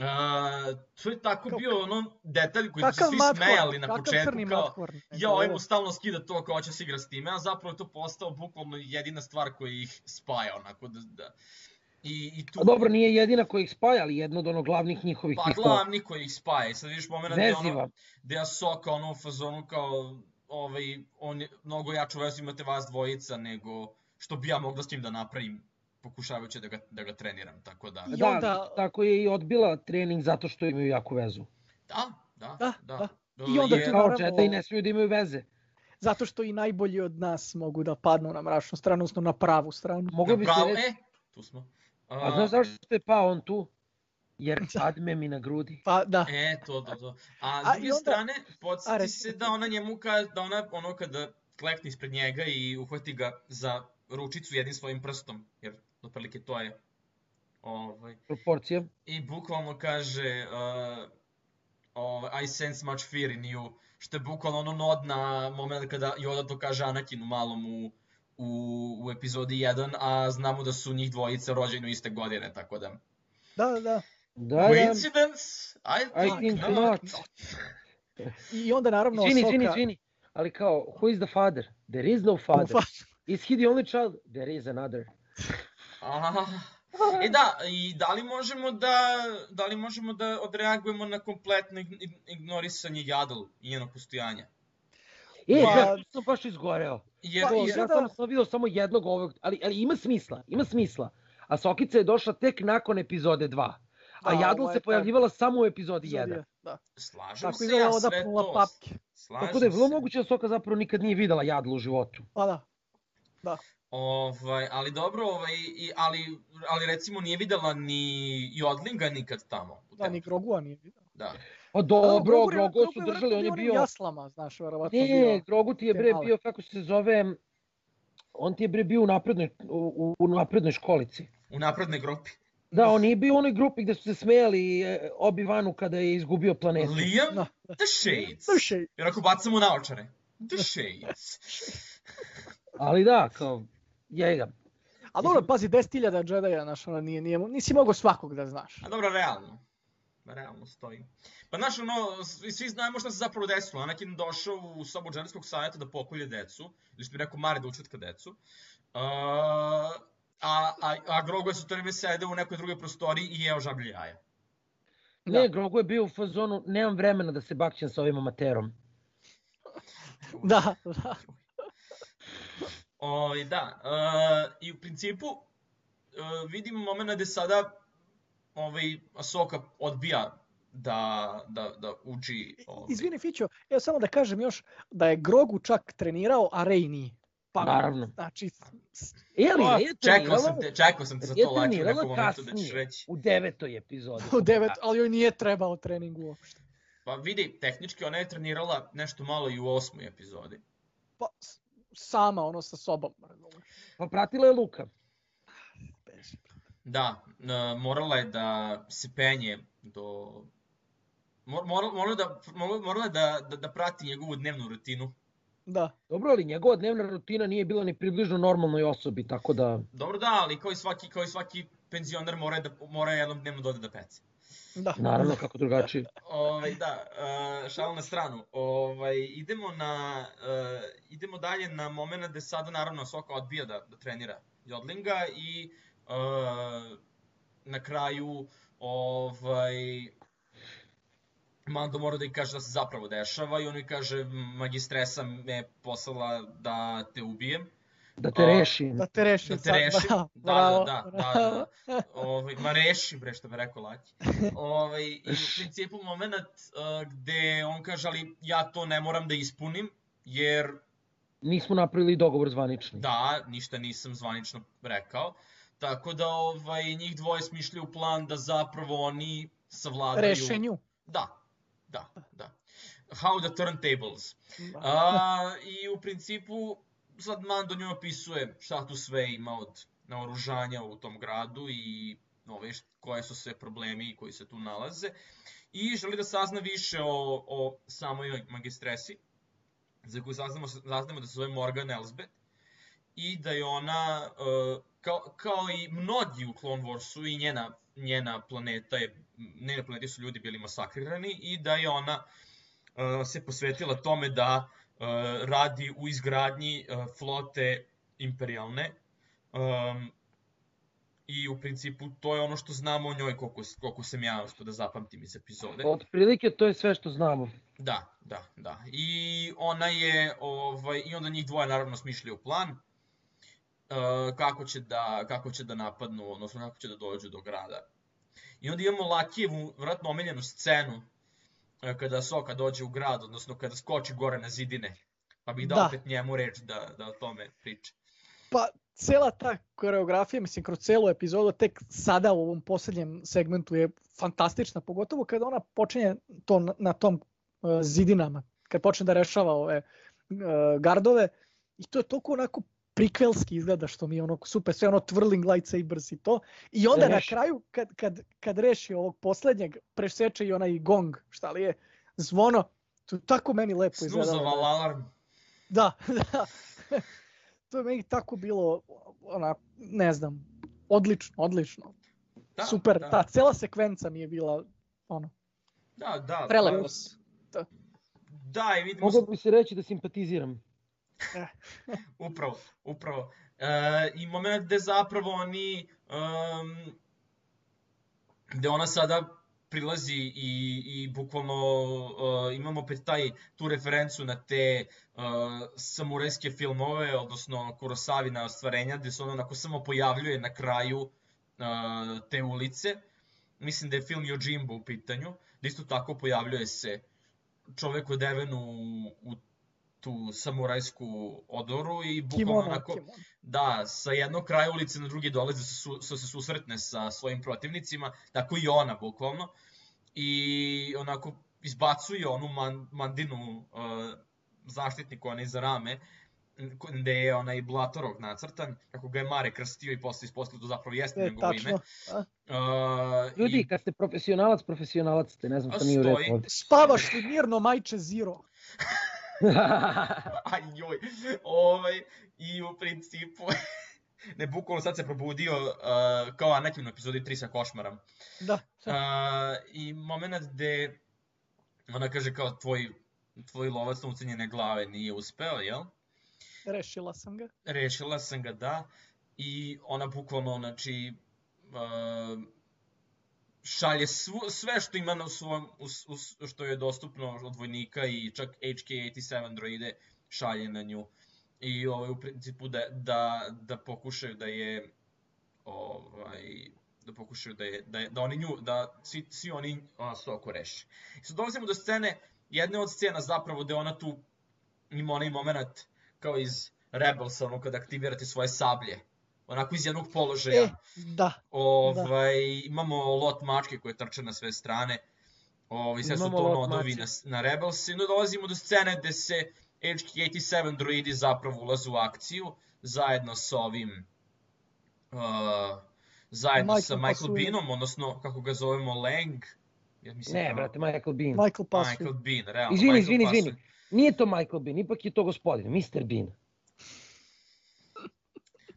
to je tako Kako, bio ono detalj koji su se svi smejali na početku kao matkor, ja ovaj mu stalno skida to kao će se igra s time, a zapravo je to postao bukvalno jedina stvar koja ih spaja onako da, da. I, i tu... A dobro, nije jedina koja ih spaja, ali jedno od onog glavnih njihovih Pa glavni koji ih spaja. I sad vidiš momena gde ono, gde ja soka ono u fazonu kao ovaj, on je mnogo jaču vezu imate vas dvojica nego što bi ja mogla s njim da napravim pokušavajući da ga, da ga treniram, tako da... Da, onda... tako je i odbila trening zato što imaju jaku vezu. Da, da, da. da. da. I onda je... Kao naravno... i ne smiju da imaju veze. Zato što i najbolji od nas mogu da padnu na mračnu stranu, odnosno na pravu stranu. Mogu bi se reći... E, tu smo. A, A znaš zašto je pao on tu? Jer padme mi na grudi. Pa da. E, to, to, to. A s druge onda... strane, podsjeti se da ona njemu, ka, da ona ono kada klekne ispred njega i uhvati ga za ručicu jednim svojim prstom, jer otprilike to je ovaj, proporcija. I bukvalno kaže uh, uh, I sense much fear in you, što je bukvalno ono nod na moment kada Yoda to kaže Anakinu malom u, u, u epizodi 1, a znamo da su njih dvojica rođeni u iste godine, tako da... Da, da. Da, Coincidence? I think, I think not. not. I onda naravno Izvini, izvini, izvini. Ali kao, who is the father? There is no father. Is he the only child? There is another. Aha. E da, i da li možemo da, da li možemo da odreagujemo na kompletno ignorisanje Jadal i njenog postojanja? E, pa, ja sam baš izgoreo. Jer, pa, jer, ja sam, sam vidio samo jednog ovog, ali, ali ima smisla, ima smisla. A Sokica je došla tek nakon epizode 2. A da, Jadal se pojavljivala tak... samo u epizodi 1. Da. Slažem Tako se ja sve to. Papke. Slažem Tako da je vrlo moguće da Soka zapravo nikad nije videla Jadlu u životu. Pa da. Da. Ovaj, ali dobro, ovaj, i, ali, ali recimo nije videla ni Jodlinga nikad tamo. Da, ni Grogua nije videla. Da. Pa dobro, da, Grogu su držali, on je bio... Jaslama, znaš, verovatno ne, bio... Ne, Grogu ti je bre bio, kako se zove, on ti je bre bio u naprednoj, u, u naprednoj školici. U naprednoj grupi. Da, on nije bio u onoj grupi gde su se smejali e, Obi-Wanu kada je izgubio planetu. Liam? No. The Shades. The Shades. Jer ako bacamo naočare. The Shades. Ali da, kao, ga. A dobro, pazi, 10.000 Jedi-a, znaš, ono, nije, nije, nisi mogao svakog da znaš. A dobro, realno. Realno stoji. Pa znaš, ono, svi znamo šta se zapravo desilo. Anakin došao u sobu džedijskog savjeta da pokolje decu, ili što bi rekao Mare da učetka decu. Uh, a, a, a Grogu je su to vreme sede u nekoj drugoj prostoriji i jeo žablje jaja. Da. Ne, Grogu je bio u fazonu, nemam vremena da se bakćem sa ovim amaterom. da, da. O, ovaj, da, uh, i u principu uh, vidimo momena gde sada ovaj, Asoka odbija da, da, da uči... Ovaj. Izvini Fićo, evo samo da kažem još da je Grogu čak trenirao, a Rey nije. Pa, Naravno. Znači, je li, je čekao sam te, čekao sam te za to lači u nekom momentu da ćeš reći. U devetoj epizodi. U devet, ali joj nije trebao trening uopšte. Pa vidi, tehnički ona je trenirala nešto malo i u osmoj epizodi. Pa, sama, ono, sa sobom. Pa pratila je Luka. Da, morala je da se penje do... Morala, morala, da, morala da, da, da prati njegovu dnevnu rutinu. Da. Dobro, ali njegova dnevna rutina nije bila ni približno normalnoj osobi, tako da... Dobro, da, ali kao i svaki, kao i svaki penzioner mora, da, mora jednom dnevno doda da pece. Da. Naravno, kako drugačije. ovaj, da, uh, šal na stranu. Ovaj, idemo, na, uh, idemo dalje na moment gde sada naravno Soka odbija da, da trenira Jodlinga i uh, na kraju ovaj, Mando mora da i kaže da se zapravo dešava i on mi kaže magistresa me poslala da te ubijem. Da te rešim. Da te rešim. Da te rešim. Da, da, da, da, da. Ovaj, ma reši, bre, što bi rekao Laki. Ovaj, I u principu moment uh, gde on kaže, ali ja to ne moram da ispunim, jer... Nismo napravili dogovor zvanični. Da, ništa nisam zvanično rekao. Tako da ovaj, njih dvoje smišljaju plan da zapravo oni savladaju... Rešenju. Da, da, da. How the turntables. A, I u principu sad Mando njoj opisuje šta tu sve ima od naoružanja u tom gradu i ove, koje su sve problemi koji se tu nalaze. I želi da sazna više o, o samoj magistresi, za koju saznamo, saznamo da se zove Morgan Elsbeth i da je ona, uh, kao, kao i mnogi u Clone Warsu i njena, njena planeta je, njene planete su ljudi bili masakrirani i da je ona uh, se posvetila tome da uh, radi u izgradnji uh, flote imperialne um, i u principu to je ono što znamo o njoj koliko, koliko sam ja uspio da zapamtim iz epizode. Od prilike to je sve što znamo. Da, da, da. I ona je, ovaj, i onda njih dvoje naravno smišljaju plan uh, kako, će da, kako će da napadnu, odnosno kako će da dođu do grada. I onda imamo Lakijevu, vratno omiljenu scenu, kada Soka dođe u grad, odnosno kada skoči gore na zidine. Pa bih dao da. opet njemu reč da, da o tome priča. Pa, cela ta koreografija, mislim, kroz celu epizodu, tek sada u ovom poslednjem segmentu je fantastična, pogotovo kada ona počinje to na, na tom uh, zidinama, kad počne da rešava ove uh, gardove, i to je toliko onako prikvelski izgleda što mi je ono super, sve ono twirling lightsabers i to. I onda Reš. na kraju kad, kad, kad reši ovog poslednjeg, preseče i onaj gong, šta li je, zvono, to je tako meni lepo izgleda. Snuzova alarm. Da, da to je meni tako bilo, ona, ne znam, odlično, odlično. Da, Super, da. ta cela sekvenca mi je bila, ono, da, da, prelepo. Da. da, i vidimo... Mogu bi se reći da simpatiziram. upravo, upravo. E, I moment gde zapravo oni, um, gde ona sada prilazi i, i bukvalno uh, imamo opet taj, tu referencu na te uh, samurajske filmove, odnosno Kurosavina ostvarenja, gde se ono onako samo pojavljuje na kraju uh, te ulice. Mislim da je film Yojimbo u pitanju, da isto tako pojavljuje se čovek odeven u, u tu samurajsku odoru i bukvalno onako, da, sa jednog kraja ulice na drugi dolaze se, su, da se susretne sa svojim protivnicima, tako i ona bukvalno, i onako izbacuje onu man, mandinu uh, zaštitniku onaj za rame, gde je onaj Blatorog nacrtan, kako ga je Mare krstio i posle ispostavio da zapravo jeste e, njegovo ime. Uh, Ljudi, i... kad ste profesionalac, profesionalac ste, ne znam šta nije u redu Spavaš li mirno, majče Zero? Aj joj. Ovaj, I u principu, ne, bukvalno sad se probudio uh, kao Anakin u epizodi 3 sa košmarom. Da. Uh, I moment gde ona kaže kao tvoj, tvoj lovac na ucenjene glave nije uspeo, jel? Rešila sam ga. Rešila sam ga, da. I ona bukvalno, znači, uh, šalje svu, sve što ima na svom, us, us, što je dostupno od vojnika i čak HK-87 droide šalje na nju. I ovaj, u principu da, da, da pokušaju da je ovaj, da pokušaju da, je, da, je, da oni nju, da svi, svi oni ona Soko reše. I sad dolazimo do scene, jedne od scena zapravo gde ona tu ima onaj moment kao iz Rebelsa, ono kada aktivirate svoje sablje onako iz jednog položaja. E, da. Ovaj, da. Imamo lot mačke koje trče na sve strane. Ovaj, sve su to nodovi na, na Rebels. I onda dolazimo do scene gde se HK-87 droidi zapravo ulaze u akciju zajedno sa ovim uh, zajedno Michael sa Michael Pasuje. Beanom, odnosno kako ga zovemo Lang. Ja mislim, ne, brate, Michael Bean. Michael. Michael Bean, realno. Izvini, izvini, izvini. Nije to Michael Bean, ipak je to gospodin, Mr. Bean.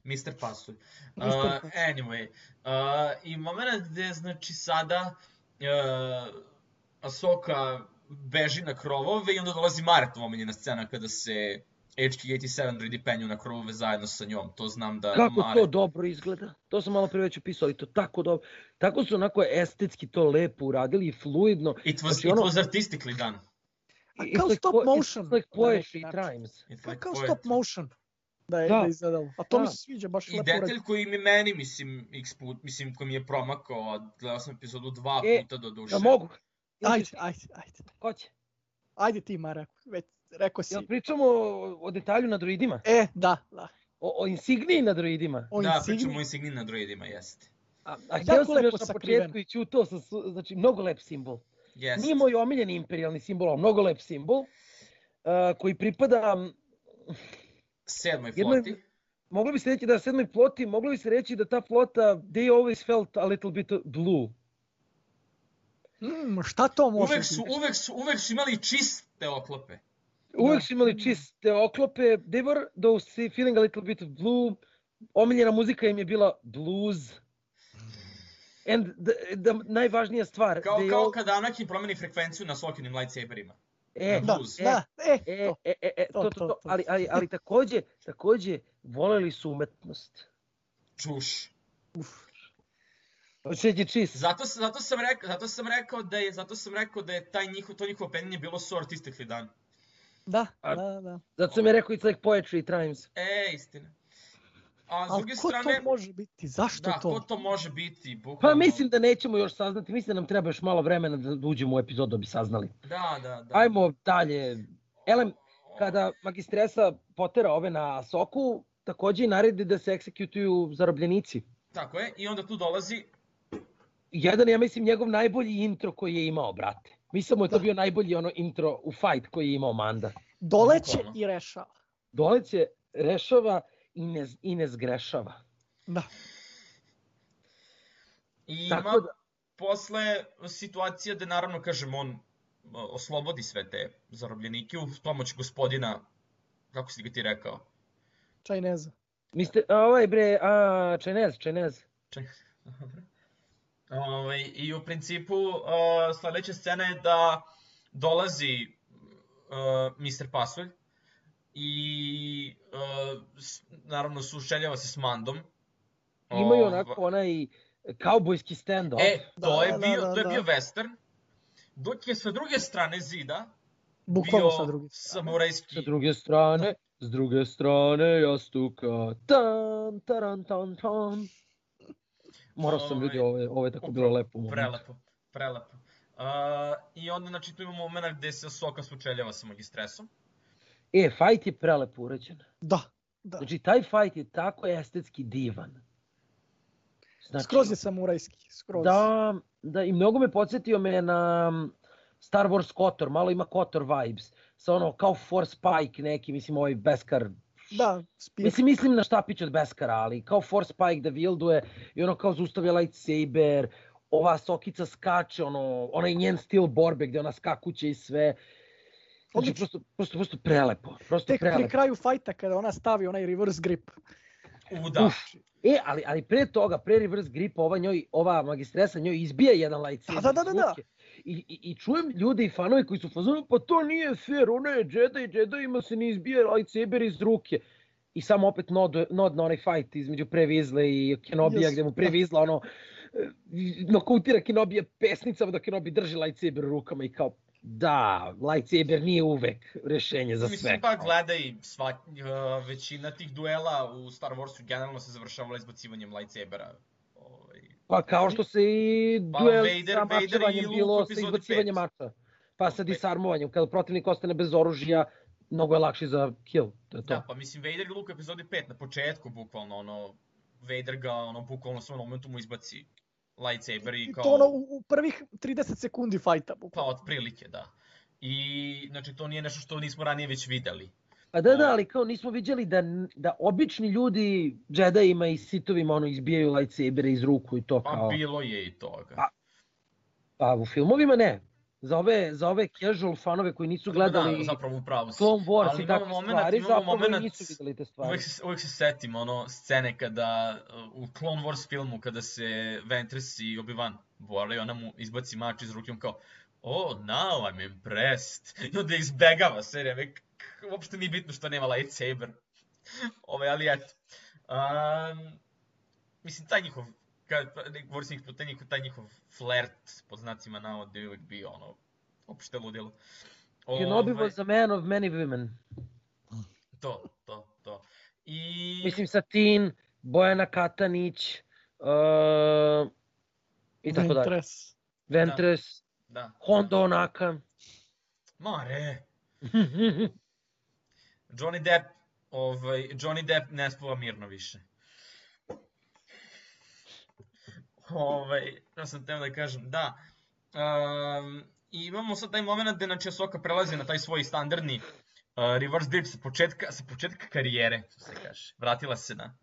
Mr. Pasuj. Uh, anyway, uh, i moment gde, znači, sada uh, Asoka beži na krovove i onda dolazi Maret omiljena scena kada se HK-87 dridi penju na krovove zajedno sa njom. To znam da Kako Maret... to dobro izgleda? To sam malo pre već opisao, ali to tako dobro. Tako su onako estetski to lepo uradili i fluidno. It was, znači, it ono... was artistically done. A kao stop motion. It's like poetry times. It's like kao stop motion da je, da. da izgledalo. A to da. mi se sviđa baš I lepo. I detalj koji mi meni, mislim, x put, mislim, koji mi je promakao, gledao sam epizodu dva e, puta do duše. Da mogu. Ajde, ajde, ajde. Ko će? Ajde ti, Mara, već rekao si. Jel pričamo o, o detalju na droidima? E, da, da. O, o insigniji na droidima? O da, insigniji. pričamo o insigniji na droidima, jeste. A, a htio sam još na početku i čuto, sa, znači, mnogo lep simbol. Yes. Nije moj omiljeni imperialni simbol, ali mnogo lep simbol, uh, koji pripada Sedmoj floti. Jednoj, moglo bi se reći da sedmoj floti, moglo bi se reći da ta flota, they always felt a little bit blue. Mm, šta to može uvek su? Uvek su, uvek su imali čiste oklope. Uvek su imali čiste oklope. They were those feeling a little bit of blue. Omiljena muzika im je bila blues. And the, the najvažnija stvar... Kao, kao all... kada Anakin promeni frekvenciju na Sokinim lightsaberima. E, da, da, e, e, e, e, e, to, to, to, to, ali, ali, ali takođe, takođe, voleli su umetnost. Čuš. Uf. Hoće čist. Zato, zato, sam rekao, zato sam rekao da je, zato sam rekao da je taj njihov, to njihovo penjenje bilo so artistically done. Da, A, da, da. Zato sam je rekao it's like poetry times. E, istina. A s druge ko strane... to može biti? Zašto da, to? Da, ko to može biti? Bukvalno... Pa mislim da nećemo još saznati. Mislim da nam treba još malo vremena da uđemo u epizodu da bi saznali. Da, da, da. Ajmo dalje. Elem, kada magistresa potera ove na soku, takođe i naredi da se eksekutuju zarobljenici. Tako je, i onda tu dolazi... Jedan, ja mislim, njegov najbolji intro koji je imao, brate. Mislim mu je to da. bio najbolji ono intro u fight koji je imao Manda. Doleće i rešava. Doleće, rešava i ne, i ne zgrešava. Da. I Tako ima da... posle situacija da naravno, kažem, on oslobodi sve te zarobljenike u pomoć gospodina, kako si ga ti rekao? Čajneza. Miste, ovaj bre, a, Čajnez, Čajnez. Čajnez, Ove, ovaj, I u principu uh, sledeća scena je da dolazi uh, Mr. Pasulj i uh, naravno sušeljava se s Mandom. Imaju onako onaj kaubojski stand-off. E, to da, je bio, da, da, to je bio da. western. Dok je sa druge strane zida Bukvalno sa druge strane. samurajski. Sa druge strane, s druge strane jastuka. Tan, taran, tan, tan. Morao sam ljudi, ovo je, ovo je tako bilo lepo. Moment. Prelepo, prelepo. Uh, I onda, znači, tu imamo moment gde se Soka sučeljava sa magistresom. E, fajt je prelepo urađen. Da, da. Znači, taj fajt je tako estetski divan. Znači, skroz je samurajski, skroz. Da, da, i mnogo me podsjetio me na Star Wars Kotor, malo ima Kotor vibes. Sa ono, kao Force Pike neki, mislim, ovaj Beskar Da, spik. Mislim, mislim na štapić od Beskara, ali kao Force Spike da wielduje i ono kao zustavlja lightsaber, ova sokica skače, ono, onaj njen stil borbe gde ona skakuće i sve. Znači, prosto, prosto, prosto prelepo. Prosto Tek prelepo. pri kraju fajta kada ona stavi onaj reverse grip. U, da. Uf. E, ali, ali pre toga, pre reverse gripa, ova, njoj, ova magistresa njoj izbija jedan lightsaber. Da, da, da, da. I, i, I čujem ljude i fanove koji su fazonu, pa to nije fair, ona je Jedi, Jedi ima se ne izbija lightsaber iz ruke. I samo opet nod, nod na onaj fight između Previzle i Kenobija, yes. gde mu Previzla ono, eh, nokautira Kenobija pesnicama da Kenobi drži lightsaber rukama i kao, da, lightsaber nije uvek rešenje za sve. Mislim, pa gledaj, sva, uh, većina tih duela u Star Warsu generalno se završavala izbacivanjem lightsabera. Ovaj. Pa kao što se i pa, duel Vader, sa mačevanjem bilo sa izbacivanjem mača. Pa sa disarmovanjem, kada protivnik ostane bez oružja, mnogo je lakši za kill. To je to. Da, pa mislim Vader i Luke u epizodi 5 na početku bukvalno ono Vader ga ono bukvalno u momentu mu izbaci lightsaber i kao... I to ono u prvih 30 sekundi fajta. Bukvalno. Pa otprilike, da. I znači to nije nešto što nismo ranije već videli. Pa da, da, ali kao nismo vidjeli da, da obični ljudi Jediima i Sitovima ono izbijaju lightsabere iz ruku i to pa kao... Pa bilo je i toga. Pa, pa u filmovima ne. Za ove, za ove casual fanove koji nisu da, gledali da, zapravo upravo Clone Wars ali i takve moment, stvari, zapravo moment, nisu videli te stvari. Uvek se, uvek se setim ono scene kada u Clone Wars filmu kada se Ventress i Obi-Wan bore ona mu izbaci mač iz ruke kao oh, now I'm impressed. I onda izbegava serija, uopšte nije bitno što nema lightsaber. Ove, ali eto. Um, mislim, taj njihov, kad, govorio sam taj njihov, taj njihov flert, pod znacima navode, je uvek bio ono, opšte ludilo. Kenobi was a man of many women. To, to, to. I... Mislim, Satin, Bojana Katanić, uh, i tako dalje. Ventres. Ventres. Da. da. Hondo Onaka. Mare. Johnny Depp, ovaj, Johnny Depp ne spava mirno više. Ovaj, ja sam teo da kažem, da. Um, I imamo sad taj moment gde znači Asoka prelazi na taj svoj standardni uh, reverse grip sa početka, sa početka karijere, što se kaže. Vratila se na...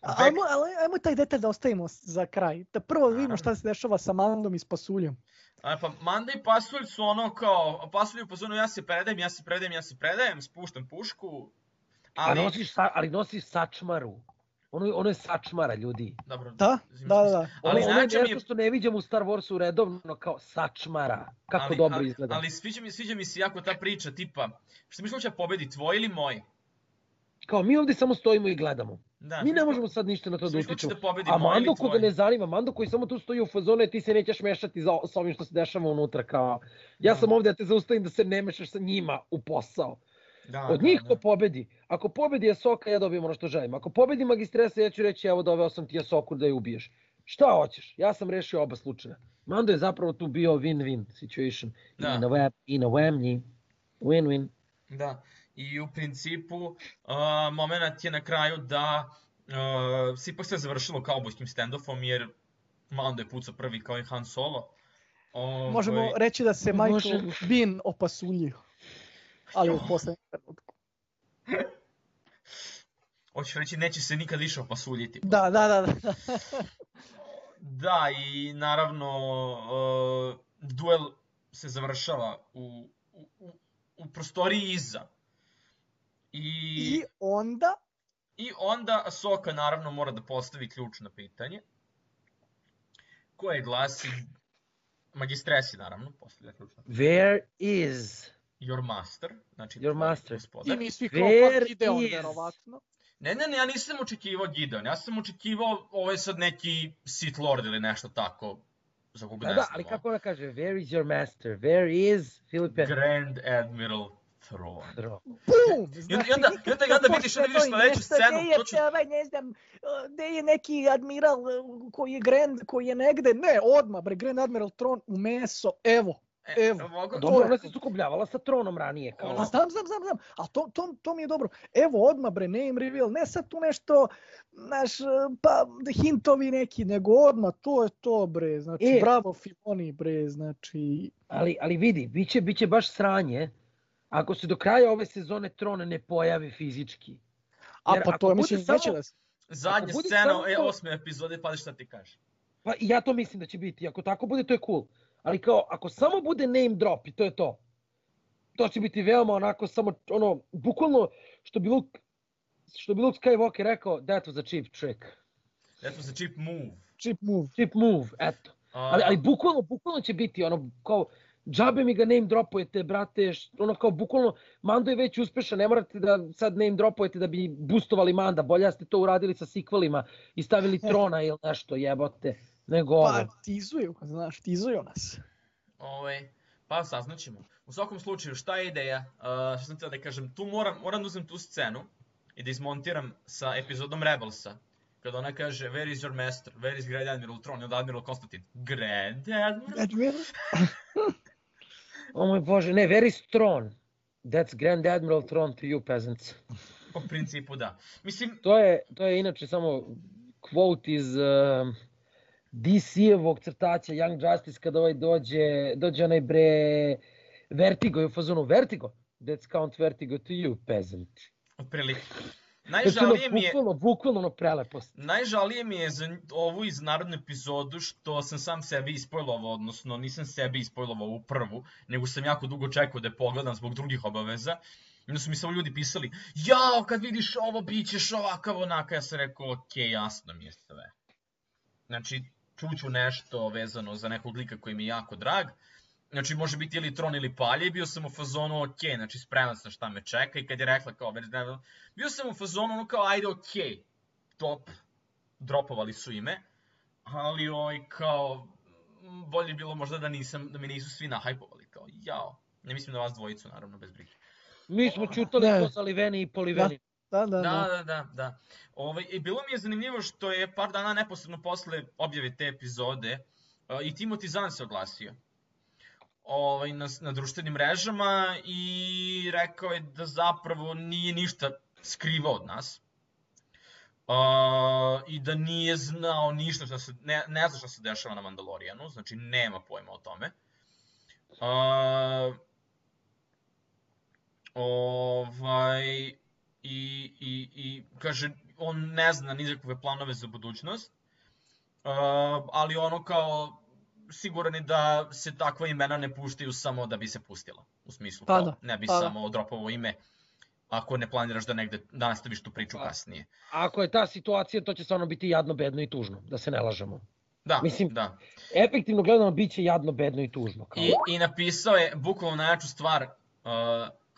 Ajmo, ali, ajmo taj detalj da ostavimo za kraj. Da prvo vidimo šta se dešava sa Mandom i s Pasuljom. A, pa Manda i Pasulj su ono kao, Pasulj u pozonu ja se predajem, ja se predajem, ja se predajem, spuštam pušku. Ali, A nosiš, sa, ali nosiš sačmaru. Ono, ono je sačmara, ljudi. Dobro. Da, da, da. da. Ali ono, znači ono je nešto što ne viđamo u Star Warsu redovno kao sačmara. Kako ali, dobro ali, izgleda. Ali sviđa mi, sviđa mi se jako ta priča, tipa, što misliš će pobedi, tvoj ili moj? Kao mi ovde samo stojimo i gledamo. Da, mi ne možemo sad ništa na to da utičemo. Da A Mando koga ne zanima, Mando koji samo tu stoji u fazone, ti se nećeš mešati za, sa ovim što se dešava unutra. Kao, ja da. sam ovde da te zaustavim da se ne mešaš sa njima u posao. Da, Od da, njih da, ko pobedi, ako pobedi Asoka, ja dobijem ono što želim. Ako pobedi Magistresa, ja ću reći, evo doveo sam ti Asoku da je ubiješ. Šta hoćeš? Ja sam rešio oba slučaja. Mando je zapravo tu bio win-win situation. Da. I na web, i na wemnji. Win-win. Da. I u principu, uh, moment je na kraju da uh, se ipak sve završilo kaubojskim standoffom, jer Mando je pucao prvi kao i Han Solo. Ovo... Možemo reći da se Michael Može... Bean opasuljio ali u poslednjem trenutku. Hoćeš reći, neće se nikad više opasuljiti. Da, da, da. Da, da i naravno, uh, duel se završava u, u, u prostoriji iza. I, I onda? I onda Soka naravno mora da postavi ključno pitanje. Koje glasi Magistresi naravno postavlja ključno pitanje. Where is Your Master, znači Your Master. Gospodar. I mi svi kao pa Gideon, verovatno. Ne, ne, ne, ja nisam očekivao Gideon, ja sam očekivao ovo je sad neki Sith Lord ili nešto tako, za koga da, ne da, ali kako da kaže, where is your master, where is Filipe? Grand Admiral Throne. Throne. Bum! Znači, I onda, i onda, i onda, vidiš, onda vidiš sledeću scenu. Gde je, točno... ovaj, ne znam, gde je neki admiral koji je Grand, koji je negde, ne, odmah, bre, Grand Admiral Throne u meso, evo, E, Evo, mogu... dobro, ona se sukobljavala sa tronom ranije. Kao... A znam, znam, znam, znam, a to, to, to mi je dobro. Evo, odmah bre, name reveal, ne sad tu nešto, naš, pa, hintovi neki, nego odmah, to je to bre, znači, e, bravo Filoni bre, znači... Ali, ali vidi, biće, biće baš sranje, ako se do kraja ove sezone Tron ne pojavi fizički. A pa to je, mislim, samo... neće da se... Zadnja scena, samo... e, osme epizode, pa šta ti kažeš. Pa ja to mislim da će biti, ako tako bude, to je cool ali kao, ako samo bude name drop i to je to, to će biti veoma onako samo, ono, bukvalno, što bi Luke, što bi Luke Skywalker rekao, that was a cheap trick. That was a cheap move. Cheap move. Cheap move, eto. Uh, ali, ali bukvalno, bukvalno će biti ono, kao, džabe mi ga name dropujete, brate, ono kao bukvalno, Mando je već uspešan, ne morate da sad name dropujete da bi boostovali Manda, bolje ste to uradili sa sikvalima i stavili Trona ili nešto, jebote. Nego pa, ovo. tizuju, znaš, tizuju nas. Ove, pa saznaćemo. U svakom slučaju, šta je ideja? Uh, što sam htio da kažem, tu moram, moram da uzmem tu scenu i da izmontiram sa epizodom Rebelsa. Kada ona kaže, where is your master? Where is Grand Admiral Tron? I onda Admiral Konstantin, Grand Admiral? Admiral? o moj bože, ne, where is Tron? That's Grand Admiral Tron to you peasants. Po principu da. Mislim... To je, to je inače samo quote iz... Uh, DC-evog crtača Young Justice kada ovaj dođe, dođe onaj bre Vertigo je u fazonu Vertigo, that's count Vertigo to you, peasant. Otprilike. Najžalije mi je... Bukvalno, bukvalno ono prelepost. Najžalije mi je za ovu iz narodnu epizodu što sam sam sebi ispojlovao, odnosno nisam sebi ispojlovao u prvu, nego sam jako dugo čekao da je pogledam zbog drugih obaveza. I onda su mi samo ljudi pisali, jao, kad vidiš ovo, bit ćeš ovakav, onaka. Ja sam rekao, okej, okay, jasno mi je sve. Znači, čuću nešto vezano za nekog lika koji mi je jako drag. Znači, može biti ili Tron ili Palje, bio sam u fazonu, ok, znači, spreman sam šta me čeka i kad je rekla kao, bio sam u fazonu, ono kao, ajde, ok, top, dropovali su ime, ali oj, kao, bolje bilo možda da nisam, da mi nisu svi nahajpovali, kao, jao, ne mislim da vas dvojicu, naravno, bez brige. Mi smo čutali ko zaliveni i poliveni. Da. Da, da, da. Da, da, da. Ove, ovaj, I bilo mi je zanimljivo što je par dana neposredno posle objave te epizode uh, i Timothy Zahn se oglasio ovaj, na, na društvenim mrežama i rekao je da zapravo nije ništa skrivao od nas. Uh, I da nije znao ništa što se, ne, ne zna šta se dešava na Mandalorijanu, znači nema pojma o tome. Uh, Ovaj, i, i, i kaže, on ne zna nikakve planove za budućnost, uh, ali ono kao siguran je da se takva imena ne puštaju samo da bi se pustila. U smislu, pa da, ne bi pa da. samo dropovo ime ako ne planiraš da negde da nastaviš tu priču a, kasnije. Ako je ta situacija, to će stvarno biti jadno, bedno i tužno, da se ne lažemo. Da, Mislim, da. efektivno gledano biće jadno, bedno i tužno. Kao. I, I napisao je bukvalno najjaču stvar, uh,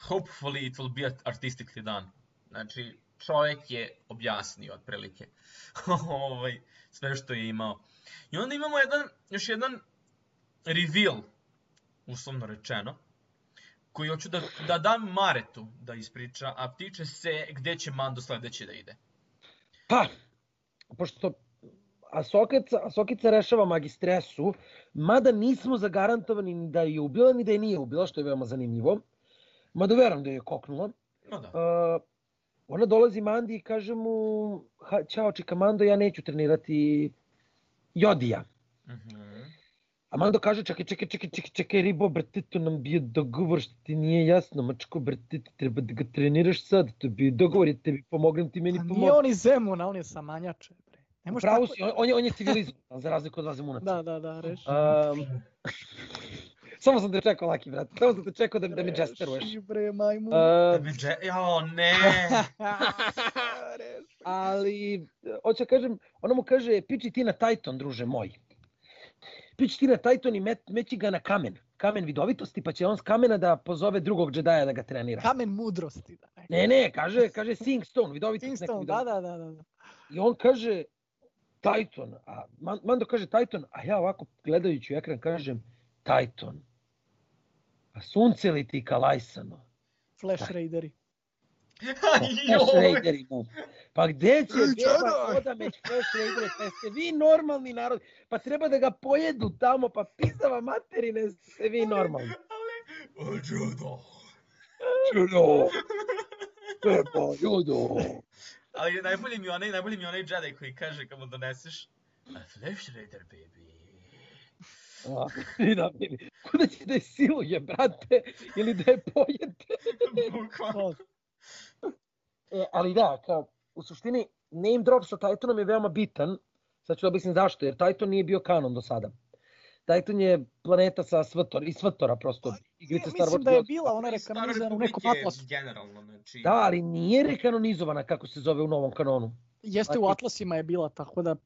hopefully it will be artistically done. Znači, čovjek je objasnio otprilike ovaj, sve što je imao. I onda imamo jedan, još jedan reveal, uslovno rečeno, koji hoću da, da dam Maretu da ispriča, a tiče se gde će Mando sledeće da ide. Pa, pošto Asokica, Asokica rešava magistresu, mada nismo zagarantovani ni da je ubila, ni da je nije ubila, što je veoma zanimljivo. Mada veram da je koknula. No da. Uh, ona dolazi Mandi i kaže mu, ha, čao čika Mando, ja neću trenirati Jodija. Uh mhm. -huh. A Mando kaže, čekaj, čekaj, čekaj, čekaj, čekaj, ribo, brate, to nam bio dogovor što ti nije jasno, mačko, brate, ti treba da ga treniraš sad, to bi dogovor, ja tebi pomognem, ti meni pomoći. Nije on iz Zemuna, on je samanjače. Ne može Pravo si, on, on, je, on je civilizovan, za razliku od vas Zemunaca. Da, da, da, reši. Um, Samo sam te čekao, Laki, brate. Samo sam te čekao da, da me džesteruješ. Reši, bre, majmu. Uh, da me dže... Jo, ne! Ali, hoću da kažem, ona mu kaže, piči ti na Titan, druže moj. Piči ti na Titan i met, meći ga na kamen. Kamen vidovitosti, pa će on s kamena da pozove drugog džedaja da ga trenira. Kamen mudrosti. Da. Ne, ne, kaže, kaže Singstone, vidovitost. Singstone, da, da, da, da. I on kaže, Titan, a Mando kaže Titan, a ja ovako gledajući ekran kažem Titan. A sunce li ti kalajsano? Flash Raideri. Flash Raideri mu. Pa gde će beba da među Flash Raidere? Pa ste vi normalni narod. Pa treba da ga pojedu tamo, pa pizdava materine ste vi normalni. Ali, judo. Judo. Beba, judo. Ali najbolji mi onaj, najbolji mi onaj Jedi koji kaže kad mu doneseš A Flash Raider, baby. I da, kuda će da je siluje, brate, ili da je pojete. Bukvalno. e, ali da, kao, u suštini, name drop sa Titanom je veoma bitan. Sad ću da objasnim zašto, jer Titan nije bio kanon do sada. Titan je planeta sa Svator, i Svatora prosto. Igrice Star Wars. Mislim da je bila ona rekanonizovana u nekom atlasu. Generalno, znači... Da, ali nije rekanonizovana kako se zove u novom kanonu. Jeste znači, u Atlasima je bila, tako da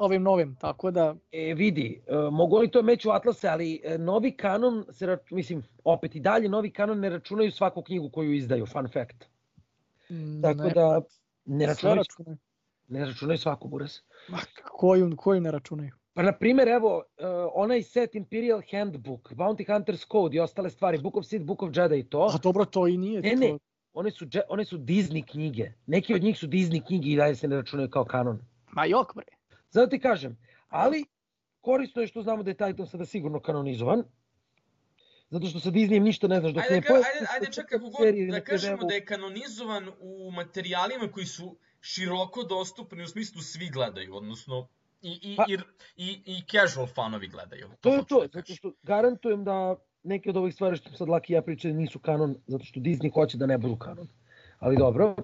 ovim novim, tako da... E, vidi, e, mogu li to meći u Atlase, ali e, novi kanon, se rač... mislim, opet i dalje, novi kanon ne računaju svaku knjigu koju izdaju, fun fact. Mm, tako ne, da, ne računaju, računaju. ne računaju svaku, buras. Ma, koju, koju ne računaju? Pa na primjer, evo, uh, onaj set Imperial Handbook, Bounty Hunter's Code i ostale stvari, Book of Sith, Book of Jedi i to. A dobro, to i nije. Ne, to... ne, one su, one su Disney knjige. Neki od njih su Disney knjige i dalje se ne računaju kao kanon. Ma jok, bre. Zato ti kažem, ali korisno je što znamo da je Titan sada sigurno kanonizovan. Zato što sa Disneyem ništa ne znaš dok ajde, ne pojavi. Ajde, ajde kako god da kažemo da je kanonizovan u materijalima koji su široko dostupni, u smislu svi gledaju, odnosno I, i, pa, i, i, i casual fanovi gledaju. To, to je to, da zato što garantujem da neke od ovih stvari što sad Laki ja pričaju nisu kanon, zato što Disney hoće da ne budu kanon. Ali dobro,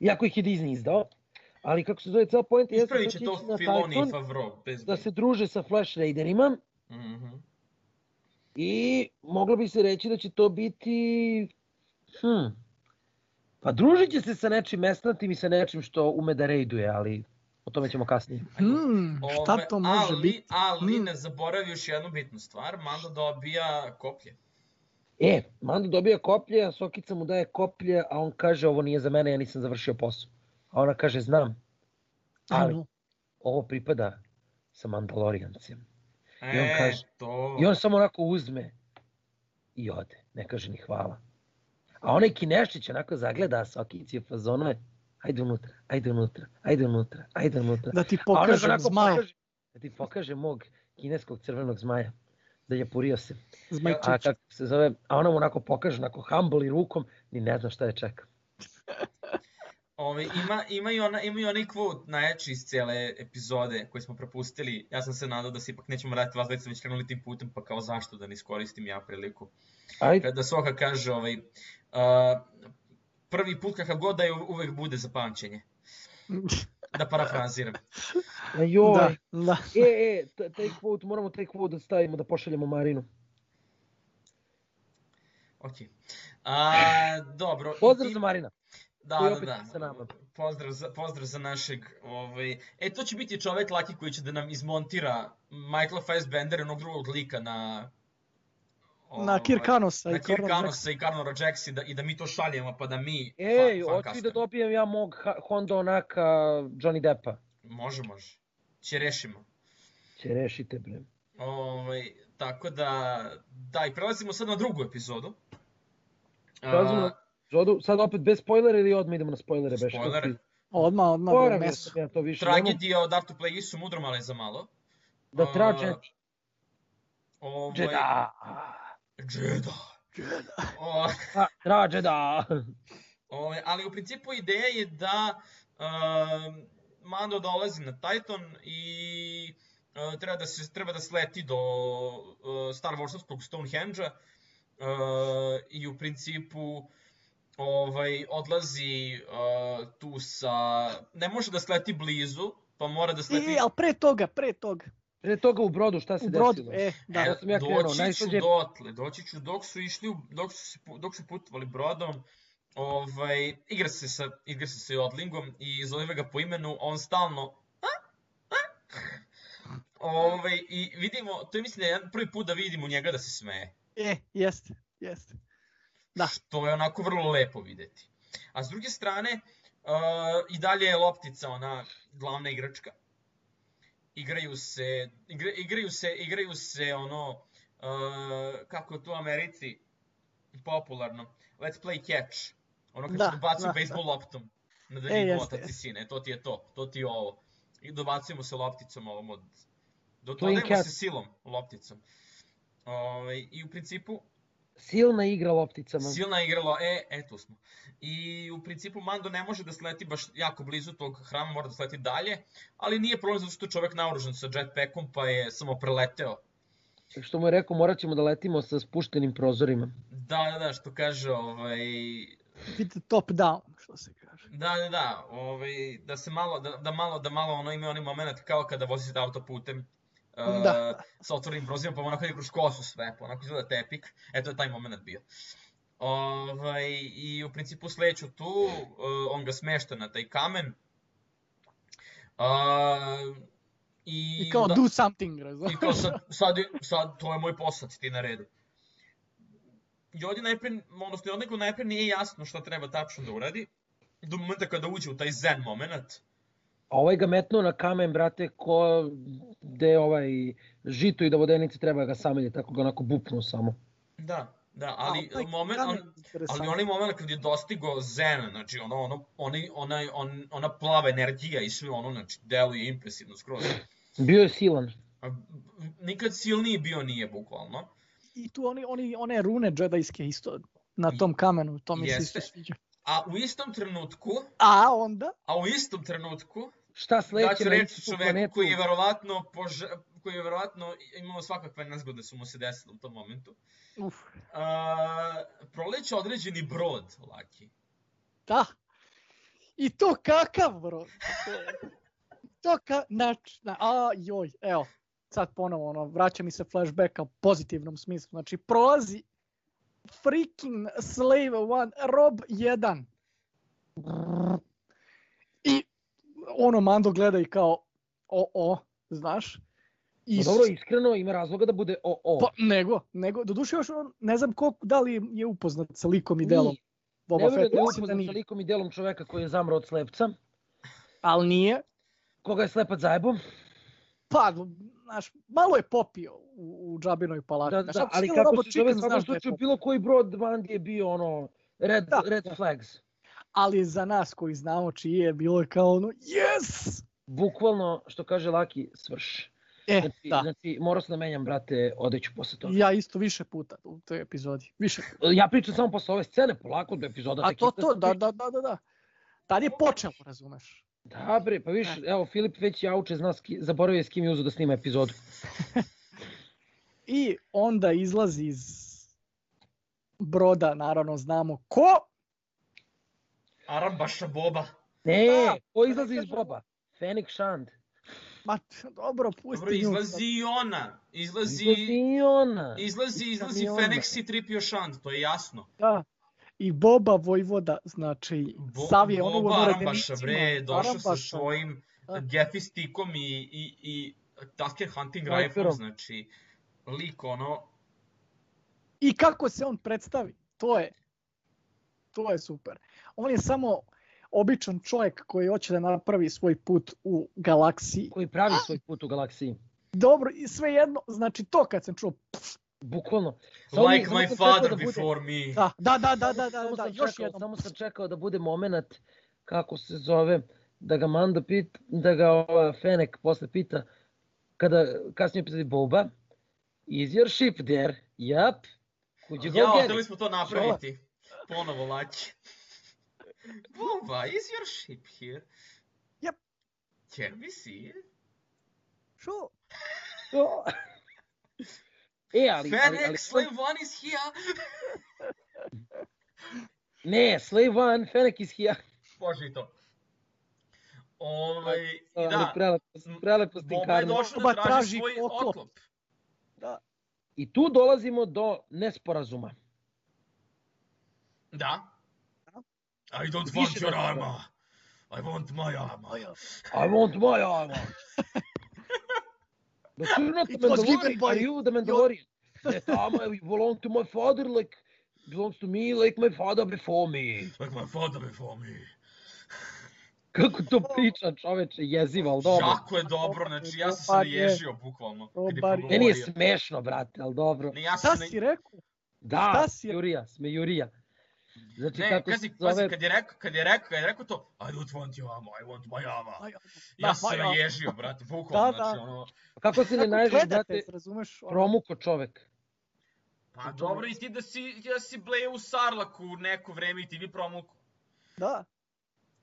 iako ih je Disney izdao, ali kako se zove ceo point jeste da će to Filoni i Favro, bez da se druže sa Flash Raiderima. Mm -hmm. I moglo bi se reći da će to biti hm, pa družit će se sa nečim mesnatim i sa nečim što ume da raiduje, ali O tome ćemo kasnije. Hmm, šta Ove, to može ali, biti? Ali hmm. ne zaboravi još jednu bitnu stvar, Mando dobija koplje. E, Mando dobija koplje, a Sokica mu daje koplje, a on kaže ovo nije za mene, ja nisam završio posao. A ona kaže znam, ali ano. ovo pripada sa Mandalorijancem. E, I on e, kaže, to... i on samo onako uzme i ode, ne kaže ni hvala. A onaj Kinešić onako zagleda Sokici u fazonove, ajde unutra, ajde unutra, ajde unutra, ajde unutra. Da ti pokažem zmaja. Pokaže, da ti pokaže mog kineskog crvenog zmaja. Da je purio se. Zmajčić. A kako se zove, a ona mu onako pokaže, onako humble i rukom, ni ne zna šta je čeka. Ove, ima, ima, i ona, ima i onaj quote najjači iz cijele epizode koje smo propustili. Ja sam se nadao da se ipak nećemo raditi, vas već već krenuli tim putem, pa kao zašto da ne iskoristim ja priliku. Ajde. Kada Soka kaže, ovaj, uh, prvi put kakav god da je uvek bude za pamćenje. Da parafraziram. Joj. Da, da. E, e, taj quote, moramo taj quote da stavimo, da pošaljemo Marinu. Ok. A, dobro. Pozdrav za Marina. Da, da, da. Sa nama. Pozdrav za, pozdrav za našeg, ovaj... E, to će biti čovek laki koji će da nam izmontira Michaela Fassbender i onog drugog lika na... Ovaj, na Kirkanosa na i Kirkanosa i Carnora Jacksi da, i da mi to šaljemo pa da mi... Ej, hoću da dobijem ja mog Honda onaka Johnny Deppa. Može, može. Će rešimo. Će rešite, bre. Ovaj, tako da, da, i prelazimo sad na drugu epizodu. Prelazimo na Zodu, sad opet bez spoilera ili odmah idemo na spoilere? Spoilere. Odmah, odmah. Moram meso. Ja to više Tragedija od Art to Play Isu mudro male za malo. Da traže. Uh, ovaj... Jeda. Jeda. Jeda. O... Traže da. Ovaj, ali u principu ideja je da uh, Mando dolazi na Titan i uh, treba da se treba da sleti do uh, Star Warsovskog Stonehenge-a uh, i u principu ovaj, odlazi uh, tu sa... Ne može da sleti blizu, pa mora da sleti... E, ali pre toga, pre toga. Pre toga u brodu, šta se u brodu, desilo? E, da. E, sam ja krenuo, doći ću dotle, doći ću dok su išli, dok su, dok su putovali brodom, ovaj, igra se sa, igra se sa Jodlingom i zove ga po imenu, on stalno Ovaj, I vidimo, to je mislim da je prvi put da vidimo njega da se smeje. E, jeste, jeste. Da. Što je onako vrlo lepo videti. A s druge strane, uh, i dalje je loptica ona glavna igračka. Igraju se, igra, igraju se, igraju se ono, uh, kako to u Americi popularno, let's play catch. Ono kad da, se dobacuju da, bejsbol da. loptom na daljinu e, otaci sine, to ti je to, to ti je ovo. I dobacujemo se lopticom ovom od... Dodajemo se silom lopticom. Ove, ovaj, I u principu, Silna igra lopticama. Silna igra, lo... e, eto smo. I u principu Mando ne može da sleti baš jako blizu tog hrama, mora da sleti dalje, ali nije problem zato što je čovek naoružan sa jetpackom pa je samo preleteo. Što mu je rekao, morat ćemo da letimo sa spuštenim prozorima. Da, da, da, što kaže, ovaj... Biti top down, što se kaže. Da, da, da, ovaj, da se malo, da, da malo, da malo ono ima onaj moment kao kada vozite autoputem da. Uh, sa otvorenim prozivima, pa onako ide kroz kosu sve, pa onako izgleda tepik. Eto je taj moment bio. Ovaj, I u principu sleću tu, uh, on ga smešta na taj kamen. Uh, I, I kao da, do something, razumiješ? I kao sad, sad, sad, to je moj posao, ti na redu. I ovdje najpre, odnosno od nekog najpre nije jasno šta treba tačno da uradi. Do momenta kada uđe u taj zen moment, A ovaj ga metnuo na kamen, brate, ko gde ovaj žito i da vodenice treba ga samelje, tako ga onako bupnuo samo. Da, da, ali A, moment, on, ali onaj moment kad je dostigo Zen, znači ono, ono, onaj, onaj, on, ona plava energija i sve ono, znači deluje impresivno skroz. Bio je silan. A, nikad silniji bio nije, bukvalno. I tu oni, oni, one rune džedajske isto na tom kamenu, to mi se isto sviđa. A u istom trenutku... A onda? A u istom trenutku šta sledeće da ću reći čoveku koji je verovatno pož... koji je verovatno imao svakakve nezgode su mu se desile u tom momentu. Uf. Uh, proleće određeni brod, Laki. Da. I to kakav brod? to ka... Nač... Na... A, joj, evo. Sad ponovo, ono, vraća mi se flashback u pozitivnom smislu. Znači, prolazi freaking Slave 1, Rob 1. I ono Mando gleda i kao o o, znaš. I pa dobro, iskreno ima razloga da bude o o. Pa nego, nego duše još on ne znam koliko da li je upoznat sa likom i delom. Boba ne Fett, da je upoznat da sa likom i delom čoveka koji je zamro od slepca. Al nije. Koga je slepac zajebom? Pa, znaš, malo je popio u, u Džabinoj palati. Da, da, da ali kako se zove, znaš da je bilo koji brod Vandi je bio ono, red, da. red flags ali za nas koji znamo čiji je bilo kao ono, yes! Bukvalno, što kaže Laki, svrš. E, znači, da. Znači, morao sam da menjam, brate, odeću posle toga. Ja isto više puta u toj epizodi. Više puta. Ja pričam samo posle ove scene, polako do epizoda. A to, to, da, da, da, da, da. Tad je počelo, razumeš. Da bre, pa viš, evo Filip već jauče, zna, ski, zaboravio s kim je uzeo da snima epizodu. I onda izlazi iz broda, naravno znamo ko. Arambaša Boba. Ne, da, ko izlazi iz Boba? Fenix Shand. Ma, dobro, pusti Dobro, izlazi i ona. Izlazi, Izlazi i ona. izlazi, izlazi Fenix i Tripio Shand, to je jasno. Da. I Boba Vojvoda, znači, Bo, Sav je ono Boba mora Arambaša, bre, došao sa svojim Da. Geffy stickom i, i, i Tusker Hunting. Rifle, znači, lik ono, I kako se on predstavi, to je, to je super. On je samo običan čovjek koji hoće da napravi svoj put u galaksiji. Koji pravi svoj put u galaksiji. Dobro, i sve jedno, znači to kad sam čuo, pff, Bukvalno. Samo mi- like samo my father da bude- before me. da, da, da, da, da, da, Samo da, sam još čekao, jednom. Samo sam čekao da bude moment kako se zove, da ga Manda pit, da ga ova Fenek posle pita, kada kasnije epizodi Boba, is your ship there? Yep. Could you go Ja, get hteli smo to napraviti. Ponovo laći. Boba, is your ship here? Yep. Can we see it? Što? To- E, ali, ali, ali, Slave One is here! ne, Slave One, Fenek is here. Može i to. Ovaj, i Ali da, prelepo, prelepo Boba je Boba da traži traži svoj oklop. oklop. Da. I tu dolazimo do nesporazuma. Da. I don't Više want your nesporazuma. armor. I want my armor. I want my armor. But you're not the It was given Mandalorian. by Are you the Mandalorian? That armor belongs to my father like belongs to me like my father before me. Like my father before me. Kako to priča čoveče, jezivo, ali dobro. Jako je dobro, znači ja sam se Dobar je. naježio bukvalno. kad je Dobar je. Meni je progovorio. smešno, brate, ali dobro. Ne, ja Šta sam ne... si rekao? Da, Šta si- smejurija, smejurija. Znači, Ne, kako kazi, se pazi, zove... kad je rekao, kad je rekao, kad je rekao to, I don't want your armor, I want my. Aj, Ja da, sam se aj, aj. naježio, brate, bukvalno, Da, znači da. ono... Kako se ne Kako naježiš, brate, razumeš? Ono, promuko čovek. Pa dobro, i ti da si, da si bleje u Sarlaku neko vreme i ti bi promuku. Da,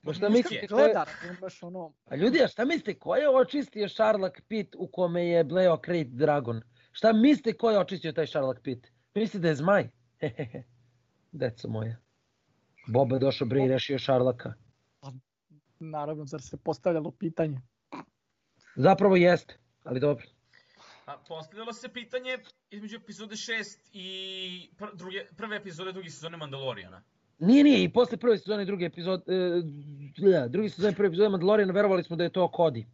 Pa šta mislite, ko je... gleda, razumeš, ono, A ljudi, a šta mislite, ko je očistio Sharlak Pit u kome je bleo Krayt Dragon? Šta mislite ko je očistio taj Sharlak Pit? Mislite da je zmaj? Deco moja. Boba je došao bre i rešio Sharlaka. naravno, zar se postavljalo pitanje. Zapravo jeste, ali dobro. A postavljalo se pitanje između epizode 6 i pr druge, prve epizode druge sezone Mandaloriana. Nije, nije, i posle prve sezone i druge epizode, e, druge sezone i prve epizode Mandaloriana verovali smo da je to Cody.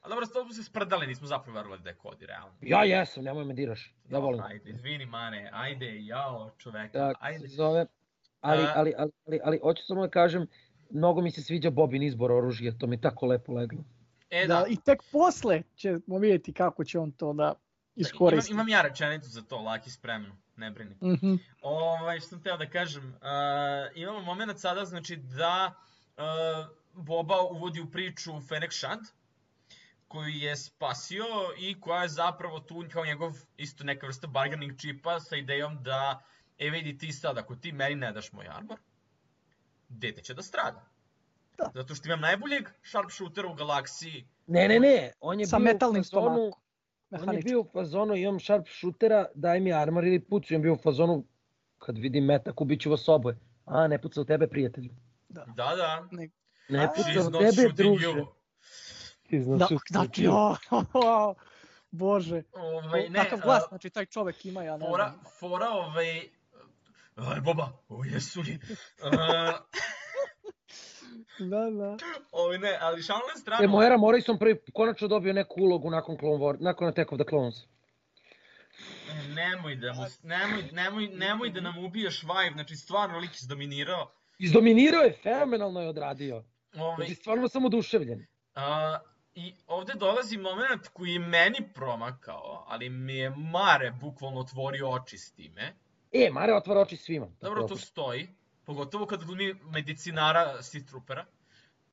A dobro, to smo se sprdali, nismo zapravo verovali da je Cody, realno. Ja jesam, nemoj me diraš. Ja volim. Ajde, izvini mane, ajde, jao, čoveka, Tako ajde. se zove. Ali, A- ali, ali, ali, ali, hoću samo da kažem, mnogo mi se sviđa Bobin izbor oružja, to mi je tako lepo leglo. E, Da, da, I tek posle ćemo vidjeti kako će on to da imam, iskoristi. imam ja rečenicu za to, Laki, spremno, ne brini. Mhm. Ovaj, što sam teo da kažem, uh, imamo moment sada, znači da uh, Boba uvodi u priču Fennec Shand, koju je spasio i koja je zapravo tu kao njegov isto neka vrsta bargaining čipa sa idejom da e vidi ti sad, ako ti meni ne daš moj armor, dete će da strada. Da. Zato što imam najboljeg sharpshootera u galaksiji. Ne, ne, ne, on je Sa bio metalnim u fazonu, stomakom. on je bio u fazonu, imam sharpshootera, daj mi armor ili pucu, on bio u fazonu, kad vidim metak, ubiću vas oboje. A, ne puca u tebe, prijatelju. Da, da. Ne A, puca u tebe, druže. you. She's not Da, znači, you. o, Bože. Ovaj, ne, Kakav glas, znači taj čovek ima, ja ne fora, znam. fora, ovaj... Aj, Boba, o jesu li? Da, da. ovaj, ne, ali šalno na stranu. E, Moira Morrison prvi konačno dobio neku ulogu nakon Clone War, nakon Attack of the Clones. Nemoj da mu, nemoj, nemoj, nemoj da nam ubiješ vibe, znači stvarno lik izdominirao. Izdominirao je, fenomenalno je odradio. Ovaj, Znači, stvarno sam oduševljen. a, I ovde dolazi moment koji je meni promakao, ali mi je Mare bukvalno otvorio oči s time. E, Mare otvara oči svima. Dobro, to stoji, pogotovo kad glumi medicinara Sith Troopera.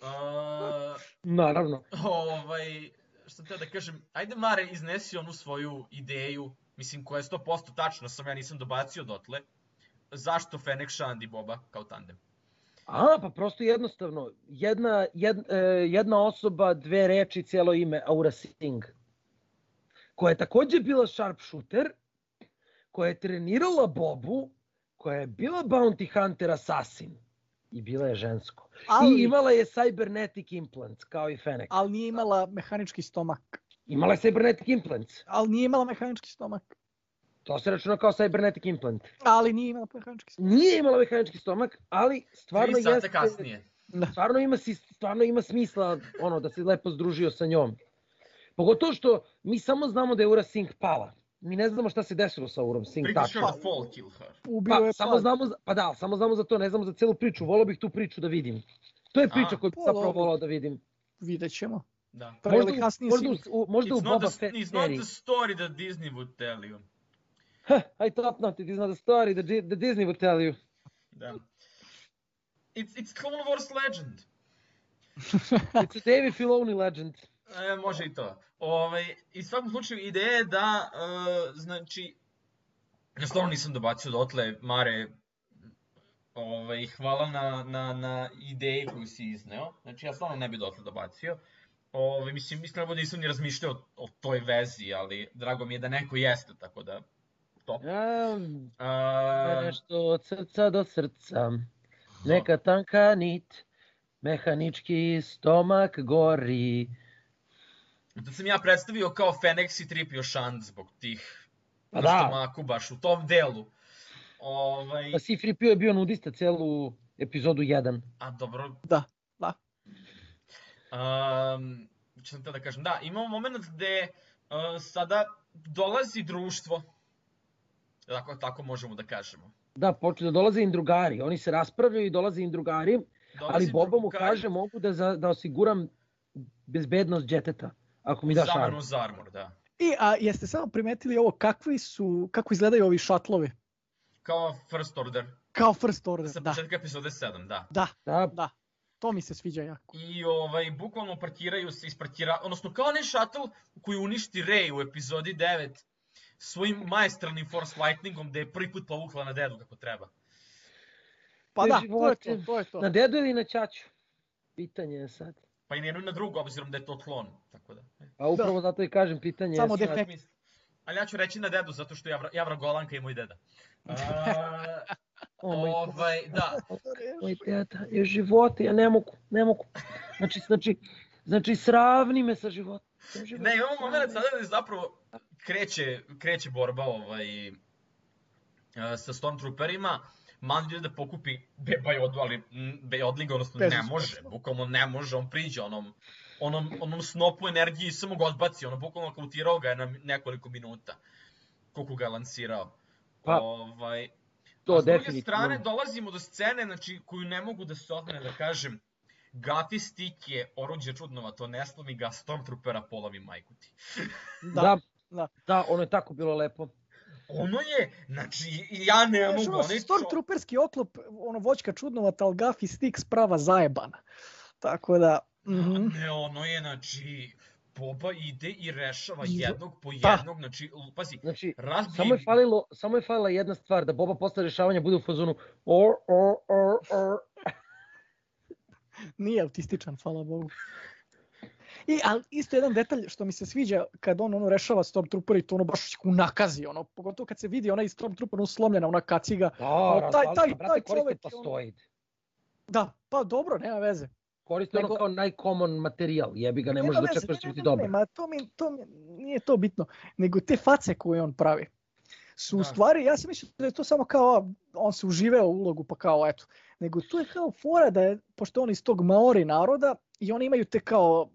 A, Naravno. ovaj, što te da kažem, ajde Mare iznesi onu svoju ideju, mislim koja je 100% tačna, sam ja nisam dobacio dotle. Zašto Fennec Shand i Boba kao tandem? A, pa prosto jednostavno. Jedna, jed, e, jedna osoba, dve reči, cijelo ime, Aura Singh. Koja je takođe bila sharpshooter, koja je trenirala Bobu, koja je bila bounty hunter assassin i bila je žensko. Ali, I imala je cybernetic implants, kao i Fennec. Ali nije imala mehanički stomak. Imala je cybernetic implants. Ali nije imala mehanički stomak. To se računa kao cybernetic implant. Ali nije imala mehanički stomak. Nije imala mehanički stomak, ali stvarno Tri sata jeste... kasnije. Da. Stvarno ima, stvarno ima smisla ono da se lepo združio sa njom. Pogotovo što mi samo znamo da je Ura Singh pala. Mi ne znamo šta se desilo sa Urom Singh. Pretty sure the fall kill her. Ubio Pa, je samo znamo, za- pa da, samo znamo za to, ne znamo za celu priču. Volio bih tu priču da vidim. To je priča A. koju bih zapravo volao da vidim. Vidjet ćemo. Da. Pre Možda, kasnije možda, u, možda u It's not, Boba the, Fett it's not the story that Disney would tell you. Huh, I thought not, it is not a story that the Disney would tell you. Da. It's, it's Clone Wars legend. It's a David Filoni legend. E, može i to. Ovaj, I svakom slučaju ideja je da, e, znači, ja stvarno nisam dobacio dotle, Mare, ovaj, hvala na, na, na ideji koju si izneo. Znači, ja stvarno ne bi dotle dobacio. Ovaj, mislim, iskreno da nisam ni razmišljao o, o toj vezi, ali drago mi je da neko jeste, tako da, top. Ja, A, nešto od srca do srca. Neka tanka nit, mehanički stomak gori. Da sam ja predstavio kao Fenix i Tripio Shand zbog tih Pa da. stomaku, baš u tom delu. Ovaj, Pa Sifri Pio je bio nudista celu epizodu 1. a dobro, Da, da. Um, što sam te da kažem, da, imamo moment gde uh, sada dolazi društvo, tako, tako možemo da kažemo. Da, počne da dolaze im drugari. Oni se raspravljaju i dolaze im drugari, Dolazi ali Boba mu kaže mogu da, za, da osiguram bezbednost džeteta. Ako mi daš zamenu armu. za armor, da. I, a jeste samo primetili ovo, kakvi su, kako izgledaju ovi šatlovi? Kao First Order, Kao first order, sa da. početka epizode 7, da. Da, Da, da. To mi se sviđa jako. I ovaj, bukvalno parkiraju se isparkira, odnosno kao onaj shuttle koji uništi Rey u epizodi 9 svojim maestralnim Force Lightningom gde je prvi put povukla na dedu kako treba. Pa da, to je to, to je to. na dedu ili na ćaću? Pitanje je sad. Pa i njenu i na drugu, obzirom da je to klon, tako da. Pa upravo zato i kažem pitanje Samo je sad. defekt. Ali ja ću reći na dedu, zato što je Javra, Javra Golanka i moj deda. A, O, moj, ovaj, da. moj deda je život, ja ne mogu, ne mogu. Znači, znači, znači sravni me sa životom. Život, Ne, imamo moment sada da zapravo kreće, kreće borba ovaj, sa Stormtrooperima. Mando ide da pokupi Bebajodu, ali mm, Bejodlinga, odnosno Bez ne može, bukvalno ne može, on priđe onom, onom, onom snopu energije i samo ga odbaci, ono bukvalno kautirao ga je na nekoliko minuta, koliko ga je lansirao. Pa, ovaj, to A s druge strane dolazimo do scene, znači, koju ne mogu da se odmene da kažem, Gafi Stick je oruđe čudnova, to ne slomi ga Stormtroopera polovi majku ti. Da, da. da, ono je tako bilo lepo. Ono je, znači, ja ne Znaš, mogu, ono, onaj čo... Stormtrooperski oklop, ono, voćka čudnovata, ali Gafi Stick sprava zajebana. Tako da, mhm. Ne, ono je, znači, Boba ide i rešava I- jednog po Da. jednog, znači, l- pazi, Znači, razbije... samo je falilo, samo je falila jedna stvar, da Boba posle rešavanja bude u fazonu or, or, or, or. nije autističan, hvala Bogu. I, ali isto jedan detalj što mi se sviđa kad on ono rešava Stormtrooper i to ono baš u nakazi, ono, pogotovo kad se vidi onaj Stormtrooper ono slomljena, ona kaciga. Da, taj- razvalio, taj- brate, taj koriste čovek je ono-. Da, pa dobro, nema veze. Koriste ono kao najcommon materijal, jebi ga, ne možeš da čekaš da će biti dobro. Ma to mi, to mi, nije to bitno. Nego te face koje on pravi su u Da. stvari, ja sam mislio da je to samo kao, on se uživao u ulogu, pa kao eto. Nego to je kao fora da je, pošto on iz tog Maori naroda i oni imaju te kao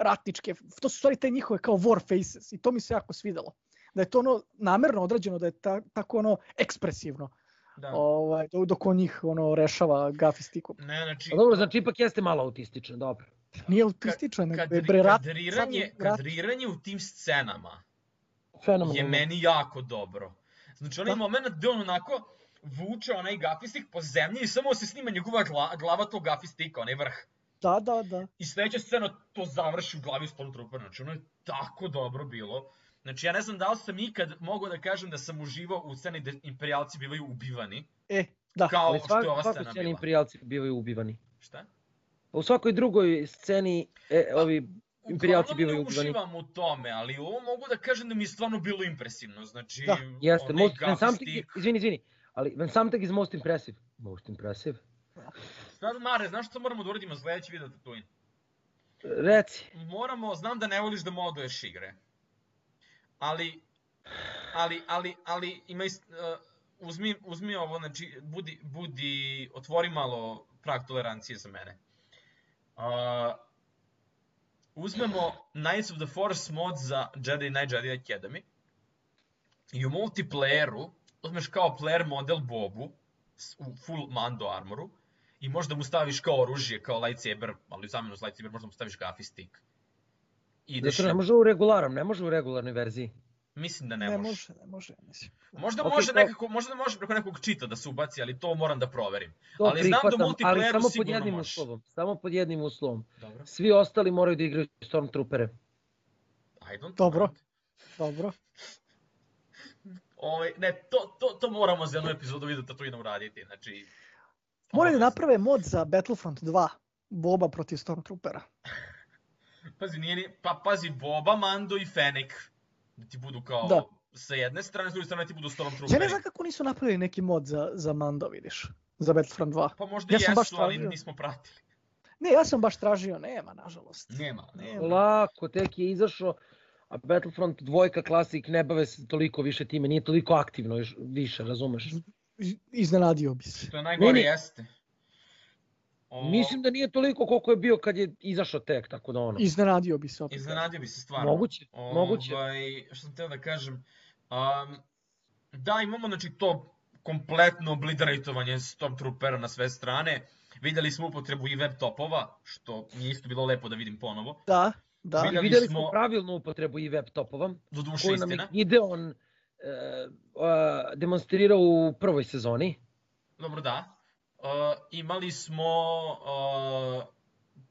ratničke, to su stvari te njihove kao war faces i to mi se jako svidelo. Da je to ono namerno odrađeno, da je ta, tako ono ekspresivno, Da. ovaj, dok- on njih ono rešava gafi stikom. Ne, znači, A dobro, znači ipak jeste malo autističan, dobro. Nije autističan, nego kad, je bre rat, kadriranje, rat- kadriranje u tim scenama Fenomenalno. je meni jako dobro. Znači, onaj Da. moment gde on onako vuče onaj gafistik po zemlji i samo se snima njegova gla, glava tog gafistika, onaj vrh. Da, da, da. I sledeća scena to završi u glavi Stormtroopera, znači ono je tako dobro bilo. Znači ja ne znam da li sam ikad mogao da kažem da sam uživao u sceni gde imperijalci bivaju ubivani. E, Da. Kao Ali što je svak, ova svakoj scena sceni bila. imperijalci bivaju ubivani. Šta? U svakoj drugoj sceni e, ovi imperijalci Uglavnom bivaju ne ubivani. uživam u tome, ali ovo mogu da kažem da mi je stvarno bilo impresivno. Znači, Da, Jeste, most, gafisti- izvini, izvini, ali when something is most impressive, most impressive, Sad, Mare, znaš što moramo da uradimo sledeći video Tatooine? reci, Moramo, znam da ne voliš da moduješ igre. Ali, ali, ali, ali, ima is, uh, uzmi, uzmi ovo, znači, budi, budi, otvori malo prag tolerancije za mene. Uh, uzmemo Knights of the Force mod za Jedi Knight Jedi Academy i u multiplayeru uzmeš kao player model Bobu u full Mando armoru i možda mu staviš kao oružje, kao lightsaber, ali u zamenu za lightsaber možda mu staviš gafi stick. I ideš, zato ne može u regularom, ne može u regularnoj verziji. mislim da ne, Ne može. može, ne može, mislim. Možda Ok, može to- nekako, možda može preko nekog čita da se ubaci, ali to moram da proverim. To Ali znam da prihvatam, ali multiplayeru samo pod sigurno jednim može. uslovom, samo pod jednim uslovom. Dobro. Svi ostali moraju da igraju Stormtroopere. I don't Dobro. mind. Dobro. Ovaj, ne, to, to, to moramo za jednu epizodu video Tatooine uraditi, znači... Moraju da naprave mod za Battlefront 2. Boba protiv Stormtroopera. Pazi, nije ni, pa pazi, Boba, Mando i Fennec. Da ti budu kao Da. sa jedne strane, s druge strane ti budu Ja Stormtrooperi. ne znam kako nisu napravili neki mod za, za Mando, vidiš. Za Battlefront 2. Pa možda Ja sam baš jesu, ali nismo pratili. Ne, ja sam baš tražio, nema, nažalost. Nema, nema. Lako, tek je izašao, a Battlefront dvojka klasik ne bave se toliko više time, nije toliko aktivno još više, razumeš? Iz- Iznenadio bi se. To je najgore ne. jeste. O, Mislim da nije toliko koliko je bio kad je izašao tek, tako da ono. Iznenadio bi se opet. Iznenadio bi se stvarno. Moguće, moguće. Ovaj, što sam teo da kažem, um, da imamo znači to kompletno obliteratovanje Stormtroopera na sve strane. Videli smo upotrebu i web topova, što mi je isto bilo lepo da vidim ponovo. Da, da. Videli Videli smo- smo pravilnu upotrebu i web topova, Do duše koju nam je istina. Gideon demonstrirao u prvoj sezoni. Dobro, da. Uh, imali smo uh,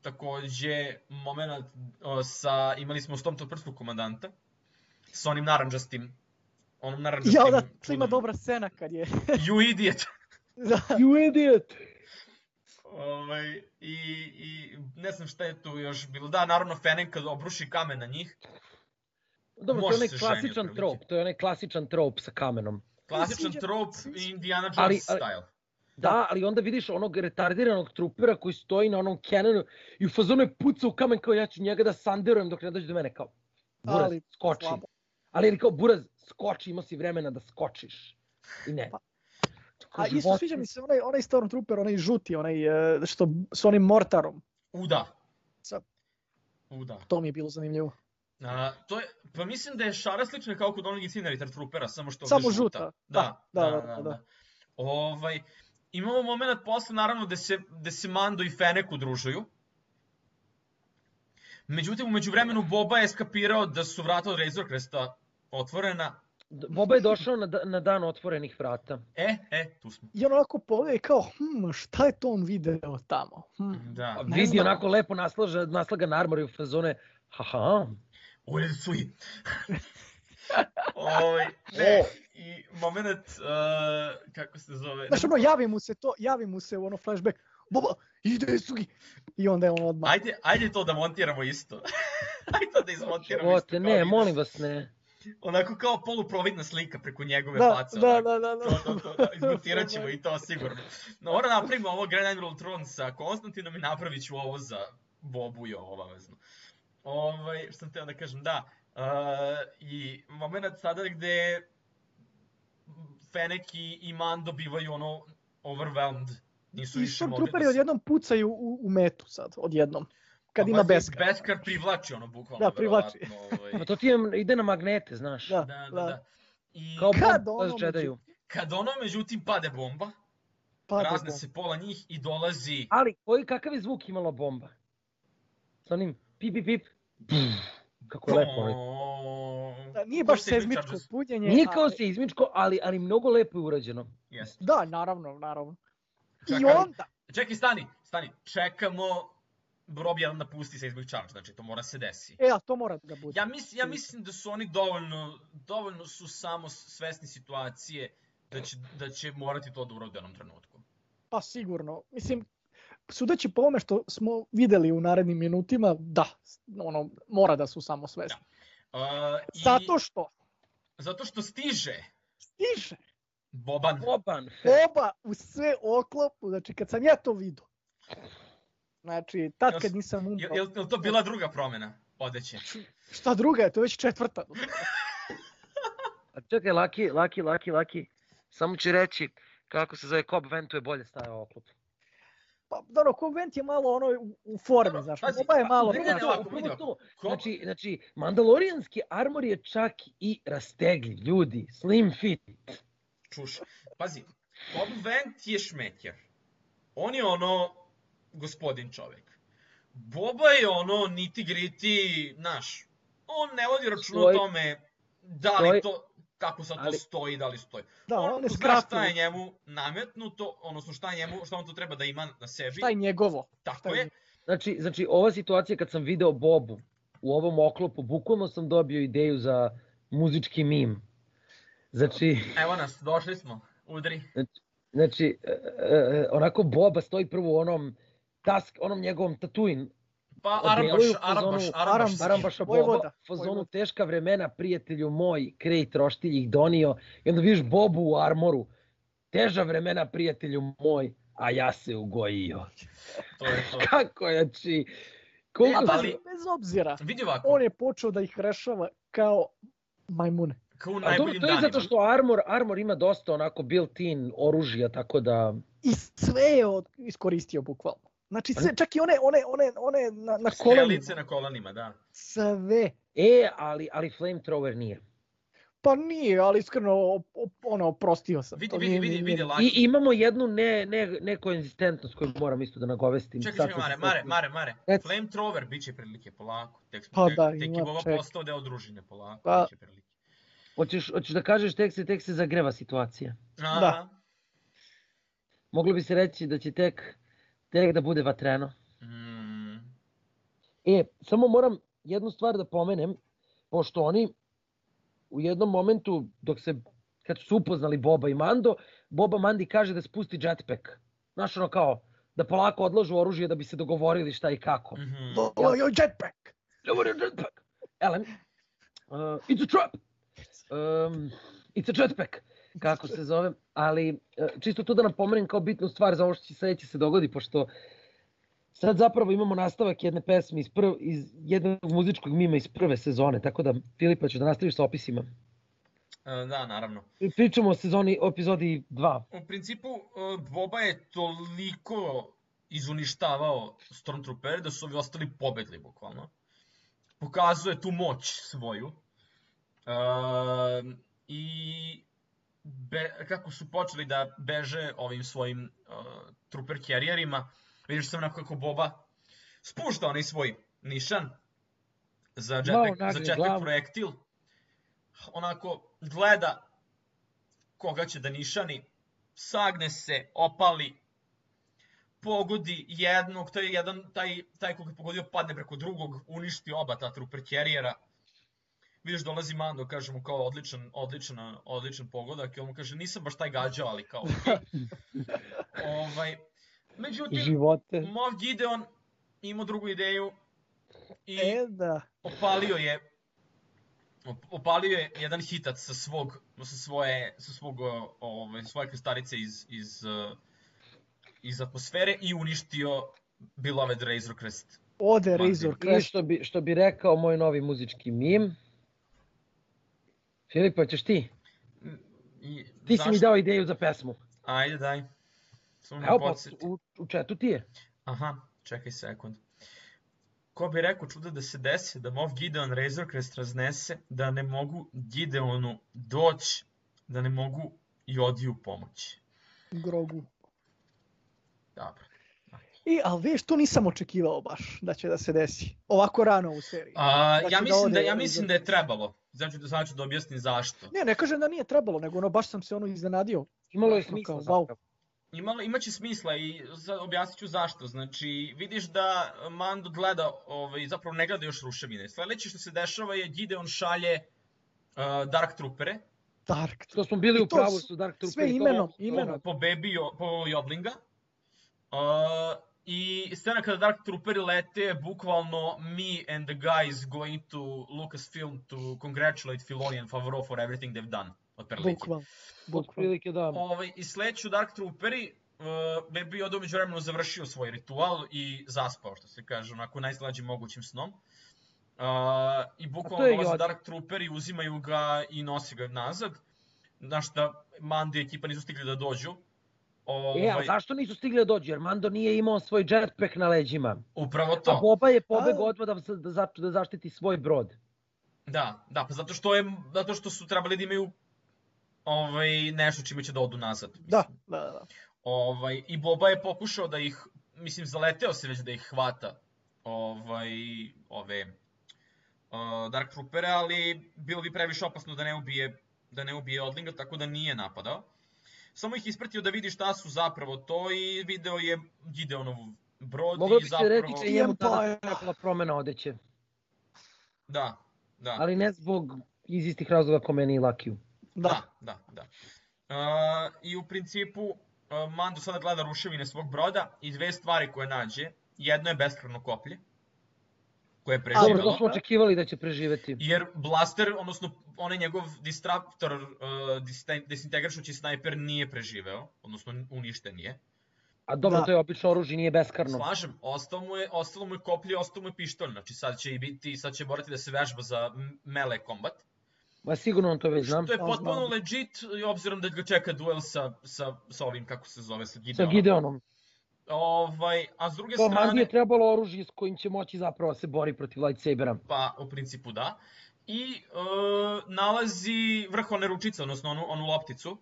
takođe moment uh, sa, imali smo Stormtrooperskog komandanta sa onim naranđastim onom naranđastim Ja, da, to ima dobra scena kad je... You idiot! da, You idiot! Ovaj, i, I ne znam šta je tu još bilo. Da, naravno Fennec kad obruši kamen na njih. Dobro, to Može je onaj ženi, klasičan otprilike. trop, to je onaj klasičan trop sa kamenom. Klasičan trop i Indiana Jones Ali- ali- style. Da, ali onda vidiš onog retardiranog trupera koji stoji na onom canonu i u fazonu je puca u kamen kao ja ću njega da sanderujem dok ne dođe do mene kao Buraz, Ali skoči. slabo. Ali je kao Buraz, skoči, imao si vremena da skočiš. I ne. Pa, A isto sviđa mi se onaj, onaj Stormtrooper, onaj žuti, onaj e, što s onim mortarom. U da. Sa- U da. To mi je bilo zanimljivo. A, to je, pa mislim da je šara slična kao kod onog Incinerate Troopera, samo što Samo žuta. žuta. Da, Da, da, da, da, da, da. da. Ovaj, imamo moment posle, naravno, gde se, gde se Mando i Fennec udružuju. Međutim, umeđu vremenu Boba je skapirao da su vrata od Razor Cresta otvorena. Boba je došao na, da- na dan otvorenih vrata. E, e, tu smo. I on onako pogleda kao, hm, šta je to on video tamo? Hm. Da. A Ne vidi onako lepo naslaža, naslaga na armoru i u fazone, haha, Ured suji. Ovaj, ne, i moment, uh, kako se zove? Znaš, ono, javi mu se to, javi mu se u ono flashback, Boba, ide sugi. I onda je on odmah. Ajde, ajde to da montiramo isto. ajde to da izmontiramo o isto. ne, video. molim vas ne. Onako kao poluprovidna slika preko njegove Da, face. da, onako. da, da, da. To, to, to, da, izmontirat ćemo i to sigurno. No, da napravimo ovo Grand Admiral Tron sa Konstantinom i napravit ću ovo za Bobu i ovo obavezno. Ovaj, što sam teo da kažem, da. Uh, I moment sada gde Fennec i, i Mando bivaju ono overwhelmed. Nisu I više mogli Stormtrooperi da se... odjednom pucaju u, u metu sad, odjednom. Kad Pa ima beskar. Beskar privlači ono bukvalno. Da, privlači. Ovaj, Ma to ti je, ide na magnete, znaš. Da, da, da, da. I Kao Kad Bob ono Jediju. kad ono međutim pade bomba, Pa, razne se pola njih i dolazi... Ali, koji, kakav je zvuk imala bomba? Sa onim pip, pip, pip. Kako lepo. onaj. O, Da, nije baš se Chargers? punjenje. Nije kao ali- seizmičko, ali, ali mnogo lepo je urađeno. Jeste. Da, naravno, naravno. I Čekaj. onda, Čekaj, stani, stani. Čekamo Rob 1 da pusti seismic charge, znači to mora se desi. e, a to mora da bude. Ja, mis, ja mislim da su oni dovoljno, dovoljno su samo svesni situacije da će, da će morati to da urode u jednom trenutku. Pa sigurno. Mislim, sudeći po ome što smo videli u narednim minutima, da, ono, mora da su samo svesni. Da. Uh, i... Zato što? Zato što stiže. Stiže. Boban. Boban. Boba u sve oklopu, znači kad sam ja to vidio. Znači, tad kad nisam umro. Je, je, je to bila druga promena odeće? Šta druga je, to je već četvrta. A čekaj, Laki, Laki, Laki, Laki, samo ću reći kako se zove Cobb Ventu je bolje stavio oklop. Pa, dobro, Convent je malo ono u, formi, znaš, Pazi, Boba je malo... Ne, ne, ne, ovako, vidi ovako. Znači, znači, mandalorijanski armor je čak i rastegljiv, ljudi, slim fit. Čuš, pazi, Bob Vent je šmetjer. On je ono gospodin čovek. Boba je ono niti griti, znaš, on ne vodi račun o tome da li to, kako sad ali, to stoji, da li stoji. Da, on, on zna šta je njemu nametnuto, odnosno šta, je njemu, šta on to treba da ima na sebi. Šta je njegovo. Tako šta je. Znači, znači, ova situacija kad sam video Bobu u ovom oklopu, bukvalno sam dobio ideju za muzički mim. Znači... Evo nas, došli smo, udri. Znači, znači e, e, onako Boba stoji prvo u onom task, onom njegovom tatuin Pa Arambaš, Arambaš, Arambaš, Arambaša Boba, fazonu teška vremena, prijatelju moj, krej troštilj ih donio, i onda vidiš Bobu u armoru, teža vremena, prijatelju moj, a ja se ugojio. To je to. Kako je, znači, koliko... E, ali, bez obzira, vidi ovako. on je počeo da ih rešava kao majmune. Kao u najboljim to, to je zato što Armor, Armor ima dosta onako built-in oružja, tako da... I sve je iskoristio bukvalno. Znači sve, čak i one, one, one, one na, na kolanima. Strelice na kolanima, da. Sve. E, ali, ali flamethrower nije. Pa nije, ali iskreno ono oprostio sam. Vidi, vidi, vidi, vidi, laki. I imamo jednu ne ne nekonzistentnost koju moram isto da nagovestim. Čekaj, čekaj, mare, mare, mare, mare. Et... Flamethrower biće prilike polako. Tek pa, da, tek, tek je ovo postao deo družine polako, pa... biće prilike. Hoćeš, hoćeš da kažeš tek se tek se zagreva situacija. Aha. Da. Moglo bi se reći da će tek tek da bude vatreno. Mm. E, samo moram jednu stvar da pomenem, pošto oni u jednom momentu, dok se, kad su upoznali Boba i Mando, Boba Mandi kaže da spusti jetpack. Znaš ono kao, da polako odložu oružje da bi se dogovorili šta i kako. Mm -hmm. Ovo je jetpack! Je jetpack! Elem, uh, it's a trap! Um, it's a jetpack! Kako se zove, ali e, čisto to da napomenem kao bitnu stvar za ovo što će sledeće se dogodi, pošto sad zapravo imamo nastavak jedne pesme iz, prv, iz jednog muzičkog mima iz prve sezone, tako da Filipa ću da nastaviš sa opisima. E, da, naravno. Pričamo o sezoni, o epizodi 2. U principu, e, Boba je toliko izuništavao Stormtrooper da su ovi ostali pobedli, bukvalno. Pokazuje tu moć svoju. I be, kako su počeli da beže ovim svojim uh, trooper carrierima, vidiš sam onako kako Boba spušta onaj svoj nišan za jetpack, no, za jetpack projektil. Onako gleda koga će da nišani, sagne se, opali, pogodi jednog, taj, jedan, taj, taj koga je pogodio padne preko drugog, uništi oba ta trooper carriera vidiš dolazi Mando, kaže mu kao odličan, odličan, odličan pogodak i on mu kaže nisam baš taj gađao, ali kao okay. ovaj, međutim, Živote. Moff Gideon imao drugu ideju i e, da. opalio je opalio je jedan hitac sa svog sa svoje sa svog ovaj svoje kristalice iz iz iz atmosfere i uništio Beloved Razor Crest. Ode Razor Crest. I što bi, što bi rekao moj novi muzički mim, Filipa, ćeš ti? I, ti zašto? si mi dao ideju za pesmu. Ajde, daj. Samo Evo, pa, u, u četu ti je. Aha, čekaj sekund. Ko bi rekao čuda da se desi, da Moff Gideon Razorcrest raznese, da ne mogu Gideonu doći, da ne mogu Jodiju pomoći. Grogu. Dobro. I, ali vidiš, to nisam očekivao baš da će da se desi. Ovako rano u seriji. A, ja, da mislim da, ja mislim da je trebalo. Znači da znači da objasnim zašto. Ne, ne kažem da nije trebalo, nego ono baš sam se ono iznenadio. Imalo je smisla. Kao, wow. Imalo, imaće smisla i za, objasnit ću zašto. Znači, vidiš da Mando gleda, ovaj, zapravo ne gleda još ruševine. Sledeće što se dešava je Gideon šalje uh, Dark Troopere Dark Što smo bili u pravu su Dark Trooperi. Sve imenom, imenom. Po Baby, po Jodlinga. Uh, I scena kada Dark Trooperi lete, bukvalno me and the guys going to Lucasfilm to congratulate Filoni and Favreau for everything they've done. Od Bukvalno. Bukvalno. da. Ovaj, I sleću Dark Trooperi, uh, Baby Yoda umeđu vremenu završio svoj ritual i zaspao, što se kaže, onako najslađim mogućim snom. Uh, I bukvalno dolaze Dark Trooperi, uzimaju ga i nosi ga nazad. Znaš da Mandi ekipa nisu stigli da dođu, Ovaj... E, a zašto nisu stigli da dođu? Jer Mando nije imao svoj jetpack na leđima. Upravo to. A Boba je pobegao odmah da, da, da zaštiti svoj brod. Da, da, pa zato što, je, zato što su trebali da imaju ovaj, nešto čime će da odu nazad. Mislim. Da, da, da. Ovaj, I Boba je pokušao da ih, mislim, zaleteo se već da ih hvata ovaj, ove uh, Dark Troopere, ali bilo bi previše opasno da ne ubije, da ne ubije Odlinga, tako da nije napadao samo ih ispratio da vidi šta su zapravo to i video je Gideonov brod Moglo i zapravo... Moglo bi se reći njemu tada promena odeće. Da, da. Ali ne zbog iz istih razloga ko meni i Lakiju. Da, da, da. da. Uh, I u principu uh, Mando sada gleda ruševine svog broda i dve stvari koje nađe. Jedno je beskreno koplje koje je preživelo. Dobro, to smo očekivali da će preživeti. Jer Blaster, odnosno onaj njegov distraptor, uh, desintegrašući snajper nije preživeo, odnosno uništen je. A dobro, da. to je obično oružje, nije beskarno. Slažem, ostalo mu je, ostalo mu je koplje, ostalo mu je pištolj, znači sad će i biti, sad će morati da se vežba za mele kombat. Ma sigurno on to već znam. Što je potpuno legit, obzirom da ga čeka duel sa, sa, sa ovim, kako se zove, sa Gideonom. Sa Gideonom. Ovaj, a s druge to strane... To je trebalo oružje s kojim će moći zapravo da se bori protiv lightsabera. Pa, u principu da. I e, nalazi vrhovne ručice, odnosno onu, onu lopticu,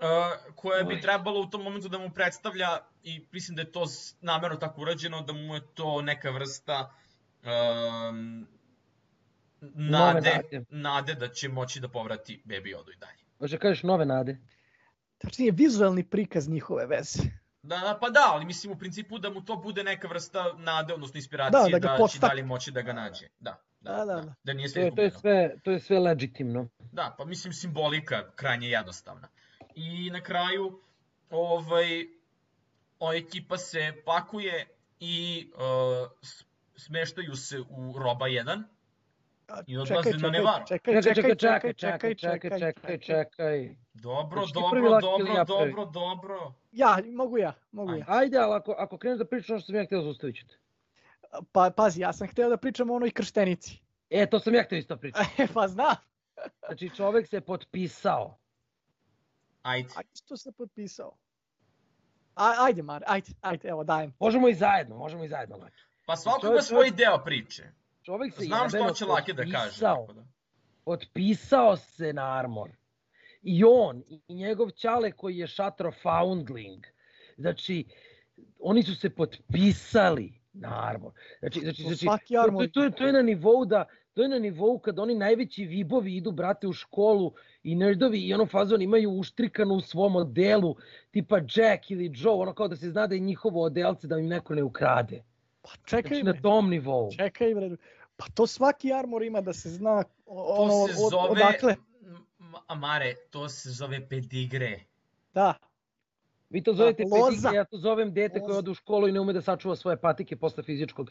e, koja bi trebalo u tom momentu da mu predstavlja, i mislim da je to namerno tako urađeno, da mu je to neka vrsta e, nade, nade. nade da će moći da povrati Baby Yoda i dalje. Može kažeš nove nade? Tačnije, vizualni prikaz njihove veze. Da, da, pa da, ali mislim u principu da mu to bude neka vrsta nade, odnosno inspiracije da, da, da će dalje moći da ga nađe. Da, da, da. da, da. da nije sve to, je, to, je sve, to je sve legitimno. Da, pa mislim simbolika krajnje jednostavna. I na kraju, ovaj, o ekipa se pakuje i uh, smeštaju se u roba 1 i odlaze na Nevaru. Čekaj, čekaj, čekaj, čekaj, čekaj, čekaj, čekaj. Dobro, dobro, dobro, dobro, dobro. Ja, mogu ja, mogu ja. Ajde, ali ako, ako kreneš da pričaš ono što sam ja htio, zaustavit ću te. Pa, pazi, ja sam htio da pričam o onoj krštenici. E, to sam ja htio isto pričati. E, pa znam. znači, čovek se potpisao. Ajde. Ajde, što se potpisao? A, ajde, Mar, ajde, ajde, evo, dajem. Možemo i zajedno, možemo i zajedno, Laki. Pa svako ima svoj deo priče. Čovek se Znam što će Laki da kaže. Da. Potpisao se na Armor i on i njegov ćale koji je Shatro Foundling. Znači, oni su se potpisali na Armor. Znači, znači, znači Svaki Armor. To, to, to, to je na nivou da to je na nivou kad oni najveći vibovi idu brate u školu i nerdovi i ono fazon imaju uštrikano u svom odelu tipa Jack ili Joe, ono kao da se zna da je njihovo odelce da im neko ne ukrade. Pa čekaj znači, na tom nivou. Čekaj bre. Pa to svaki armor ima da se zna ono, to se zove, odakle. Amare, to se zove pedigre. Da. Vi to zovete da, pedigre, ja to zovem dete koje ode u školu i ne ume da sačuva svoje patike posle fizičkog.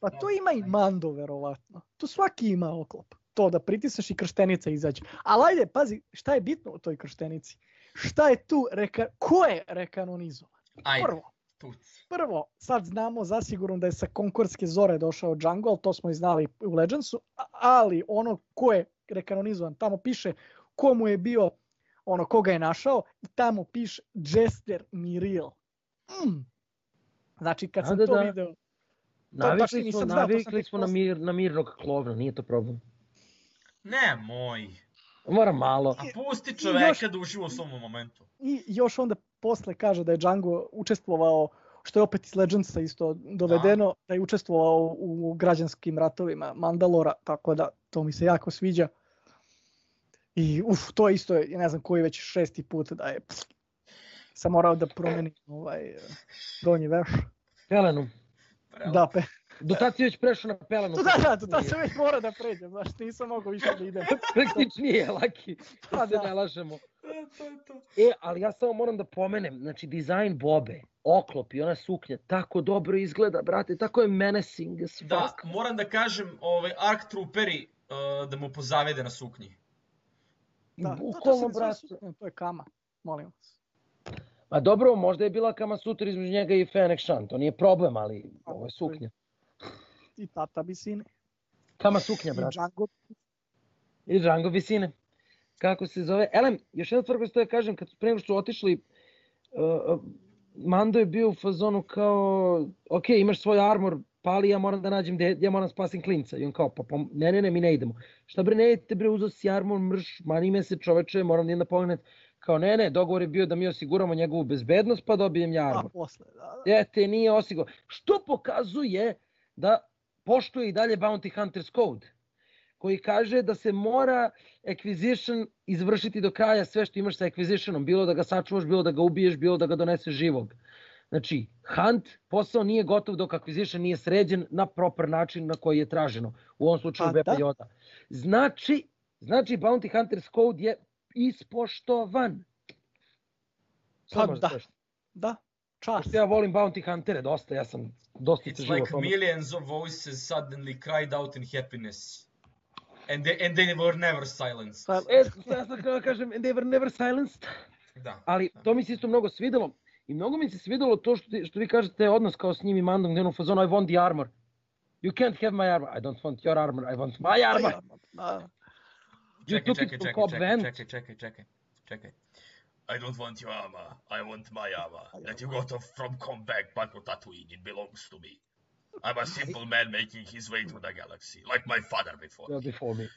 Pa to ima i Mando, verovatno. To svaki ima oklop. To da pritisneš i krštenica izađe. Ali ajde, pazi, šta je bitno u toj krštenici? Šta je tu, reka... ko je rekanonizovan? Ajde. Prvo, Tuci. Prvo, sad znamo zasigurno da je sa Konkorske zore došao Django, ali to smo i znali u Legendsu, ali ono ko je rekanonizovan, tamo piše komu je bio, ono koga je našao, i tamo piše Jester Miril. Mm. Znači, kad da, sam da, to da. video... Navikli smo, navikli smo na, mir, na mirnog klovna, nije to problem. Ne, moj. Mora malo. A pusti čoveka još, da uživa u svom momentu. I još onda posle kaže da je Django učestvovao, što je opet iz Legendsa isto dovedeno, da, da je učestvovao u građanskim ratovima Mandalora, tako da to mi se jako sviđa. I uf, to je isto, ne znam koji već šesti put da je pff, sam morao da promenim ovaj donji veš. Pelenu. Da, pe, Do tad si već prešao na pelenu. Da, da, do tad sam već mora da pređem, znaš, nisam mogao više da idem. Praktičnije, Laki, da, da se ne lažemo. E, ali ja samo moram da pomenem, znači, dizajn Bobe, oklop i ona suknja, tako dobro izgleda, brate, tako je menacing as fuck. Da, moram da kažem, ovaj, Ark Trooperi uh, da mu pozavede na suknji. Da, Bukvalno, brate. To je kama, molim vas. Ma dobro, možda je bila kama sutra između njega i Fennec Shan, to nije problem, ali ovo je suknja. I tata visine. Kama suknja, brate. I Django. I Django visine. Kako se zove? Elem, još jedna stvar što ja kažem, kad pre nego što su otišli, uh, Mando je bio u fazonu kao, ok, imaš svoj armor, pali, ja moram da nađem, de, ja moram spasim klinca. I on kao, pa, pa ne, ne, ne, mi ne idemo. Šta bre, ne idete bre, uzao si armor, mrš, mani me se čoveče, moram da idem da pogledam. Kao, ne, ne, dogovor je bio da mi osiguramo njegovu bezbednost, pa dobijem ja armor. A posle, da, da. Ete, nije osigurao. Što pokazuje da poštuje i dalje Bounty Hunters Code koji kaže da se mora acquisition izvršiti do kraja sve što imaš sa acquisitionom, bilo da ga sačuvaš, bilo da ga ubiješ, bilo da ga doneseš živog. Znači, hunt, posao nije gotov dok acquisition nije sređen na proper način na koji je traženo. U ovom slučaju Bepa da? Yoda. Znači, znači Bounty Hunters Code je ispoštovan. Pa da, da, čast. Ja volim Bounty Huntere dosta, ja sam dosta It's like millions of voices suddenly cried out in happiness. And they, and they were never silenced. Pa, e, sad sam kao kažem, and they were never silenced. Da. Ali da. to mi se isto mnogo svidelo. I mnogo mi se svidelo to što, što vi kažete odnos kao s njim i Mandom, gde ono fazon, I want the armor. You can't have my armor. I don't want your armor, I want my armor. Da. Čekaj, čekaj, čekaj, čekaj, čekaj, čekaj, čekaj, čekaj. I don't want your armor, I want my armor. That you got from Comback, but for Tatooine, it belongs to me. I'm a simple man making his way to the galaxy, like my father before me. Before me.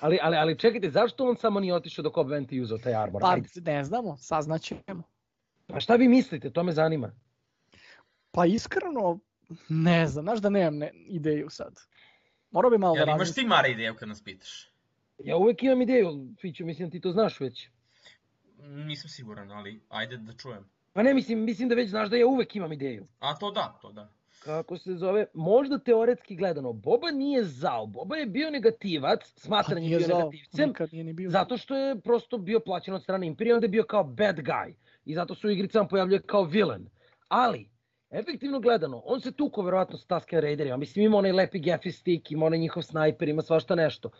ali, ali, ali čekajte, zašto on samo nije otišao do Cobb Venta i uzao taj armor? Pa, ne znamo, saznaćemo. Pa šta vi mislite, to me zanima. Pa iskreno, ne znam, znaš da nemam ne, ideju sad. Morao bi malo ja, da imaš ti Mara ideju kad nas pitaš? Ja uvek imam ideju, Fiću, mislim ti to znaš već. Nisam siguran, ali ajde da čujem. Pa ne, mislim, mislim da već znaš da ja uvek imam ideju. A to da, to da kako se zove, možda teoretski gledano, Boba nije zao, Boba je bio negativac, smatran pa je bio zao, negativcem, nije ni bio. zato što je prosto bio plaćen od strane Imperije, onda je bio kao bad guy. I zato su igricama pojavljuje kao villain. Ali, efektivno gledano, on se tuko verovatno sa Tusken Raiderima, mislim ima onaj lepi Geffy stick, ima onaj njihov snajper, ima svašta nešto.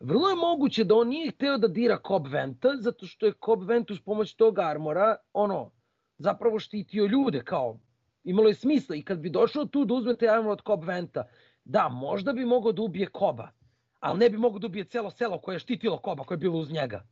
Vrlo je moguće da on nije hteo da dira Cobb Venta, zato što je Cobb Vent uz pomoć tog armora, ono, zapravo štitio ljude, kao imalo je smisla i kad bi došao tu da uzmete armor od Cobb Venta, da, možda bi mogao da ubije Koba, ali ne bi mogao da ubije celo selo koje je štitilo Koba, koje je bilo uz njega.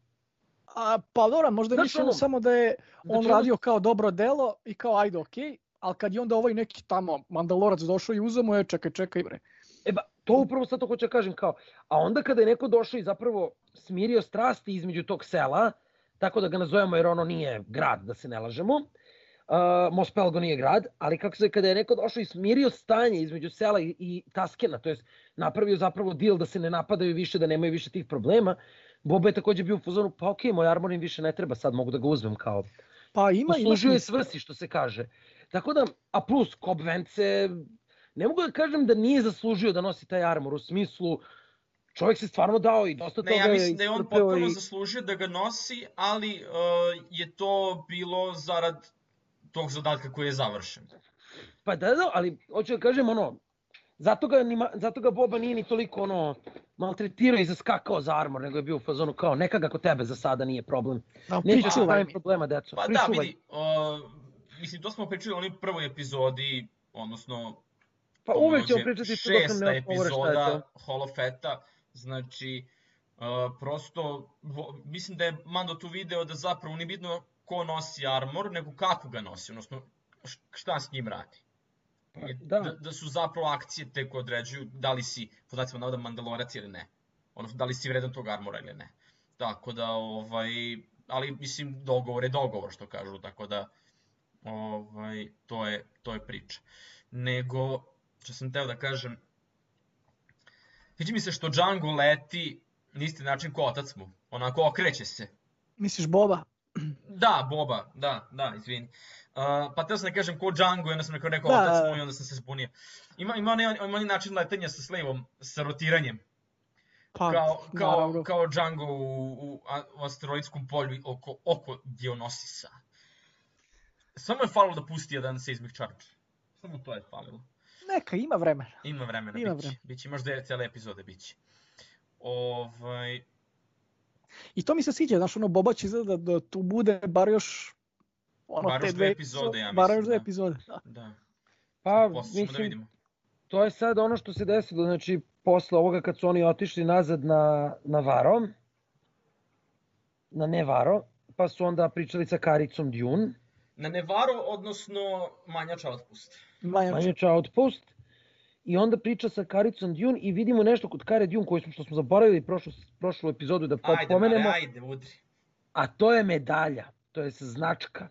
A, pa dobro, možda je mislimo samo da je on znači, radio kao dobro delo i kao ajde okej, okay, ali kad je onda ovaj neki tamo Mandalorac došao i uzemo je čekaj, čekaj bre. E ba, to upravo sad to hoću da kažem kao, a onda kada je neko došao i zapravo smirio strasti između tog sela, tako da ga nazovemo jer ono nije grad, da se ne lažemo, uh, Mospelgo nije grad, ali kako se kada je neko došao i smirio stanje između sela i, i Taskena, to jest napravio zapravo deal da se ne napadaju više, da nemaju više tih problema, Boba je takođe bio u fazonu, pa okej, okay, moj armor im više ne treba, sad mogu da ga uzmem kao... Pa ima, ima je svrsi, što se kaže. Tako da, a plus, Cobb Vance, ne mogu da kažem da nije zaslužio da nosi taj armor, u smislu, čovjek se stvarno dao i dosta ne, toga ja mislim da je on potpuno i... zaslužio da ga nosi, ali uh, je to bilo zarad tog zadatka koji je završen. Pa da, da, ali hoću da kažem ono, zato ga, nima, zato ga Boba nije ni toliko ono maltretirao i zaskakao za armor, nego je bio u fazonu kao neka kako tebe za sada nije problem. Da, Neće se staviti problema, deco. Pa da, pričuvaj. da, vidi, uh, mislim, to smo pričali u onoj prvoj epizodi, odnosno Pa uvek ćemo pričati to dok nam ne epizoda Holofeta, znači, uh, prosto, mislim da je Mando tu video da zapravo nije bitno ko nosi armor, nego kako ga nosi, odnosno šta s njim radi. Pa, da. da. Da su zapravo akcije te koje određuju da li si, podacima navoda, mandalorac ili ne. Odnosno, da li si vredan tog armora ili ne. Tako da, ovaj, ali mislim, dogovor je dogovor, što kažu, tako da, ovaj, to je, to je priča. Nego, što sam teo da kažem, Sviđa mi se što Django leti na isti način ko otac mu. Onako okreće se. Misliš Boba? Da, Boba, da, da, izvini. Uh, pa teo sam da kažem ko Django i onda sam rekao neko da, otac moj i onda sam se zbunio. Ima, ima, onaj, ima onaj način letenja sa slevom, sa rotiranjem. Pa, kao, kao, naravno. kao Django u, u, u asteroidskom polju oko, oko Dionosisa. Samo je falilo da pusti jedan seismic charge. Samo to je falilo. Neka, ima vremena. Ima vremena, ima biće. Vremena. Biće, možda je cele epizode biće. Ovaj... I to mi se sviđa, znaš, ono, Boba će da, da tu bude bar još ono, bar te dve epizode, ja mislim. Bar još dve da. epizode, da. da. Pa, da mislim, da vidimo. to je sad ono što se desilo, znači, posle ovoga kad su oni otišli nazad na, na Varo, na Nevaro, pa su onda pričali sa Karicom Dune. Na Nevaro, odnosno Manjača Outpost. Manjača, Manjača Outpost. I onda priča sa Karicom Dune i vidimo nešto kod Kare Dune koju smo, što smo zaboravili prošlu, prošlu epizodu da ajde, pomenemo. Ajde, ajde, udri. A to je medalja, to je značka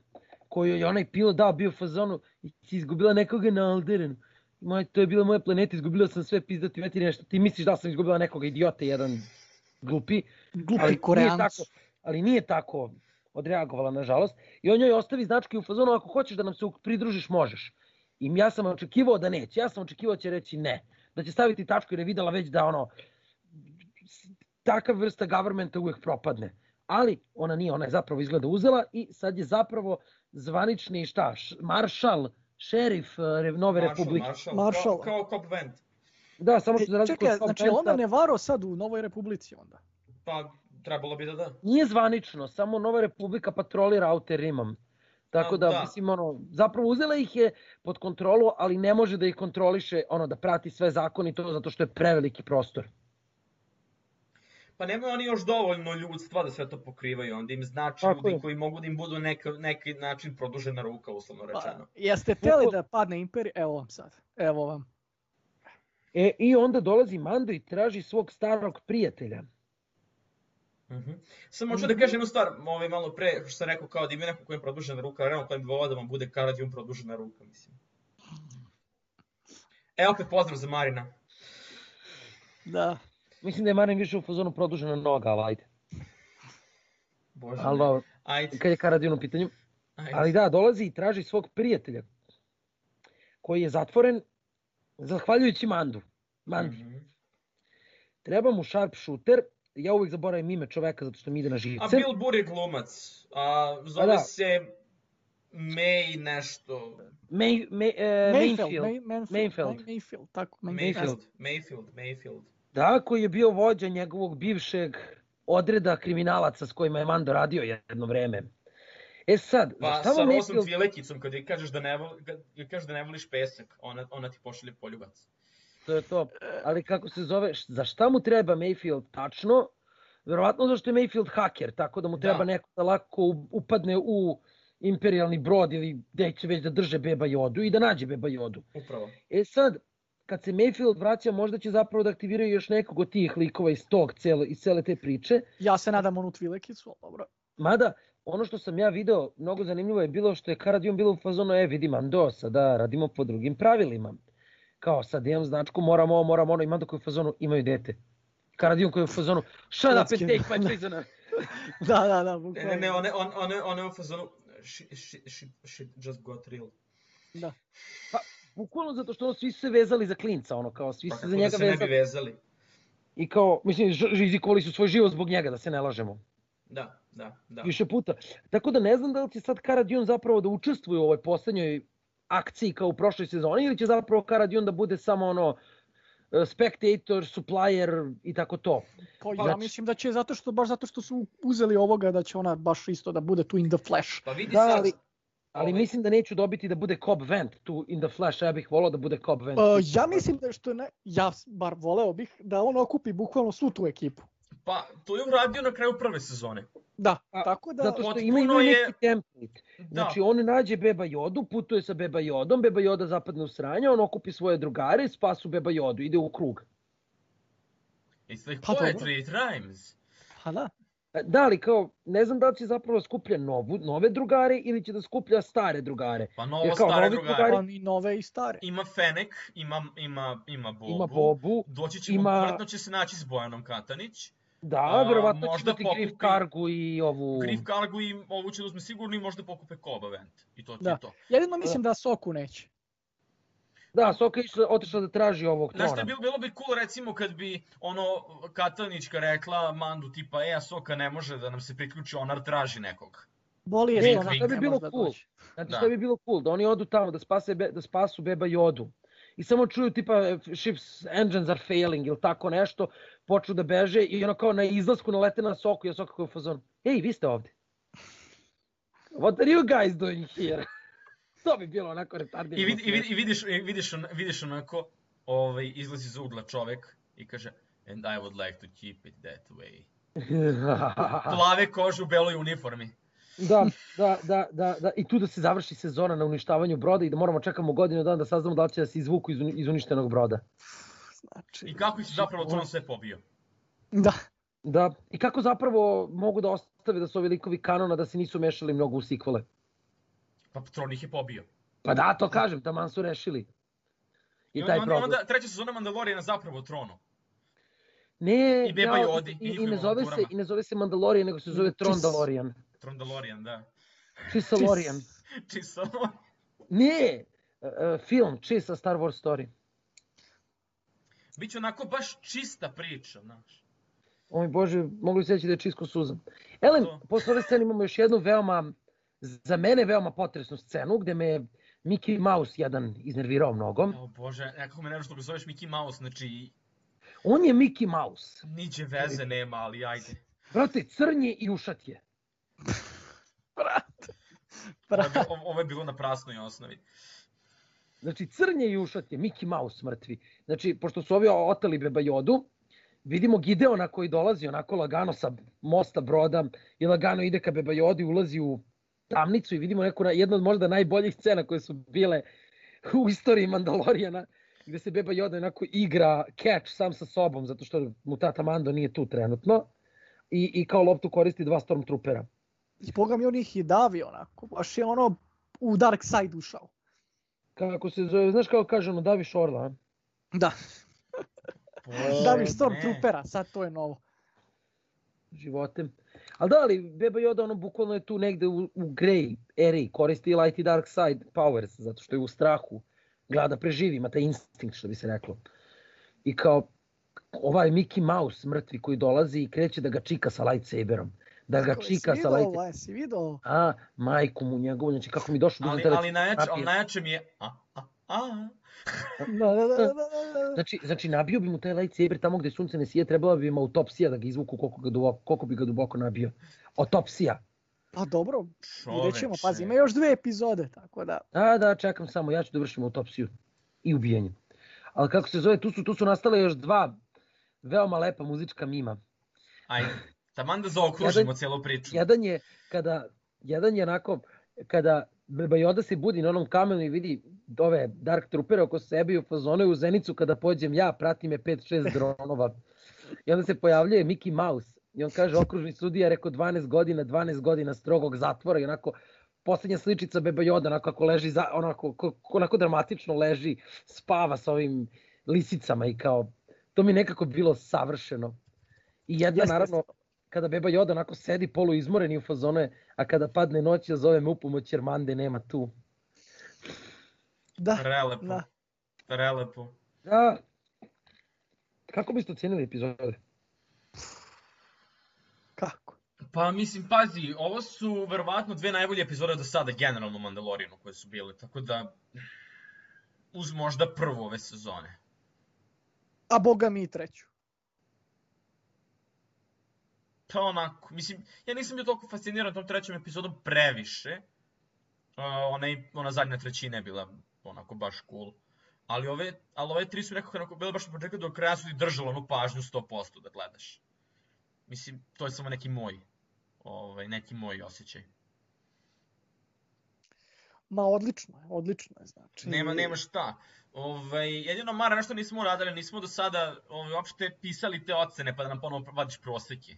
koju je onaj pilot dao bio u fazonu i si izgubila nekoga na Alderenu. Moj, to je bila moja planeta, izgubila sam sve pizdati veti nešto. Ti misliš da sam izgubila nekoga idiota, jedan glupi. Glupi ali koreanac. Nije tako, ali nije tako odreagovala, nažalost. I on joj ostavi značke u fazonu, ako hoćeš da nam se pridružiš, možeš. I ja sam očekivao da neće. Ja sam očekivao da će reći ne. Da će staviti tačku jer je videla već da ono, takav vrsta governmenta uvek propadne. Ali ona nije, ona je zapravo izgleda uzela i sad je zapravo zvanični šta, maršal, šerif eh, Nove Marshall, Republike. Maršal, maršal. Kao, kao Cop Vent. Da, samo što za razliku Čekaj, znači onda ne varo sad u Novoj Republici onda? Pa, trebalo bi da da. Nije zvanično, samo Nova Republika patrolira Outer Rimom. Tako da, da, mislim, ono, zapravo uzela ih je pod kontrolu, ali ne može da ih kontroliše, ono, da prati sve zakoni to zato što je preveliki prostor. Pa nemaju oni još dovoljno ljudstva da sve to pokrivaju, onda im znači Tako ljudi je. koji mogu da im budu neka, neki način produžena ruka, uslovno pa, rečeno. Pa, jeste teli da padne imperij? Evo vam sad, evo vam. E, I onda dolazi Mando i traži svog starog prijatelja. Mm -hmm. Samo hoću da kažem jednu stvar, ovaj, malo pre, što sam rekao kao da ima neko koji je produžena ruka, realno kojem bi volao da vam bude Karadijum produžena ruka, mislim. E, opet pozdrav za Marina. Da. Mislim da je Marin više u fazonu produžena noga, ali ajde. Bože. Ali dobro, ajde. kad je Karadijum u pitanju. Ajde. Ali da, dolazi i traži svog prijatelja, koji je zatvoren, zahvaljujući Mandu. Mandi. Mm -hmm. Treba mu sharpshooter, ja uvijek zaboravim ime čoveka zato što mi ide na živce. A Bill Burr je glumac. A, zove da. se May nešto. May, May, uh, Mayfield. Mayfield. Mayfield. Mayfield, tako. Mayfield. Mayfield. Mayfield. Da, koji je bio vođa njegovog bivšeg odreda kriminalaca s kojima je Mando radio jedno vreme. E sad, pa, šta sa Mayfield... Rosom Cvilekicom, kad je kažeš da ne, voli, kad je kažeš da ne voliš pesak, ona, ona ti pošalje poljubac. To je to. Ali kako se zove, za šta mu treba Mayfield tačno? Verovatno zašto je Mayfield haker, tako da mu treba da. neko da lako upadne u imperialni brod ili gde će već da drže Beba Jodu i da nađe Beba Jodu. Upravo. E sad, kad se Mayfield vraća, možda će zapravo da aktiviraju još nekog od tih likova iz tog, celo, iz cele te priče. Ja se nadam onu Tvilekicu, dobro. Mada, ono što sam ja video, mnogo zanimljivo je bilo što je Karadion bilo u fazonu, e vidi Mando, sada radimo po drugim pravilima kao sad imam značku, moram ovo, moram ono, imam da koji u fazonu imaju dete. Karadijun koji je u fazonu, shut up and take my prisoner. da, da, da, bukvalno. Ne, ne, one, on, one, one u fazonu, she, she, she, she just got real. Da. Pa, bukvalno zato što svi su se vezali za klinca, ono, kao svi pa, se za njega da se vezali. ne bi vezali. I kao, mislim, rizikovali su svoj život zbog njega, da se ne lažemo. Da, da, da. Više puta. Tako da ne znam da li će sad Karadion zapravo da učestvuje u ovoj poslednjoj akciji kao u prošloj sezoni ili će zapravo Karadion da bude samo ono e, spectator, supplier i tako to. Pa ja znači... mislim da će zato što baš zato što su uzeli ovoga da će ona baš isto da bude tu in the flash. Pa vidi da, sad, ali, ali ovaj... mislim da neću dobiti da bude Cobb Vent tu in the flash, ja bih volao da bude Cobb Vent. Uh, ja mislim da što ne, ja bar voleo bih da on okupi bukvalno svu tu ekipu. Pa, to je uradio na kraju prve sezone. Da, A, tako da... Zato što ima, ima neki je... template. Da. Znači, on nađe Beba Jodu, putuje sa Beba Jodom, Beba Joda zapadne u sranje, on okupi svoje drugare, spasu Beba Jodu, ide u krug. It's like pa, poetry, it rhymes. Pa da. E, da li kao, ne znam da li će zapravo skuplja novu, nove drugare ili će da skuplja stare drugare. Pa novo kao, stare drugare. drugare. Pa i nove i stare. Ima Fenek, ima, ima, ima Bobu. Ima Bobu. Doći će, ima... vratno će se naći s Bojanom Katanić. Da, verovatno će da ti Griff Kargu i ovu... Griff Kargu i ovu će da uzme sigurno i možda pokupe Cobb event. I to ti da. je to. Jedino mislim da Soku neće. Da, Soka je otišla da traži ovog trona. Znaš bilo, bilo bi cool recimo kad bi ono Katanićka rekla Mandu tipa e, a Soka ne može da nam se priključi, Onar traži nekog. Boli je da bi bilo cool. Znači da. što bi bilo cool, da oni odu tamo da, spase, da spasu Beba Jodu. I samo čuju tipa ships engines are failing ili tako nešto, počnu da beže i ono kao na izlasku nalete na Soku ja Soka kao fazon, ej, vi ste ovde. What are you guys doing here? to bi bilo onako retardirano. I, vid, i, vid, i vidiš, i vidiš, on, vidiš onako, ovaj, izlazi iz ugla čovek i kaže, and I would like to keep it that way. Plave kože u beloj uniformi. Da, da, da, da, da, i tu da se završi sezona na uništavanju broda i da moramo čekamo godinu dana da saznamo da li će da se izvuku iz, iz uništenog broda. Znači, I kako ih zapravo to sve pobio. Da. Da, i kako zapravo mogu da ostave da su ovi likovi kanona da se nisu mešali mnogo u sikvale. Pa Tron ih je pobio. Pa da, to kažem, taman su rešili. I, I taj onda, problem. onda treća sezona Mandaloriana zapravo Tronu. Ne, I Beba ja, Jodi. I, i, ne zove se, I ne zove se Mandalorian, nego se zove Trondalorian. Trondalorian, da. Chisalorian. Chisalorian. Ne, uh, film, čista Star Wars story. Biće onako baš čista priča, znaš. Oj Bože, mogu li seći da je čisko suza. Elen, to. posle ove scene imamo još jednu veoma za mene veoma potresnu scenu gde me Mickey Mouse jedan iznervirao mnogo. O bože, nekako me nešto ga zoveš Mickey Mouse, znači... On je Mickey Mouse. Niđe veze nema, ali ajde. Brate, crnje i ušat je. Brate. Brate. Ovo, ovo je bilo na prasnoj osnovi. Znači, crnje i ušat je, Mickey Mouse mrtvi. Znači, pošto su ovi oteli Beba Jodu, vidimo Gideona koji dolazi onako lagano sa mosta broda i lagano ide ka Beba Jodi, ulazi u tamnicu i vidimo neku, jednu od možda najboljih scena koje su bile u istoriji Mandalorijana, gde se Beba Yoda onako igra catch sam sa sobom, zato što mu tata Mando nije tu trenutno, i, i kao loptu koristi dva Stormtroopera. I boga mi on ih i davi onako, baš je ono u Dark Side ušao. Kako se zove, znaš kako kaže ono, Daviš Orla, a? Da. Daviš Stormtroopera, sad to je novo. Životem. Ali da, ali Beba Yoda ono bukvalno je tu negde u, u Grey eri, koristi Light i Dark Side powers, zato što je u strahu, gleda da preživi, ima taj instinkt što bi se reklo. I kao ovaj Mickey Mouse mrtvi koji dolazi i kreće da ga čika sa lightsaberom. Da ga čika sa lightsaberom. Ovaj, si vidio? A, majku mu njegovu, znači kako mi došlo ali, do Ali najjače, ali najjače mi je... A, a, a. da, da, da, da, da. Znači, znači nabio bi mu taj lightsaber tamo gde sunce ne sije, trebala bi im autopsija da ga izvuku koliko, ga duboko, koliko bi ga duboko nabio. Autopsija. Pa dobro, vidjet ćemo, pazi, ima još dve epizode, tako da... A, da, čekam samo, ja ću da vršim autopsiju i ubijanje. Ali kako se zove, tu su, tu su nastale još dva veoma lepa muzička mima. Ajde, taman da zaokružimo jedan, cijelu priču. Jedan je, kada, jedan je onako, kada Beba Yoda se budi na onom kamenu i vidi ove Dark Troopere oko sebe i u fazonu u Zenicu kada pođem ja, prati me 5-6 dronova. I onda se pojavljuje Mickey Mouse i on kaže okružni sudija rekao 12 godina, 12 godina strogog zatvora i onako poslednja sličica Beba Yoda onako kako leži za, onako, onako dramatično leži, spava sa ovim lisicama i kao to mi nekako bilo savršeno. I jedna naravno kada Beba Yoda onako sedi polu izmoren i u fazone, a kada padne noć ja zove me upomoć jer Mande nema tu. Da. Prelepo. Da. Prelepo. Da. Kako biste ocenili epizode? Kako? Pa mislim, pazi, ovo su verovatno dve najbolje epizode do sada generalno Mandalorianu koje su bile, tako da uz možda prvu ove sezone. A boga mi i treću. Pa onako, mislim, ja nisam bio toliko fasciniran tom trećom epizodom previše. Uh, ona, ona zadnja trećina je bila onako baš cool. Ali ove, ali ove tri su nekako onako bile baš početku do kraja su ti držalo onu pažnju 100% da gledaš. Mislim, to je samo neki moj, ovaj, neki moj osjećaj. Ma odlično je, odlično je, znači. Nema, nema šta. Ovaj, jedino Mara nešto nismo uradili, nismo do sada ovaj, uopšte pisali te ocene pa da nam ponovo vadiš proseke.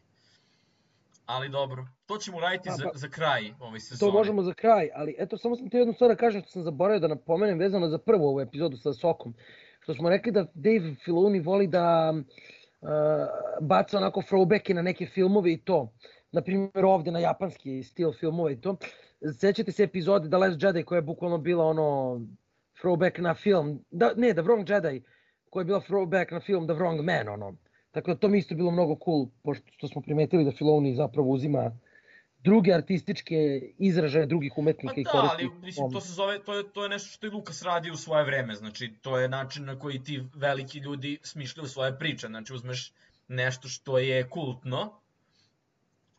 Ali dobro, to ćemo uraditi za, pa, za kraj ove sezone. To možemo za kraj, ali eto, samo sam te jednu stvar da kažem što sam zaboravio da napomenem vezano za prvu ovu epizodu sa Sokom. Što smo rekli da Dave Filoni voli da baca onako throwbacke na neke filmove i to. Na primjer ovde na japanski stil filmova i to. Sećate se epizode The Last Jedi koja je bukvalno bila ono throwback na film, da, ne, The Wrong Jedi, koja je bila throwback na film The Wrong Man, ono. Tako da to mi isto bilo mnogo cool, pošto smo primetili da Filoni zapravo uzima druge artističke izražaje drugih umetnika pa i da, koristi. ali mislim, to se zove, to je, to je nešto što je Lukas radio u svoje vreme, znači to je način na koji ti veliki ljudi smišljaju svoje priče, znači uzmeš nešto što je kultno,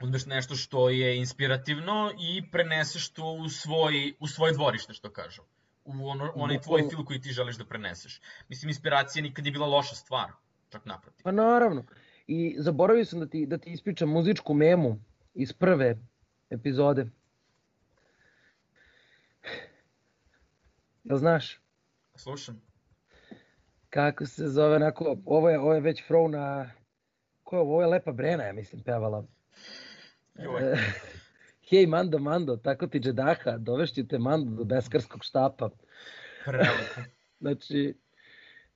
uzmeš nešto što je inspirativno i preneseš to u svoj, u svoje dvorište, što kažu. U ono, onaj tvoj stil koji ti želiš da preneseš. Mislim, inspiracija nikad nije bila loša stvar, čak naprotiv. Pa naravno. I zaboravio sam da ti, da ti ispričam muzičku memu iz prve epizode. Jel znaš? Slušam. Kako se zove, onako, ovo je, ovo je već Frow na... Ko je ovo? Ovo je Lepa Brena, ja mislim, pevala. Joj. Hej, Mando, Mando, tako ti džedaha, dovešću te Mando do beskarskog štapa. Prelepo. znači,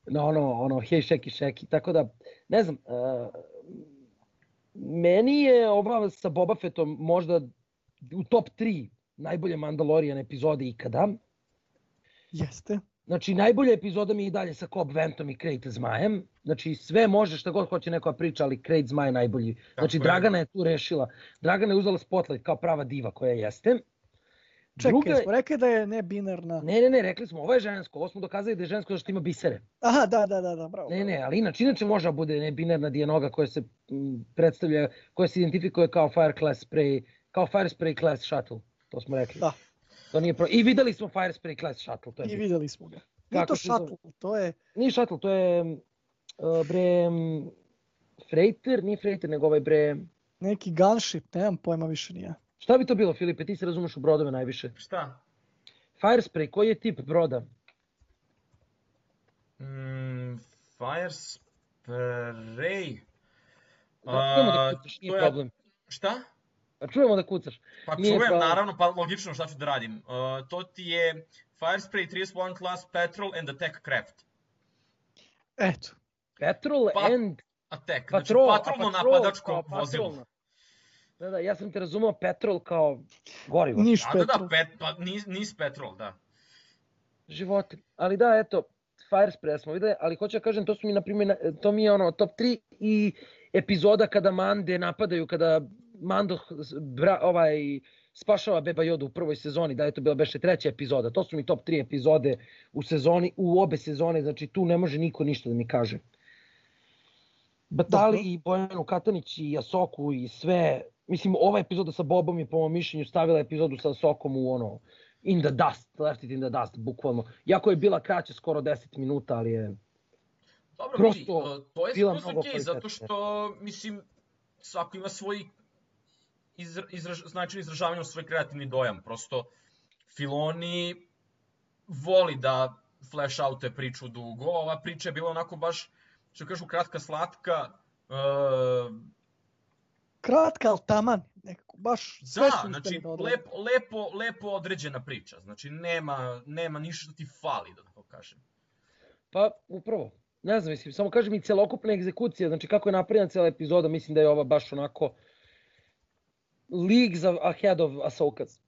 no, ono, ono, hej, šeki, šeki, tako da, ne znam, uh, meni je ova sa Boba Fettom možda u top 3 najbolje Mandalorian epizode ikada. Jeste. Znači, najbolja epizoda mi je i dalje sa Cobb Ventom i Krejt Zmajem. Znači, sve može šta god hoće neko priča, ali Krejt Zmaj je najbolji. Znači, Dragana je tu rešila. Dragana je uzela spotlight kao prava diva koja jeste. Čekaj, Druga... smo rekli da je ne binarna. Ne, ne, ne, rekli smo, ovo je žensko, ovo smo dokazali da je žensko zato što ima bisere. Aha, da, da, da, da, bravo. Ne, ne, ali inače, inače može da bude ne binarna dijanoga koja se predstavlja, koja se identifikuje kao Fire Class Spray, kao Fire Spray Class Shuttle, to smo rekli. Da. To nije pro... I videli smo Fire Spray Class Shuttle, to je. I videli smo ga. Nije to shuttle, to je... Nije shuttle, to je uh, bre freighter, nije freighter, nego ovaj bre... Neki gunship, nemam pojma više nije. Šta bi to bilo, Filipe? Ti se razumeš u brodove najviše. Šta? Firespray, koji je tip broda? Mm, Firespray... Da, čujemo da kucaš, nije je... problem. Šta? Pa čujemo da kucaš. Pa nije čujem, problem. naravno, pa logično šta ću da radim. Uh, to ti je Firespray 31 class Petrol and Attack Craft. Eto. Petrol pa, and... Attack, patrol, znači patrolno patrol, napadačko vozilo. Da, da, ja sam te razumao petrol kao gorivo. Niš da, petrol. Da, da, pet, pa nis, nis petrol, da. Živote. Ali da, eto, Firespray smo videli, ali hoću da kažem, to su mi, na primjer, to mi je ono top 3 i epizoda kada Mande napadaju, kada Mando bra, ovaj, spašava Beba Yoda u prvoj sezoni, da je to bila beše treća epizoda. To su mi top 3 epizode u sezoni, u obe sezone, znači tu ne može niko ništa da mi kaže. Batali Dobro. i Bojanu Katanić i Asoku i sve Mislim, ova epizoda sa Bobom je po mojom mišljenju stavila epizodu sa Sokom u ono, in the dust, left it in the dust, bukvalno. Jako je bila kraća, skoro 10 minuta, ali je Dobro, prosto vidi, to je bila mnogo okay, zato što, mislim, svako ima svoj izra, izraž, način izražavanja svoj kreativni dojam. Prosto, Filoni voli da flash oute priču dugo, ova priča je bila onako baš, što kažu, kratka, slatka, uh, kratka, ali taman. Nekako, baš sve da, znači, da lepo, lepo, lepo određena priča. Znači, nema, nema ništa što ti fali, da tako kažem. Pa, upravo. Ne znam, mislim, samo kažem i celokupna egzekucija, znači kako je napravljena cela epizoda, mislim da je ova baš onako Leagues ahead of Ahsoka's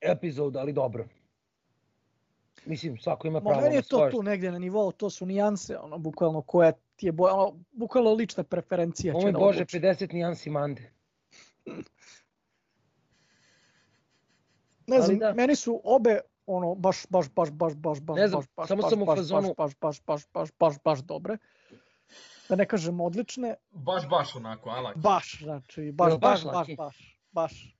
episode, ali dobro. Mislim, svako ima pravo na je to tu negdje na nivou, to su nijanse, ono, bukvalno, koja ti je, boja, ono, bukvalno lična preferencija. Ovo je, da Bože, 50 nijansi mande. ne znam, da. meni su obe ono baš baš baš baš baš baš ne znam, baš samo baš, sam u fazonu baš baš baš baš baš baš dobre. Da ne kažem odlične. Baš baš onako, like. Baš, znači baš baš baš baš baš.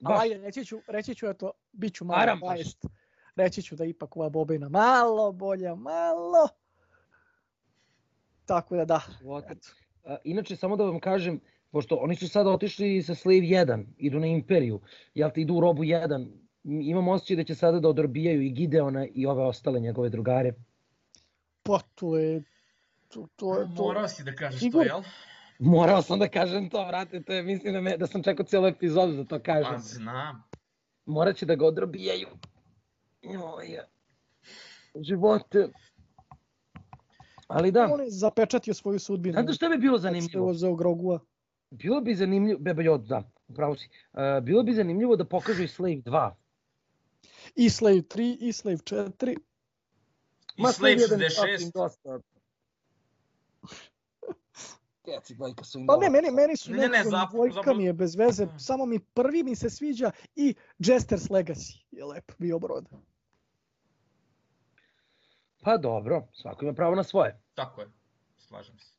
baš. Ajde, reći ću, reći ću eto, bit ću malo biased. Reći ću da ipak ova bobina malo bolja, malo. Tako da da. Eto. Inače, samo da vam kažem, pošto oni su sada otišli sa Slave 1, idu na Imperiju, jel ti idu u robu 1, imam osjećaj da će sada da odrobijaju i Gideona i ove ostale njegove drugare. Pa to je... To, to, je, to... Morao si da kažeš Igor... to, jel? Morao sam da kažem to, vrate, to je, mislim da, me, da sam čekao cijelu epizodu da to kažem. Pa znam. Morat će da ga odrobijaju. Joj, živote. Ali da. On je zapečatio svoju sudbinu. Znate što bi bilo zanimljivo? Za Grogua. Bilo bi zanimljivo, Beba Jod, da, upravo si. Uh, bilo bi zanimljivo da pokažu i Slave 2. I Slave 3, i Slave 4. I Ma, Slave 66. Dosta. Keci dvojka su im Pa ne, meni, meni su ne, ne, zap, dvojka zap... mi je bez veze, samo mi prvi mi se sviđa i Jester's Legacy je lep bio brod. Pa dobro, svako ima pravo na svoje. Tako je, slažem se.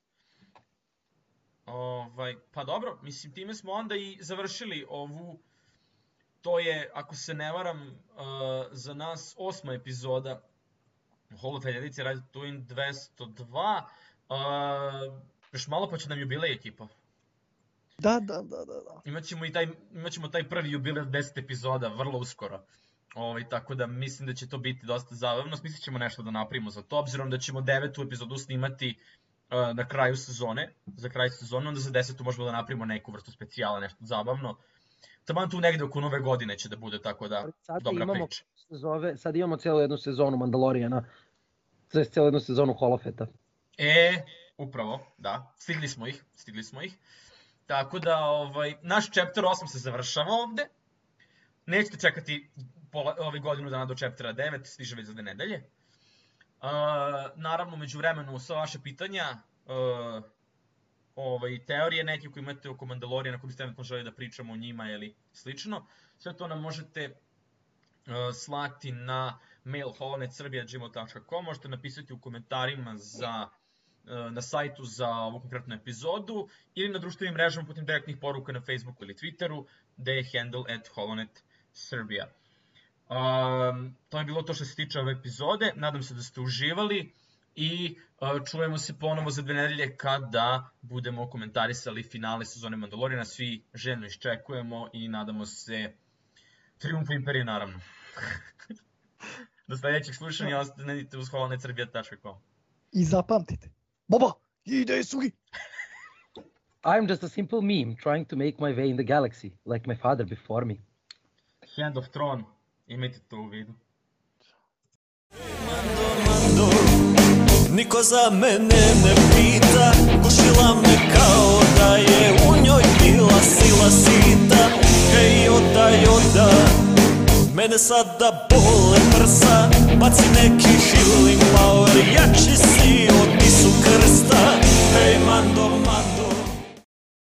Ovaj, pa dobro, mislim, time smo onda i završili ovu, to je, ako se ne varam, uh, za nas osma epizoda Hall of edicije Radio Twin 202. Uh, još malo pa će nam jubilej ekipa. Da, da, da, da. da. Imaćemo i taj, imaćemo taj prvi jubilej od 10 epizoda vrlo uskoro. Ovaj, tako da mislim da će to biti dosta zabavno. Smislit ćemo nešto da napravimo za to, obzirom da ćemo devetu epizodu snimati uh, na kraju sezone, za kraj sezone, onda za desetu možemo da napravimo neku vrstu specijala, nešto zabavno. Taman tu negde oko nove godine će da bude, tako da sad dobra imamo, priča. Zove, sad imamo cijelu jednu sezonu Mandalorijana, to cijelu jednu sezonu Holofeta. E, upravo, da, stigli smo ih, stigli smo ih. Tako da, ovaj, naš chapter 8 se završava ovde. Nećete čekati pola, ove godinu dana do chaptera 9, stiže već za dve nedelje. Uh, naravno, među vremenu, sva vaše pitanja, uh, ovaj, teorije neke koje imate oko Mandalorija, na koji biste eventualno želi da pričamo o njima ili slično, sve to nam možete uh, slati na mail holonetsrbija.gmail.com, možete napisati u komentarima za na sajtu za ovu konkretnu epizodu ili na društvenim mrežama putem direktnih poruka na Facebooku ili Twitteru, gde je handle at holonet Serbia. Um, to je bilo to što se tiče ove epizode. Nadam se da ste uživali i uh, čujemo se ponovo za dve nedelje kada budemo komentarisali finale sezone Mandaloriana. Svi željno iščekujemo i nadamo se triumfu Imperije naravno. Do sledećeg slušanja ostanite uz hvalnecrbija.com I zapamtite, Boba, ide sugi! I'm just a simple meme trying to make my way in the galaxy, like my father before me. Hand of Throne. Imajte to u vidu. Mando, mando, niko za mene ne pita, gušila me kao da je u njoj bila sila sita. Hej, oda, oda, mene sada bole prsa, baci neki healing power, jači si od nisu krsta. Hej, mando,